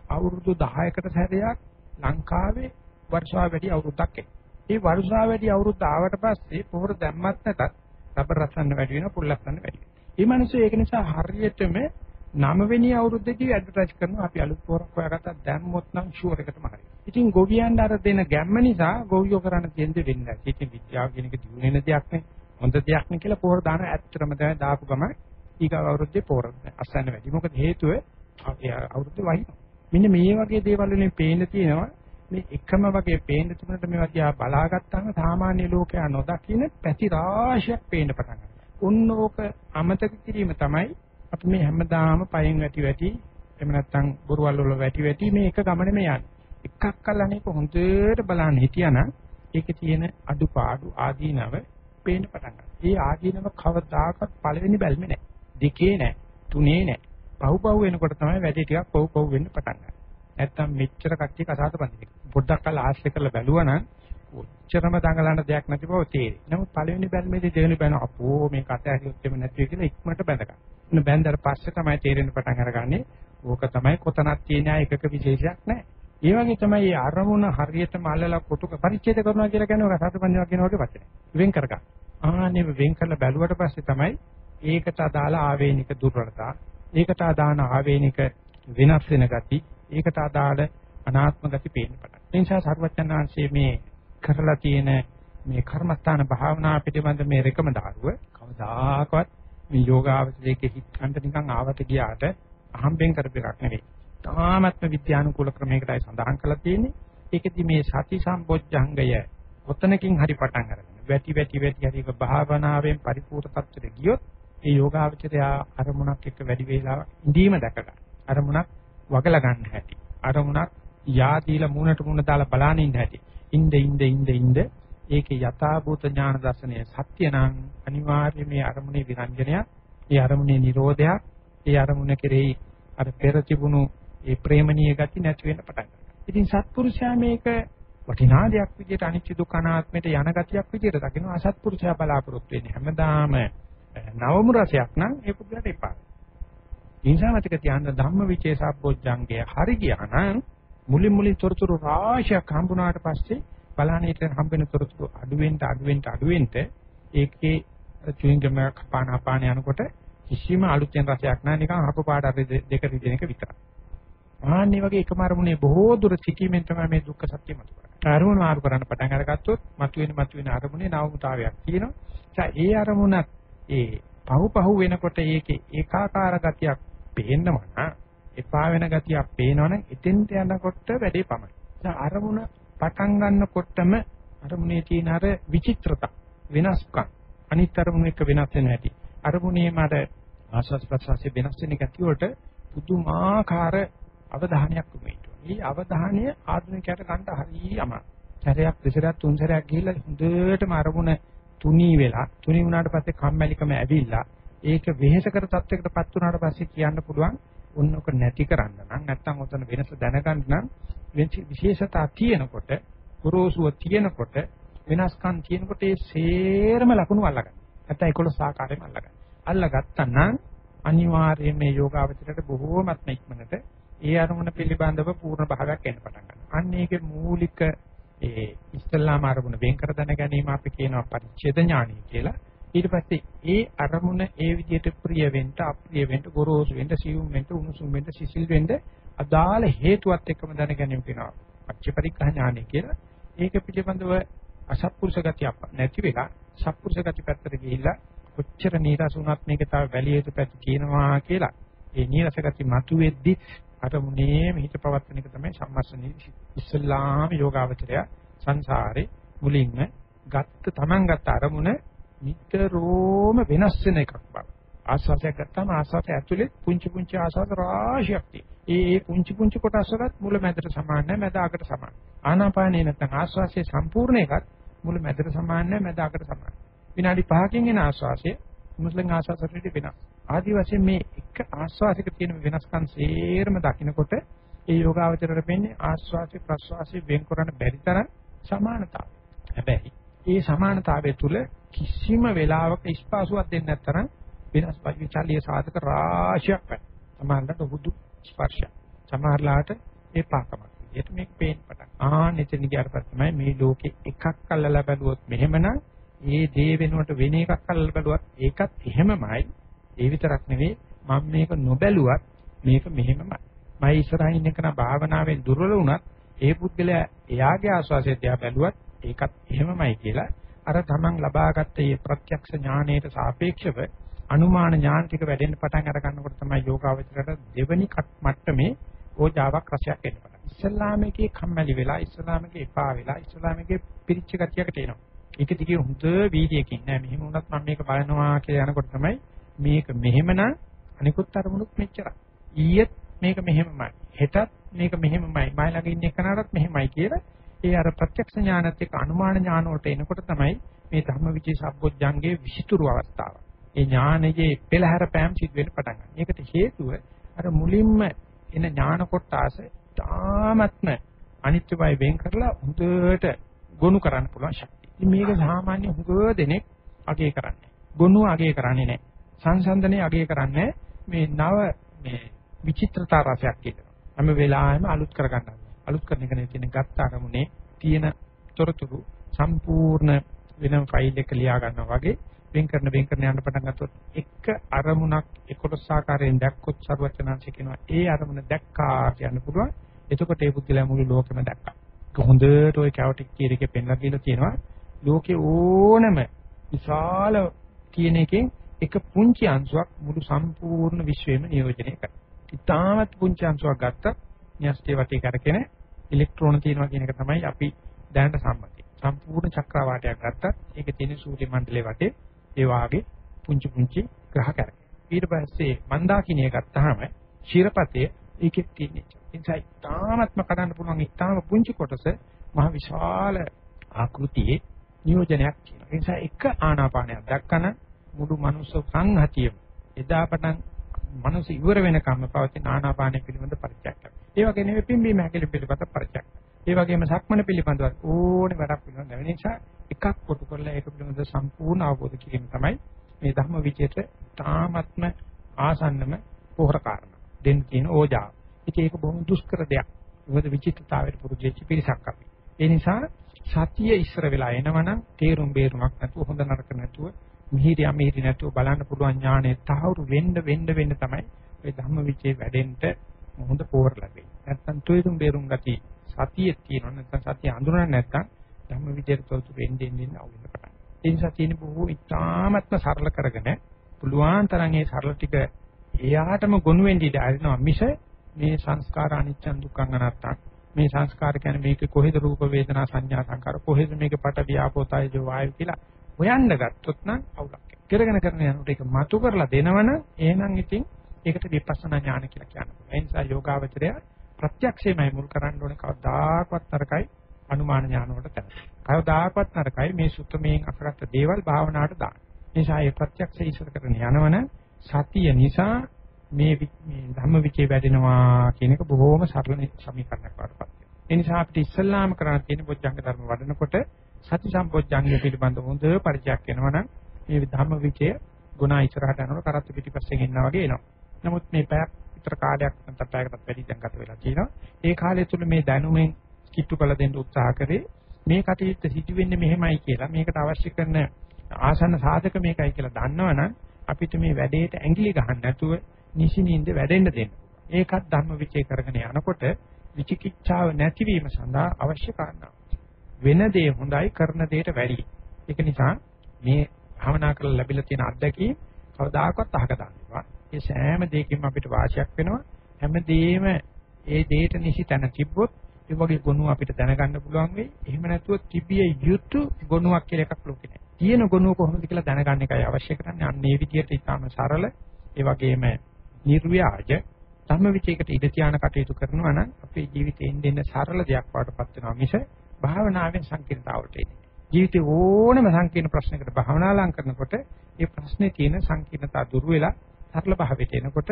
S1: අවුරුදු 10කට සැරයක් ලංකාවේ වර්ෂාව වැඩි අවුරුද්දක් එයි. ඒ වර්ෂාව වැඩි අවුරුද්ද ආවට පස්සේ පොහොර දැම්මත් නැතත් රබර් රසන්න වැඩි වෙනවා පුල් රසන්න වැඩි වෙනවා. මේ මිනිස්සු ඒක නිසා හරියටම 9 වෙනි අවුරුද්දේදී ඇඩ්වර්ටයිස් කරනවා අපි අලුත් පොරක් හොයාගත්තා දැම්මොත් නම් ෂුවර් එකටම හරි. ඉතින් ගොවියන්ට අර දෙන ගැම්ම නිසා ගොවියෝ කරන්න තියෙන දේ වෙන්නේ නැහැ. ඉතින් විද්‍යාව කියන එක දියුණු වෙන දෙයක් නේ. හොඳ දෙයක් නේ කියලා පොර දාන ඇත්තටම දැන් දාපු ගම ඊගා අවුරුද්දේ පොර අස්සන්න වැඩි. මොකද හේතුව අවුරුද්දේ වහින. මෙන්න මේ වගේ දේවල් වලින් පේන්න තියෙනවා මේ එකම වගේ පේන්න තුනට මේවා දිහා බලාගත්තාම සාමාන්‍ය ලෝකයා නොදකින පැති රාශියක් පේන්න පටන් ගන්නවා. උන් ඕක අමතක කිරීම තමයි අපි මේ හැමදාම පයෙන් වැටි වැටි එහෙම නැත්නම් බොරුවල් වල වැටි වැටි මේ එක ගමනේ මේ යන්නේ. එකක් අල්ලන්නේ හොඳට බලන්න හිටියානම් ඒකේ තියෙන අඩුපාඩු ආදීනව පේන්න පටන් ගන්නවා. ඒ ආදීනව කවදාකවත් පළවෙනි බැල්මේ නැහැ. දෙකේ නැහැ. තුනේ නැහැ. පහු පහු වෙනකොට තමයි වැඩි ටිකක් පහු පහු වෙන්න පටන් ගන්නේ. නැත්තම් මෙච්චර කට්ටිය කසාද බඳින. පොඩ්ඩක් කල් ආශ්‍රය කරලා බැලුවා නම් ඔච්චරම දඟලන දෙයක් නැති බව තේරෙයි. නමුත් පළවෙනි බැල්මේදී දෙවෙනි බැලුවා අපෝ මේක අතහැරියොත් එමෙ නැති වෙයි කියලා ඉක්මනට බැඳගන්න. ඉන්න බැඳලා පස්සේ තමයි තේරෙන්න පටන් අරගන්නේ. ඕක තමයි කොතනක් තියෙන එකක විශේෂයක් නැහැ. ඒ වගේ තමයි මේ අරමුණ හරියටම අල්ලලා කොටුක පරිච්ඡේද කරනවා කියලා කියන්නේ කසාද බඳිනවා කියන වගේ වචනේ. වෙන් කරගන්න. ආනේ වෙන් කරලා බැලුවට පස්සේ තමයි ඒකට අදාළ ආවේනික දුර්වලතා, ඒකට අදාළ ආවේනික වෙනස් වෙන ගති, ඒකට අදාළ අනාත්ම ගති පේන්න පටන්. ඒ නිසා සර්වඥාන්සේ මේ කරලා තියෙන මේ කර්මස්ථාන භාවනා පිළිබඳ මේ රෙකම දාරුව කවදාකවත් මේ යෝගාවචරයේ හිත කන්ට නිකන් ආවට ගියාට අහම්බෙන් කරපු එකක් නෙවෙයි. තාමත්ම විද්‍යානුකූල ක්‍රමයකටයි සඳහන් කරලා තියෙන්නේ. ඒකෙදි මේ සති සම්පොච්චංගය ඔතනකින් හරි පටන් අරගෙන වැටි වැටි වැටි හරි භාවනාවෙන් පරිපූර්ණ තත්ත්වයට ගියොත් ඒ යෝගාවචරය අරමුණක් එක්ක වැඩි වේලාවක් ඉඳීම දැක ගන්න. අරමුණක් වගලා ගන්න හැටි. අරමුණක් යා දීලා මූණට මූණ දාලා බලන ඉන්න හැටි. ඉnde ඉnde ඉnde ඉnde ඒකේ යථාභූත ඥාන දර්ශනය සත්‍ය නම් අනිවාර්යයෙන් මේ අරමුණේ විරංජනය, ඒ අරමුණේ Nirodhayak, ඒ අරමුණ කෙරෙහි අර පෙර තිබුණු ඒ ප්‍රේමණීය ගති නැති වෙන්න පටන් ගන්නවා. ඉතින් සත්පුරුෂයා මේක වටිනා දෙයක් විදිහට අනිත්‍ය දුක්ඛ අනාත්මයට යන ගතියක් විදිහට දකිනවා. අසත්පුරුෂයා බලාපොරොත්තු වෙන්නේ හැමදාම නවමු රසයක් නම් ඒ පුදුලට එපා. ඉන්සාමතික තියන්න ධම්ම විචේසබ්බොජ්ජංගය හරි ගියා නම් මුලින් මුලින් තොරතුරු රාශියක් හම්බුනාට පස්සේ බලහනේට හම්බෙන තොරතුරු අඩුවෙන්ට අඩුවෙන්ට අඩුවෙන්ට ඒකේ චුයින්ගම කපාන අපාන යනකොට කිසිම අලුතෙන් රසයක් නැහැ නිකන් හප පාඩ දෙක රිදෙන එක විතරයි. ආන්නේ වගේ එකම අරමුණේ බොහෝ දුර සිටීමෙන් තමයි මේ දුක්ඛ සත්‍ය මතුවන්නේ. අරමුණ මාරු කරන්න පටන් අරගත්තොත් මතුවෙන මතුවෙන අරමුණේ නවමුතාවයක් තියෙනවා. ඒ අරමුණත් ඒ පහු පහු වෙනකොට ඒකේ ඒකාකාර ගතියක් පේන්නම නම් එපා වෙන ගතියක් පේනවනම් එතෙන්ට යනකොට වැඩේ පමණයි. අරමුණ පටන් ගන්නකොටම අරමුණේ තියෙන අර විචිත්‍රතා වෙනස්කම් අනිත් අරමුණ එක වෙනස් වෙන හැටි. අරමුණේ මට ආස්වාස් ප්‍රසවාසයේ වෙනස් වෙන ගතිය වලට පුදුමාකාර අවධානයක් උමේට. මේ අවධානය ආධුනිකයට ගන්න හරිය අමාරුයි. සැරයක් දෙසරයක් තුන් සැරයක් ගිහිල්ලා හොඳටම අරමුණ තුනී වෙලා තුනී වුණාට පස්සේ කම්මැලිකම ඇවිල්ලා ඒක වෙහෙසකර තත්යකටපත් වුණාට පස්සේ කියන්න පුළුවන් ඔන්නක නැති කරන්න නම් නැත්තම් ඔතන වෙනස දැනගන්න නම් විශේෂතා තියෙනකොට ගොරෝසුව තියෙනකොට වෙනස්කම් තියෙනකොට ඒ සේරම ලකුණු අල්ලගන්න. නැත්තම් 11 ආකාරයෙන්ම අල්ලගන්න. අල්ලගත්තා නම් අනිවාර්යයෙන් මේ යෝගාවචරයට බොහෝමත්ම ඉක්මනට ඒ අරමුණ පිළිබඳව පූර්ණ භාගයක් එන්න පටන් ගන්නවා. අන්න ඒකේ මූලික ඒ ඉස්ලාම අරමුණ වෙන් කර දැන ගැනීම අපි කියනවා පරිච්ඡේද ඥානය කියලා. ඊට පස්සේ ඒ අරමුණ ඒ විදිහට ප්‍රිය වෙන්න, අප්‍රිය වෙන්න, ගොරෝසු වෙන්න, සියුම් වෙන්න, උණුසුම් වෙන්න, සිසිල් වෙන්න අදාළ හේතුවත් එක්කම දැන ගැනීම කියනවා. පච්චපරික්ඛා ඥානය කියලා. ඒක පිළිබඳව අසත්පුරුෂ ගතිය නැති වෙලා සත්පුරුෂ ගති පැත්තට ගිහිල්ලා කොච්චර නීරස වුණත් මේක තව වැලිය යුතු පැති කියනවා කියලා. ඒ නීරස ගති මතුවෙද්දි අරමුණේ හිත පවත්තන එක තමයි සම්මස්සනේ ඉස්ලාම යෝගාවචරය සංසාරේ මුලින්ම ගත්ත තමන් ගත්ත අරමුණ නිතරම වෙනස් වෙන එකක් බව. ආස්වාදයක් ගත්තාම ආස්වාදය ඇතුලේ පුංචි පුංචි ආස්වාද රාශියක් තියෙනවා. ඒ ඒ පුංචි පුංචි කොටස් වලත් මුල මැදට සමාන නැහැ මැද අගට සමාන. ආනාපානේ නැත්නම් ආස්වාසියේ සම්පූර්ණ එකත් මුල මැදට සමාන නැහැ මැද අගට සමාන. විනාඩි 5කින් එන ආස්වාසිය මුස්ලිම් ආස්වාසයට වෙනස්. ආදි වශයෙන් මේ එක ආස්වාසික තියෙන වෙනස්කම් සේරම දකිනකොට ඒ යෝගාවචරයට වෙන්නේ ආස්වාසික ප්‍රස්වාසික වෙන් කරන්න බැරි තරම් සමානතාවය. හැබැයි ඒ සමානතාවය තුල කිසිම වෙලාවක ස්පාසුවක් දෙන්නේ නැත්තරම් වෙනස් විචාලීය සාධක රාශියක් වෙනවා. සමහරවිට හුදු ස්පර්ශ. සමහරලාට ඒ පාකමක්. විදිහට මේක පේන්න පටන්. ආ මෙතන ගියාට තමයි මේ ලෝකේ එකක් අල්ලලා බැලුවොත් මෙහෙමනම් ඒ දේ වෙනුවට වෙන එකක් අල්ලලා බැලුවත් ඒකත් එහෙමමයි. ඒ විතරක් නෙවෙයි මම මේක නොබැලුවත් මේක මෙහෙමමයි. මම ඉස්සරහින් එකන භාවනාවෙන් දුර්වල වුණත් ඒ පුද්ගලයා එයාගේ ආස්වාසය දිහා බැලුවත් ඒකත් එහෙමමයි කියලා අර තමන් ලබාගත්ත මේ ප්‍රත්‍යක්ෂ ඥානයට සාපේක්ෂව අනුමාන ඥාන ටික වැඩෙන්න පටන් අර ගන්නකොට තමයි යෝගාවචරයට දෙවනි මට්ටමේ ඕජාවක් රසයක් එන්න පටන්. ඉස්ලාමයේ කම්මැලි වෙලා ඉස්ලාමයේ එපා වෙලා ඉස්ලාමයේ පිරිච්ච ගතියකට එනවා. ඒක දිගේ හොඳ වීදියකින් නෑ මෙහෙම වුණත් මම මේක බලනවා කියලා යනකොට තමයි මේක මෙහෙමනම් අනිකුත් අරමුණුත් මෙච්චරයි. ඊයේත් මේක මෙහෙමමයි. හෙටත් මේක මෙහෙමමයි. මයි ළඟ ඉන්න එකනටත් මෙහෙමයි කියලා ඒ අර ප්‍රත්‍යක්ෂ ඥානත් එක්ක අනුමාන ඥාන වලට එනකොට තමයි මේ ධම්මවිචේ සම්බොජ්ජංගේ විසිතුරු අවස්ථාව. ඒ ඥානයේ පෙළහැර පෑම් සිදු වෙන්න පටන් ගන්නවා. ඒකට හේතුව අර මුලින්ම එන ඥාන කොටස තාමත්ම අනිත්‍යවයි වෙන් කරලා හොඳට ගොනු කරන්න පුළුවන් ශක්තිය. ඉතින් මේක සාමාන්‍ය හුඟ දෙනෙක් අගය කරන්නේ. ගොනු අගය කරන්නේ නැහැ. සංසන්දනයේ අගය කරන්නේ මේ නව මේ විචිත්‍රතා රසයක් කියලා. හැම වෙලාවෙම අලුත් කරගන්නවා. අලුත් කරන එක නෙවෙයි ගත්ත අරමුණේ තියෙන තොරතුරු සම්පූර්ණ වෙනම ෆයිල් එක ලියා ගන්නවා වගේ වෙන් කරන වෙන් කරන යන පටන් ගත්තොත් එක අරමුණක් 11 ආකාරයෙන් දැක්කොත් ਸਰවචනාංශ කියනවා ඒ අරමුණ දැක්කා කියන්න පුළුවන්. එතකොට ඒ පුද්ගලයා මුළු ලෝකෙම දැක්කා. හොඳට ওই කැවටික් කියන එකේ පෙන්ලා කියලා තියෙනවා. ලෝකේ ඕනම විශාල කියන එකෙන් එක පුංචි අංශුවක් මුළු සම්පූර්ණ විශ්වෙම නියෝජනය කරනවා. ඉතාමත් පුංචි අංශුවක් ගත්ත න්‍යෂ්ටි වටේ කරගෙන ඉලෙක්ට්‍රෝන තියෙනවා කියන එක තමයි අපි දැනට සම්මතයි. සම්පූර්ණ චක්‍රවාටයක් ගත්තත් ඒකේ තියෙන සූර්ය මණ්ඩලයේ වටේ ඒ වාගේ පුංචි පුංචි ග්‍රහ කැරක. ඊට පස්සේ මන්දාකිනිය ගත්තාම ශිරපතේ ඒකේ තියෙන නිසා ඉතාමත්ම කඩන්න පුළුවන් ඉතාම පුංචි කොටස මහ විශාල ආකෘතියේ නියෝජනයක් කියනවා. ඒ නිසා එක ආනාපානයක් දැක්කම මුළු මනුස්ස සංහතියම එදා පටන් මනස ඉවර වෙනකම්ම පවතින ආනාපානෙ පිළිබඳ පරිචයක් කරනවා. ඒ වගේ නෙවෙයි පිම්බීම හැකලි පිළිබඳ පරිචයක්. ඒ වගේම සක්මන පිළිබඳව ඕනේ වැඩක් පිළිබඳ වෙන නිසා එකක් කොටු කරලා ඒක පිළිබඳ සම්පූර්ණ අවබෝධ කිරීම තමයි මේ ධර්ම විචේත තාමත්ම ආසන්නම පොහොර කාරණා. දෙන්න තියෙන ඕජාව. ඉතින් ඒක බොහොම දුෂ්කර දෙයක්. මොකද විචිත්තතාවයට පුරුදුච්ච පිරිසක් අපි. ඒ නිසා සතිය ඉස්සර වෙලා එනවනම් තේරුම් බේරුමක් නැතුව හොඳ නරක නැතුව මිහිරි අමිහිරි නැතුව බලන්න පුළුවන් ඥානය තහවුරු වෙන්න වෙන්න වෙන්න තමයි ඔය ධම්ම විචේ වැඩෙන්න හොඳ පෝර ලැබෙන්නේ. නැත්තම් තේරුම් බේරුම් ගති සතියේ තියෙනවා නැත්තම් සතිය අඳුරන්නේ නැත්තම් ධම්ම විචේ තොරතුරු වෙන්නේ වෙන්නේ අවුලට පටන්. ඒ නිසා තියෙන බොහෝ ඉතාමත්ම සරල කරගෙන පුළුවන් තරම් ඒ සරල ටික එයාටම ගොනු වෙන්න ඉඩ අරිනවා මිස මේ සංස්කාර අනිච්චන් දුක්ඛං අනාත්තං මේ සංස්කාර කියන්නේ මේක කොහෙද රූප වේදනා සංඥා සංකාර කොහෙද මේක පට ව්‍යාපෝතය වායු කියලා හොයන්න ගත්තොත් නම් අවුලක්. කරගෙන කරන යනකොට ඒක මතු කරලා දෙනවනම් එහෙනම් ඉතින් ඒකට විපස්සනා ඥාන කියලා කියනවා. ඒ නිසා යෝගාවචරය ප්‍රත්‍යක්ෂයමයි මුල් කරන්න ඕනේ කවදාකවත් තරකයි අනුමාන ඥාන වලට තැන. කවදාකවත් තරකයි මේ සුත්තමයෙන් අකරත් දේවල් භාවනාවට දාන්න. ඒ නිසා මේ ප්‍රත්‍යක්ෂය ඉස්සර කරගෙන යනවනම් සතිය නිසා මේ මේ ධම්මවිචේ වැඩෙනවා කියන එක බොහොම සරල සමීකරණයක් වඩපත් වෙනවා. ඒ නිසා අපිට ඉස්සල්ලාම කරන්න තියෙන බොජ්ජංග ධර්ම වඩනකොට සති සම්පොඥංගය පිළිබඳ හොඳ පරිචයක් වෙනවනම් මේ ධම්මවිචේ ගුණ ඉස්සරහට යනකොට කරත් පිටිපස්සෙන් ඉන්නා වගේ එනවා. නමුත් මේ පැයක් විතර කාලයක් නැත්නම් පැයකටත් වැඩි දැන් ගත වෙලා තියෙනවා. ඒ කාලය තුල මේ දැනුමෙන් කිට්ටු කළ දෙන්න උත්සාහ කරේ මේ කටයුත්ත සිදු වෙන්නේ මෙහෙමයි කියලා මේකට අවශ්‍ය කරන ආසන්න සාධක මේකයි කියලා දන්නවනම් අපිට මේ වැඩේට ඇඟිලි ගහන්න නැතුව නිසිනින්ද වැඩෙන්න දෙන්න. ඒකත් ධර්ම විචේ කරගෙන යනකොට විචිකිච්ඡාව නැතිවීම සඳහා අවශ්‍ය කාරණා. වෙන දේ හොඳයි කරන දේට වැඩි. ඒක නිසා මේ භවනා කරලා ලැබිලා තියෙන අත්දැකීම් කවදාකවත් අහක දාන්නවා. ඒ සෑම දෙයකින්ම අපිට වාසියක් වෙනවා. හැමදේම ඒ දෙයට නිසි තැන තිබ්බොත් ඒ වගේ ගුණ අපිට දැනගන්න පුළුවන් වෙයි. එහෙම නැතුව තිබිය යුතු ගුණයක් කියලා එකක් ලෝකේ නැහැ. තියෙන ගුණ කොහොමද කියලා දැනගන්න එකයි අවශ්‍ය කරන්නේ. අන්න ඒ විදිහට ඉතාම සරල ඒ වගේම නිර්ව්‍යාජ ධම්මවිචයකට ඉඳ තියාන කටයුතු කරනවා නම් අපේ ජීවිතේ ඉන්න සරල දෙයක් වඩපත් වෙනවා මිස භාවනාවෙන් සංකීර්ණතාවට එන්නේ. ජීවිතේ ඕනම සංකීර්ණ ප්‍රශ්නයකට භාවනා ලං කරනකොට ඒ ප්‍රශ්නේ තියෙන සංකීර්ණතා දුර වෙලා සරල භාවයට එනකොට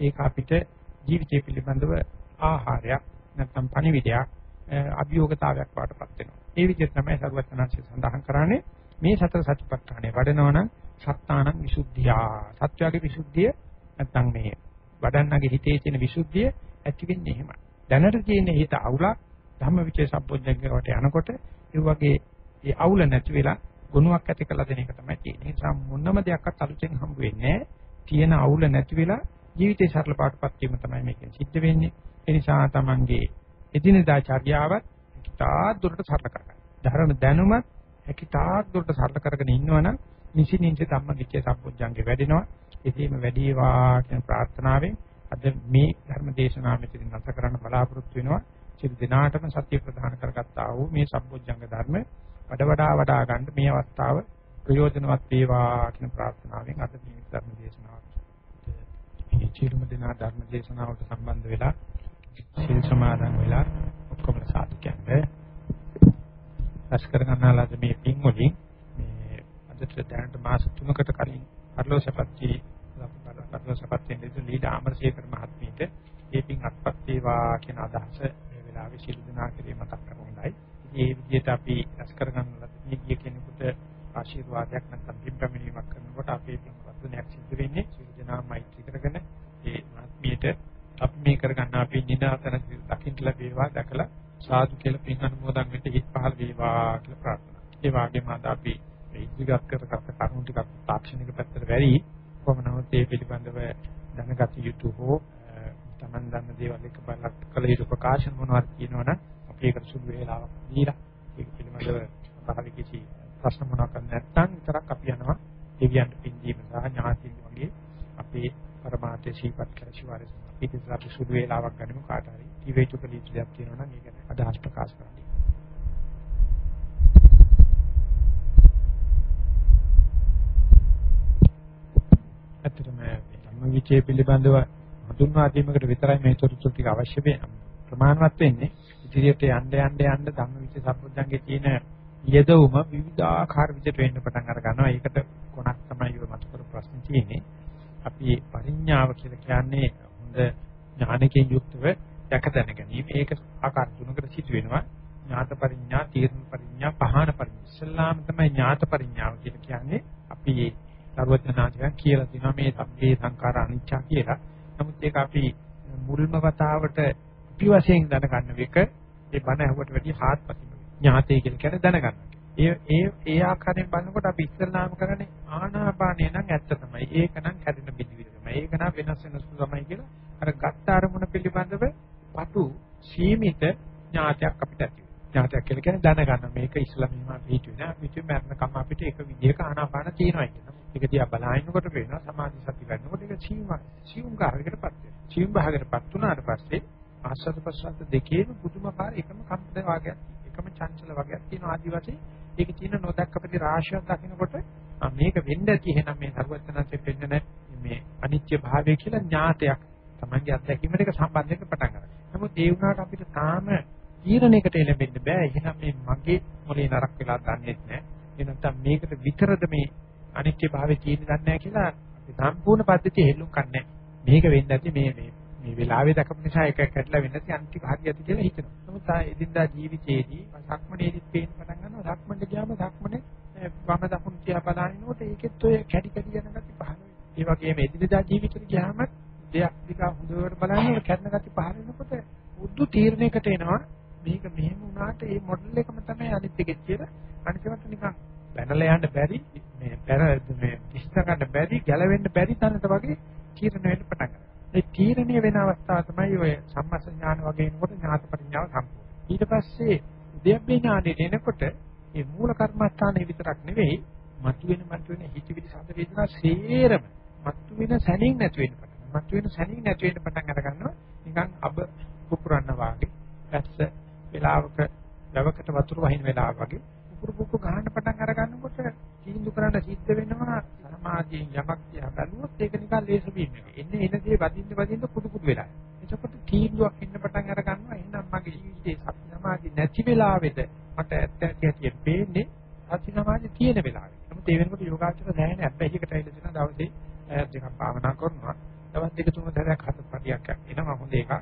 S1: ඒක අපිට ජීවිතය පිළිබඳව ආහාරයක් නැත්නම් පණිවිඩයක් අභියෝගතාවයක් වඩපත් වෙනවා. ඒ විදිහට තමයි සරුවචනාංශය සඳහන් කරන්නේ මේ සතර සතිපට්ඨානේ වඩනවනම් සත්තානං විසුද්ධියා. සත්‍යයේ විසුද්ධිය නැත්නම් මේ වඩන්නගේ හිතේ තියෙන විසුද්ධිය ඇති වෙන්නේ එහෙමයි. දැනට තියෙන හිත අවුලක් ධම්මවිචේ සම්පෝඥංගයට යනකොට ඒ වගේ ඒ අවුල නැති වෙලා ගුණයක් ඇති කළ දෙන එක තමයි තියෙන්නේ. ඒ නිසා මොනම දෙයක්වත් අලුතෙන් හම්බ වෙන්නේ තියෙන අවුල නැති වෙලා ජීවිතේ සරල පාටපත් වීම තමයි මේකෙන් සිද්ධ වෙන්නේ. ඒ නිසා තමන්ගේ එදිනදා චර්යාවත් තාත් දුරට සරල කරගන්න. ධර්ම දැනුමත් හැකිතාක් දුරට සරල කරගෙන ඉන්නවනම් නිසිනින්ච ධම්මවිචේ සම්පෝඥංගේ වැඩෙනවා. එසේම වැඩිවා කියන ප්‍රාර්ථනාවෙන් අද මේ ධර්ම දේශනාව මෙතනින් නැවත කරන්න බලාපොරොත්තු වෙනවා. සියලු දිනාටම සත්‍ය ප්‍රදාන කරගත්තා වූ මේ සම්බොජ්ජංග ධර්ම වඩ වඩා වඩා ගන්න මේ අවස්ථාව ප්‍රයෝජනවත් වේවා කියන ප්‍රාර්ථනාවෙන් අද මේ ධර්ම දේශනාව මේ චිරුම දිනා ධර්ම දේශනාවට සම්බන්ධ වෙලා සිල් සමාදන් වෙලා ඔක්කොම සාධකයන්ට අස්කර ගන්නාලාද මේ පින් වලින් මේ අදට දැනට මාස 3කට කලින් අර්ලෝසපත්ටි පත්වසපත් වෙන්නේ ලීඩ අමරසේකර මහත්මියට ඒ පින් අත්පත් වේවා කියන අදහස මේ වෙලාවේ සිල් දනා කිරීම මතක් කරගන්නයි. මේ විදිහට අපි රැස් කරගන්න ලද ගිය කෙනෙකුට ආශිර්වාදයක් නැත්නම් පින් පැමිණීමක් කරනකොට අපේ පින් වර්ධනයක් සිදු වෙන්නේ සිල් දනා මෛත්‍රී කරගෙන ඒ මහත්මියට අපි මේ කරගන්න අපි නිදාතන දකින්න ලැබේවා දැකලා සාදු කියලා පින් අනුමෝදන් වෙන්න හිත් පහළ වේවා කියලා ප්‍රාර්ථනා. ඒ වගේම අද අපි ඉදිරිගත කරගත්ත කරුණු ටිකක් තාක්ෂණික පැත්තට වැඩි කොහොම නමුත් ඒ පිළිබඳව දැනගත යුතු හෝ Taman දන්න දේවල් එක බලලා කළ යුතු ප්‍රකාශන මොනවද කියනවනම් අපි ඒකට සුළු වේලාවක් දීලා ඒක පිළිබඳව පහළ කිසි ප්‍රශ්න මොනවාක් නැත්නම් විතරක් අපි යනවා දෙවියන්ට පින් දීම සහ ඥාතින් වගේ අපේ පරමාර්ථය සීපත් කර ශිවාරය අපි ඉතින් සුළු වේලාවක් ගනිමු කාට හරි ඊවේතු කලීතු දෙයක් තියෙනවා නම් ඒක අදහස් ප්‍රකාශ කරන්න. ඇත්තටම ධම්මවිචේ පිළිබඳව හඳුන්වා දීමකට විතරයි මේ තොරතුරු ටික අවශ්‍ය වෙන්නේ. ප්‍රමාණවත් වෙන්නේ ඉදිරියට යන්න යන්න යන්න ධම්මවිචේ සම්බුද්ධංගේ තියෙන යෙදවුම විවිධාකාර විදිහට වෙන්න පටන් අර ගන්නවා. ඒකට කොනක් තමයි ඔය මත කරු ප්‍රශ්න තියෙන්නේ. අපි පරිඥාව කියලා කියන්නේ හොඳ ඥානකයෙන් යුක්තව දැක දැන ගැනීම. ඒක ආකාර තුනකට සිදු වෙනවා. ඥාත පරිඥා, තීර්ණ පරිඥා, පහාන පරිඥා. ඉස්ලාම තමයි ඥාත පරිඥාව කියලා කියන්නේ. අපි සර්වඥාන්තිකයන් කියලා තියෙනවා මේ සම්පේ සංඛාර අනිච්චා කියලා. නමුත් ඒක අපි මුල්ම වතාවට අපි වශයෙන් දැනගන්න එක ඒ බණ ඇහුවට වැඩිය හාත්පසින්ම ඥාතය කියලා කියන්නේ දැනගන්න. ඒ ඒ ඒ ආකාරයෙන් බලනකොට අපි ඉස්සල්ලාම කරන්නේ ආනාපානය නම් ඇත්ත තමයි. ඒක නම් කැඩෙන පිළිවිල තමයි. ඒක නම් වෙනස් වෙන සුළු තමයි කියලා අර ගත්ත අරමුණ පිළිබඳව පටු සීමිත ඥාතයක් අපිට ඇති වෙනවා. ඥාතයක් කියලා කියන්නේ දැනගන්න මේක ඉස්ලාම හිමා පිටුවේ නෑ. පිටුවේ මරණ කම අපිට එක විදිහක ආනාපාන තියෙනවා කියනවා. ඒක දිහා බලහිනකොට පේනවා සමාධි සති ගන්නකොට ඒක සීම සියුම් කාර්යයකටපත් වෙනවා. සියුම් භාගයකටපත් වුණාට පස්සේ ආස්වාද ප්‍රසආද දෙකේම පුදුමාකාර එකම කම්පන වාගයක් එකම චංචල වගේක් තියෙන ආදි වශයෙන් ඒකේ තියෙන නොදැක්ක ප්‍රති රාශියක් දකිනකොට මේක වෙන්න ඇති එහෙනම් මේ සර්වඥාන්සේ පෙන්නන මේ අනිත්‍ය භාවය කියලා ඥාතයක් තමන්ගේ අත්දැකීමට ඒක සම්බන්ධ වෙන්න පටන් ගන්නවා. නමුත් ඒ වුණාට අපිට තාම තීරණයකට එළඹෙන්න බෑ. එහෙනම් මේ මගේ මොලේ නරක වෙලා දන්නේ නැහැ. එහෙනම් මේකට විතරද මේ අනිත්‍ය භාවය තියෙන්නේ දන්නේ නැහැ කියලා අපි සම්පූර්ණ පද්ධතිය හෙල්ලුම් කරන්නේ. මේක වෙන්න ඇති මේ මේ මේ වෙලාවේ දැකපු නිසා එක කැඩලා වෙන්නේ නැති අන්තික හරියට කියලා හිතෙනවා. නමුත් ආ එදින්දා ජීවිතයේදී සක්මනේදිත් පේන්න පටන් ගන්නවා. සක්මන්ට ගියාම සක්මනේ වම දකුණු තියා බලනකොට ඒකෙත් ඔය කැඩි කැඩි යන ගති පහළ වෙනවා. ඒ වගේම එදිනදා ජීවිතේට ගියාම දෙයක් දිගා හොඳට බලනකොට කැඩන ගති පහළ වෙනකොට උද්දු තීරණයකට එනවා. මේක මෙහෙම වුණාට මේ මොඩල් එකම තමයි අනිත් එකේ කියලා අනිත්වට නිකන් පැනලා යන්න බැරි මේ පෙර මේ ඉස්ත ගන්න බැරි ගැලවෙන්න බැරි තැනට වගේ තීරණ වෙන්න පටන් ගන්නවා. ඒ තීරණීය වෙන අවස්ථාව තමයි ඔය සම්මස්ස ඥාන වගේ එනකොට ඥාත පරිඥාව සම්පූර්ණ. ඊට පස්සේ උද්‍යප්පේ ඥානෙට එනකොට මේ මූල කර්මස්ථානයේ විතරක් නෙවෙයි මතුවෙන මතුවෙන හිතවිලි සාද වේදනා සේරම මතුවෙන සැනින් නැති වෙන්න පටන් ගන්නවා. මතුවෙන සැනින් නැති වෙන්න පටන් අර ගන්නවා. නිකන් අබ කුපුරන්න වාගේ. පැස්ස වෙලාවක වැවකට වතුර වහින වෙලාව වගේ කුපුරු කුපුරු ගහන්න පටන් අර ගන්නකොට තීන්දුව කරන්න සිද්ධ වෙනවා සමාධියෙන් යමක් තියා බැලුවොත් ඒක නිකන් ලේස බීම් එක. එන්නේ එන දේ වදින්න වදින්න කුඩු කුඩු වෙලා. එතකොට තීන්දුවක් ඉන්න පටන් අර ගන්නවා. එහෙනම් මගේ ජීවිතේ සති සමාධි නැති වෙලාවෙද මට ඇත්ත ඇති ඇති පේන්නේ සති සමාධි තියෙන වෙලාවෙ. නමුත් ඒ වෙනකොට යෝගාචර දැනෙන අපැහිකට ඇවිල්ලා දෙන දවසේ දෙකක් භාවනා කරනවා. දවස් දෙක තුන සැරයක් හත පරියක් එනවා හොඳ එකක්.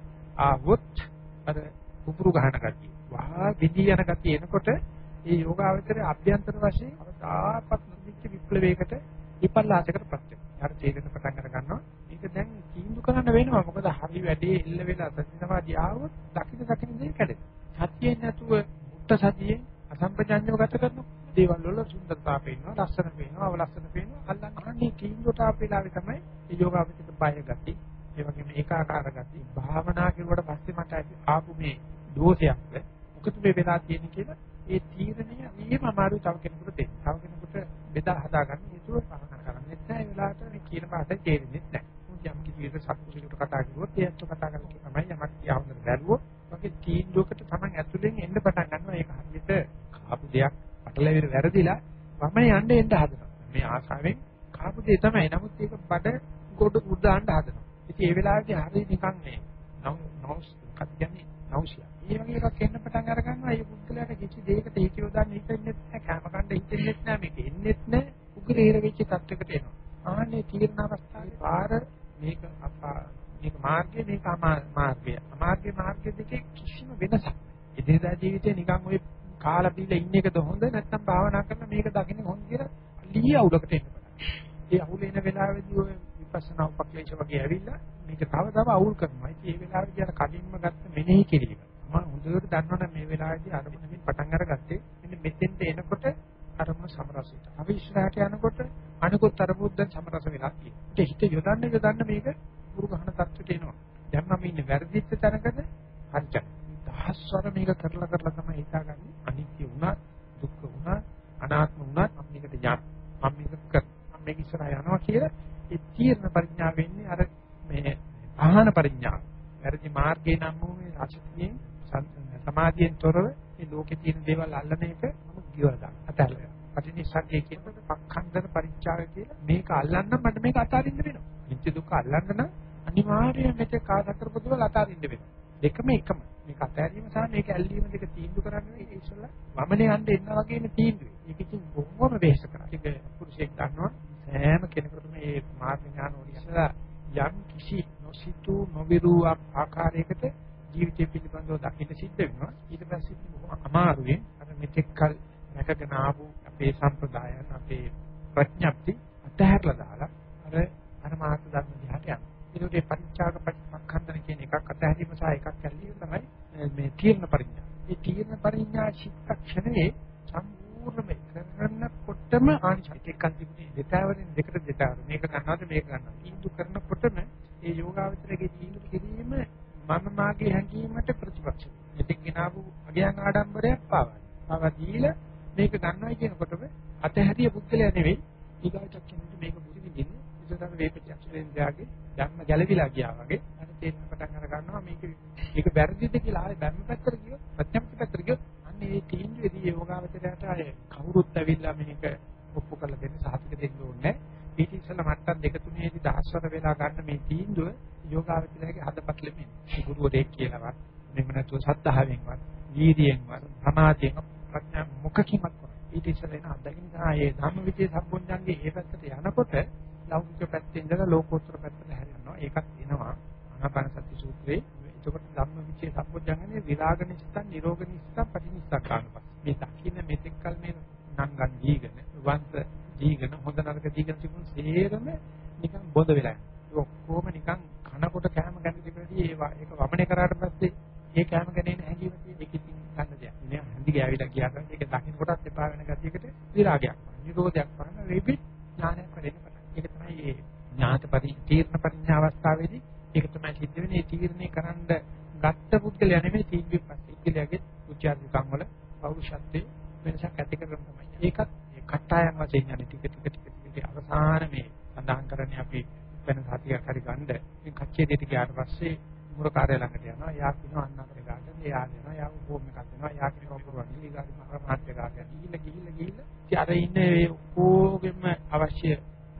S1: ආවොත් අර කුපුරු ගහන ගතිය. වහා විදි යන ගතිය එනකොට ඒ යෝගාවචරයේ අභ්‍යන්තර වශයෙන් අවදාපත් නිච්ච විප්ලවයකට විපල්ලාසයකට පත් වෙනවා. යාර තේරෙන පටන් අර ගන්නවා. මේක දැන් තීන්දුව කරන්න වෙනවා. මොකද හරි වැඩේ ඉල්ල වෙලා සතිසමාධිය ආවොත් දකින්න දකින්න දේ කැඩෙනවා. සතියෙන් නැතුව මුත්ත සතියෙන් අසම්පජාඤ්ඤව ගත කරනවා. දේවල් වල සුන්දරතාව පේනවා, ලස්සන පේනවා, අවලස්සන පේනවා. අල්ලන් අහන්නේ තීන්දුවට ආපු වෙලාවේ තමයි මේ යෝගාවචිත බය ගති. ඒ වගේම ඒකාකාර ගති. භාවනා කරුවට පස්සේ මට ආපු මේ දෝෂයක්ද මොකද මේ වෙලා තියෙන්නේ කියලා ඒ තීරණය ඊම අමාරු තව කෙනෙකුට දෙන්න. තව කෙනෙකුට බෙදා හදා ගන්න හේතුව පහන කරන්නේ නැහැ. ඒ වෙලාවට මේ කියන පාඩේ තේරෙන්නේ නැහැ. මොකද යම් කිසි විදිහට සතුටුකට කතා කරුවොත් ඒත් කතා කරන කේ තමයි යමක් කියවන්න බැලුවොත් වගේ තීන්දුවකට Taman ඇතුලෙන් එන්න පටන් ගන්නවා. ඒක හරියට කාපු දෙයක් පටලැවිලි වැරදිලා වම යන්න එන්න හදනවා. මේ ආසාවෙන් කාපු දෙය තමයි. නමුත් ඒක බඩ ගොඩ උඩාන්න හදනවා. ඉතින් ඒ වෙලාවේදී හරිය නිකන් මේ නවුස් කියන්නේ නවුසියා. මේ වගේ එකක් එන්න පටන් අර ගන්නවා. ඒ පුද්ගලයාට කිසි දෙයකට හිතියෝ දාන්න හිතෙන්නේ නැහැ. කැම කණ්ඩ හිතෙන්නේ නැහැ. මේක එන්නේත් නැහැ. උග්‍රේර වෙච්ච තත්යකට එනවා. ආන්නේ තීරණ අවස්ථාවේ පාර මේක අපා මේක මාර්ගය මේක මාර්ගය. අමාර්ගය මාර්ගය දෙකේ කිසිම වෙනසක් නැහැ. එදිනදා ජීවිතේ නිකන් ඔය කාලා බීලා ඉන්න එකද හොඳ නැත්නම් භාවනා කරන මේක දකින්න හොඳ කියලා ලී අවුලකට එන්න පටන් ඒ අවුල එන වෙලාවේදී ඔය විපස්සනා උපක්ලේශ වගේ ඇවිල්ලා මේක තව තව අවුල් කරනවා. ඉතින් මේ වෙලාවේදී අර කලින්ම ගත්ත මෙනෙහි කිරීම. මම හොඳට දන්නවනේ මේ වෙලාවේදී අරමුණකින් පටන් අරගත්තේ මෙන්න මෙතෙන්ට එනකොට අරමුණ සමරසයට. අපි ඉස්සරහට යනකොට අනිකුත් අරමුණ දැන් සමරස වෙලා තියෙනවා. ඒක හිත යොදන්න යොදන්න මේක පුරු ගහන තත්ත්වයට එනවා. දැන් මම ඉන්නේ වැරදිච්ච තැනකද හරියට. දහස්වර මේක කරලා කරලා තමයි හිතාගන්නේ අනිත්‍ය වුණා, දුක්ඛ වුණා, අනාත්ම වුණා මම මේකට යන්න. මම මේක කර. මම මේක ඉස්සරහ යනවා කියලා ඒ තීර්ණ පරිඥා වෙන්නේ අර මේ ආහන පරිඥා. වැරදි මාර්ගේ නම් වූ මේ රාශියෙන් සමාධියෙන් තොරව මේ ලෝකේ තියෙන දේවල් අල්ලන එක මම කියවලා දාන්න. අතහැරලා. පටිනිස්සග්ගය කියනකොට පක්ඛන්දර පරිචාර කියලා මේක අල්ලන්න මට මේක අතාරින්න වෙනවා. නිත්‍ය දුක්ඛ අල්ලන්න නම් අනිවාර්යයෙන් මෙතේ කාදතර පොදුවල අතාරින්න වෙනවා. දෙකම එකම. මේක අතහැරීම සහ මේක ඇල්ලීම දෙක තීන්දුව කරන්නේ ඒක ඉස්සෙල්ලා වමනේ යන්න එන්න වගේම තීන්දුවේ. ඒක ඉතින් බොහොම වෙහෙස කරා. ඒක පුරුෂයෙක් දන්නවා හැම කෙනෙකුටම මේ මාර්ග ඥාන වලින්සලා යම් කිසි නොසිතූ නොවිරු ආකාරයකට ජීවිතය පිළිබඳව දකින්න සිද්ධ වෙනවා. ඊට පස්සේ බොහොම අමාරුවෙන් අර මෙතෙක්කල් නැකගෙන ආපු අපේ සම්ප්‍රදායන් අපේ ප්‍රඥප්ති අතහැරලා දාලා අර පරමාර්ථ ධර්ම දිහාට යනවා. ඒකේ පරිචාක පරිමක්ඛන්දන කියන එකක් අතහැරීම සහ එකක් ඇල්ලීම තමයි මේ තීර්ණ පරිඥා. මේ තීර්ණ පරිඥා චිත්තක්ෂණයේ සම්පූර්ණම කරනකොටම ආනිසංස එකක් තිබුණේ දෙතාවරින් දෙකට දෙතාවර මේක ගන්නවද මේක ගන්නවද ඉන්දු කරනකොටම ඒ යෝගාවචරයේ තීන්දු කිරීම මම මාගේ හැඟීමට ප්‍රතිපක්ෂ. මෙතෙක් ගෙනාවු අගයන් ආඩම්බරයක් පාවා. පාවා දීලා මේක ගන්නවයි කියනකොටම අතහැරිය පුද්ගලයා නෙවෙයි. ඊගාචක්ෂණයට මේක බුදු විදින්නේ ඉතතම වේපචක්ෂණෙන්දාගේ ධර්ම ගැළවිලා ගියා වගේ. අර තේරෙන පටන් අර ගන්නවා මේක මේක වැරදිද කියලා. ආයේ ධර්ම පැත්තට ගියොත් ප්‍රත්‍යක්ෂ පැත්තට ගියොත් අන්න ඒ තීන්දුවේදී යෝගාවචරයට ආයේ කවුරුත් ඇවිල්ලා මේක ඔප්පු කරලා දෙන්න සාහිතික දෙන්න ඕනේ ඊට ඉස්සෙල්ලා මට්ටම් දෙක තුනේදී දහස්වර වෙලා ගන්න මේ තීන්දුව යෝගාවචරයේ හදපත්ලෙමින් ගුරුවරයෙක් කියලාවත් මෙන්න නැතුව සද්ධාවෙන්වත් වීර්යයෙන්වත් සමාධියෙන් ප්‍රඥා මොකකින්වත් කරන්නේ ඊට ඉස්සෙල්ලා එන අත්දැකීම් තමයි මේ ධම්මවිචේ සම්බොන්ජන්ගේ ඒ පැත්තට යනකොට ලෞකික පැත්තෙන් ඉඳලා ලෝකෝත්තර පැත්තට හැරෙනවා. ඒකත් එනවා. ආනාපාන සති සූත්‍රයේ. එතකොට ධම්මවිචේ සම්බොන්ජන්ගේ විරාග නිස්සං නිරෝග නිස්සං පටිනිස්සං මේ දකින්න මෙතෙක්කල් මේ නංගන් දීගෙන වන්ත දීගෙන හොඳ නරක දීගෙන තිබුණු සේරම නිකන් බොඳ වෙලා යනවා ඔක්කොම නිකන් කනකොට කැම ගැන තිබෙනදී ඒවා? ඒක වමනේ කරාට පස්සේ ඒ කැම ගැන එන හැඟීම තියෙන එක ඉතින් ගන්න දෙයක්. නේ හන්දි ගෑවිලා ගියාට ඒක දකින්න කොටත් එපා වෙන ගතියකට විරාගයක් නිරෝධයක් පහන වෙබි ඥානයක් වැඩෙන්න පටන් ඒක තමයි මේ ඥාත පරිතීර්ණ පරිඥා අවස්ථාවේදී ඒක තමයි සිද්ධ වෙන්නේ. ඒ තීරණය කරන්න ගත්ත පුද්ගලයා නෙමෙයි තීන්දුවෙන් පස්සේ පුද්ගලයාගේ උච්චාරණකම් වල පෞරුෂත්වයේ වෙනසක් ඇති කරගන්න තමයි. ඒකත් ඒ කට්ටායම් වශයෙන් යන්නේ. ටික ටික ටික ටික අවසාන මේ සඳහන් කරන්නේ අපි වෙන සතියක් හරි ගන්න. මේ කච්චේ දෙට ගියාට පස්සේ මුර කාර්ය ළඟට යනවා. යා කියනවා අන්නකට ගාගෙන එයා යනවා. යා ෆෝම් එකක් දෙනවා. යා කියනවා පුරවන්නේ ඊගාට මහා මාත්‍ය ගාගෙන ගිහිල්ලා ගිහිල්ලා ගිහිල්ලා. ඉතින් අර ඉන්නේ ඒ ඔක්කොගෙම අවශ්‍ය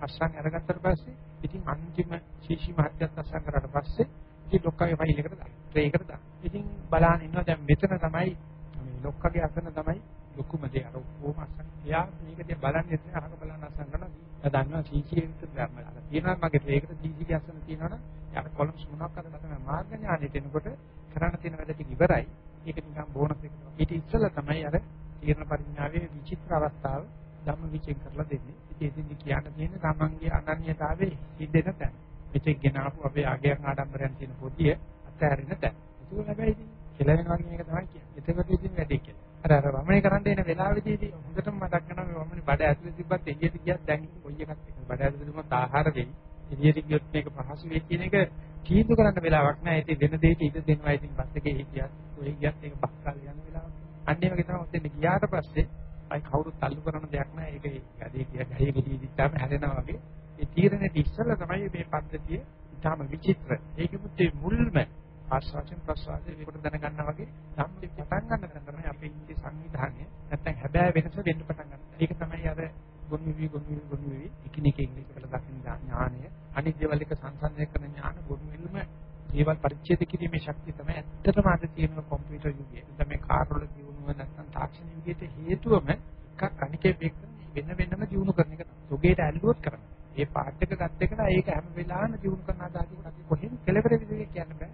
S1: අස්සන් අරගත්තට පස්සේ ඉතින් අන්තිම ශීෂි මහත්යත් අස්සන් කරාට පස්සේ ඉතින් ලොක්කගේ ෆයිල් එකට දාන්න ට්‍රේකට දාන්න ඉතින් බලන්න ඉන්නවා දැන් මෙතන තමයි මේ ලොක්කගේ අසන තමයි ලොකුම දේ. අර ඔක්කොම අස්සන්. එයා මේක දිහා බලන්නේ නැහැ අහක බලන්න අස්සන් කරනවා. එයා දන්නවා ශීෂියේ විතර ධර්ම අර තියෙනවා. මගේ ට්‍රේකට ශීෂිගේ අස්සන තියෙනවනම් යාර කොලම්ස් මොනවක් කරලා තමයි මාර්ග ඥානෙට එනකොට කරන්න තියෙන වැඩ ටික ඉවරයි ඒක නිකන් බෝනස් එකක් ඊට ඉස්සෙල්ලා තමයි අර තීරණ පරිඥාවේ විචිත්‍ර අවස්ථාව ධම්ම විචෙන් කරලා දෙන්නේ. ඉතින් එදින්දි කියන්න තියෙන්නේ තමන්ගේ අනන්‍යතාවයේ හිදෙන තැන. මෙතෙක් ගෙන ආපු අපේ ආගයන් ආඩම්බරයන් තියෙන පොදිය අත්හැරෙන තැන. ඒක හැබැයි ඉතින් කෙලවෙනවා කියන එක තමයි කියන්නේ. එතකොට ඉතින් වැඩි කියලා. අර අර වමනේ කරන්න එන වෙලාවෙදී හොඳටම මතක් කරනවා මේ වමනේ බඩ ඇතුලේ තිබ්බත් එළියට ගියත් දැන් කොයි එකක් එක බඩ ඇතුලේ තිබුණත් ආහාර වෙයි. එළියට ගියොත් මේක පහසු වෙයි කියන එක තීන්දුව කරන්න වෙලාවක් නැහැ. ඉතින් වෙන දෙයක ඉඳ දෙනවා. ඉතින් බස් එකේ හිටියත් ඔය ගියත් ඒක බක්කාල යන වෙලාවක්. අන්න ඒ වගේ තමයි ඔතෙන් ගියාට පස්සේ අයි කවුරුත් තල්ලු කරන දෙයක් නැහැ. ඒක යදී කිය ගහේ ගෙඩිය දිච්චාම හැදෙනවා වගේ. ඒ තීරණේ ඉස්සෙල්ලා තමයි මේ පද්ධතිය ඉතාම විචිත්‍ර. ඒකෙමුත් මේ මුල්ම ආශ්වාසයෙන් ප්‍රශ්වාසයෙන් විකට දැනගන්නා වගේ සම්පූර්ණ පටන් ගන්න තැන තමයි අපේ ඉන්දිය සංවිධානය. නැත්තම් හැබෑ වෙනස වෙන්න පටන් ගන්නවා. ඒක තමයි අර ගොනුවි ගොනුවි ගොනුවි එකිනෙක එකිනෙක කියලා දකින්න ඥානය. අනිත් දේවල් එක සංසන්දනය කරන ඥාන ගොනුවිල්ම දේවල් පරිච්ඡේද කිරීමේ ශක්තිය තමයි ඇත්තටම අද තියෙන කම්පියුටර් යුගයේ. එතන මේ කාර් වල දියුණුව නැත්තම් තාක්ෂණ යුගයේ හේතුවම එකක් අනිකේ වෙන වෙනම දියුණු කරන එක තමයි. සුගේට ඇල්ලුවොත් කරන්නේ. ඒ පාර්ට් එක ගත්ත එක නෑ ඒක හැම වෙලාවෙම දියුණු කරන අදහසක් අපි කොහෙන් කෙලවර විදිහේ කියන්න බෑ.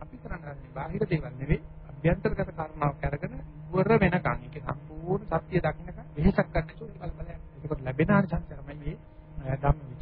S1: අපි කරන්නේ බාහිර දේවල් නෙවෙයි අභ්‍යන්තරගත කාරණාවක් අරගෙන වර වෙනකන් ඒක සම්පූර්ණ සත්‍ය දකින්නකන් වෙහසක් ගන්න ඕනේ බල බල. ඒකට ලැබෙන ආනිසංසයමයි මේ ධම්ම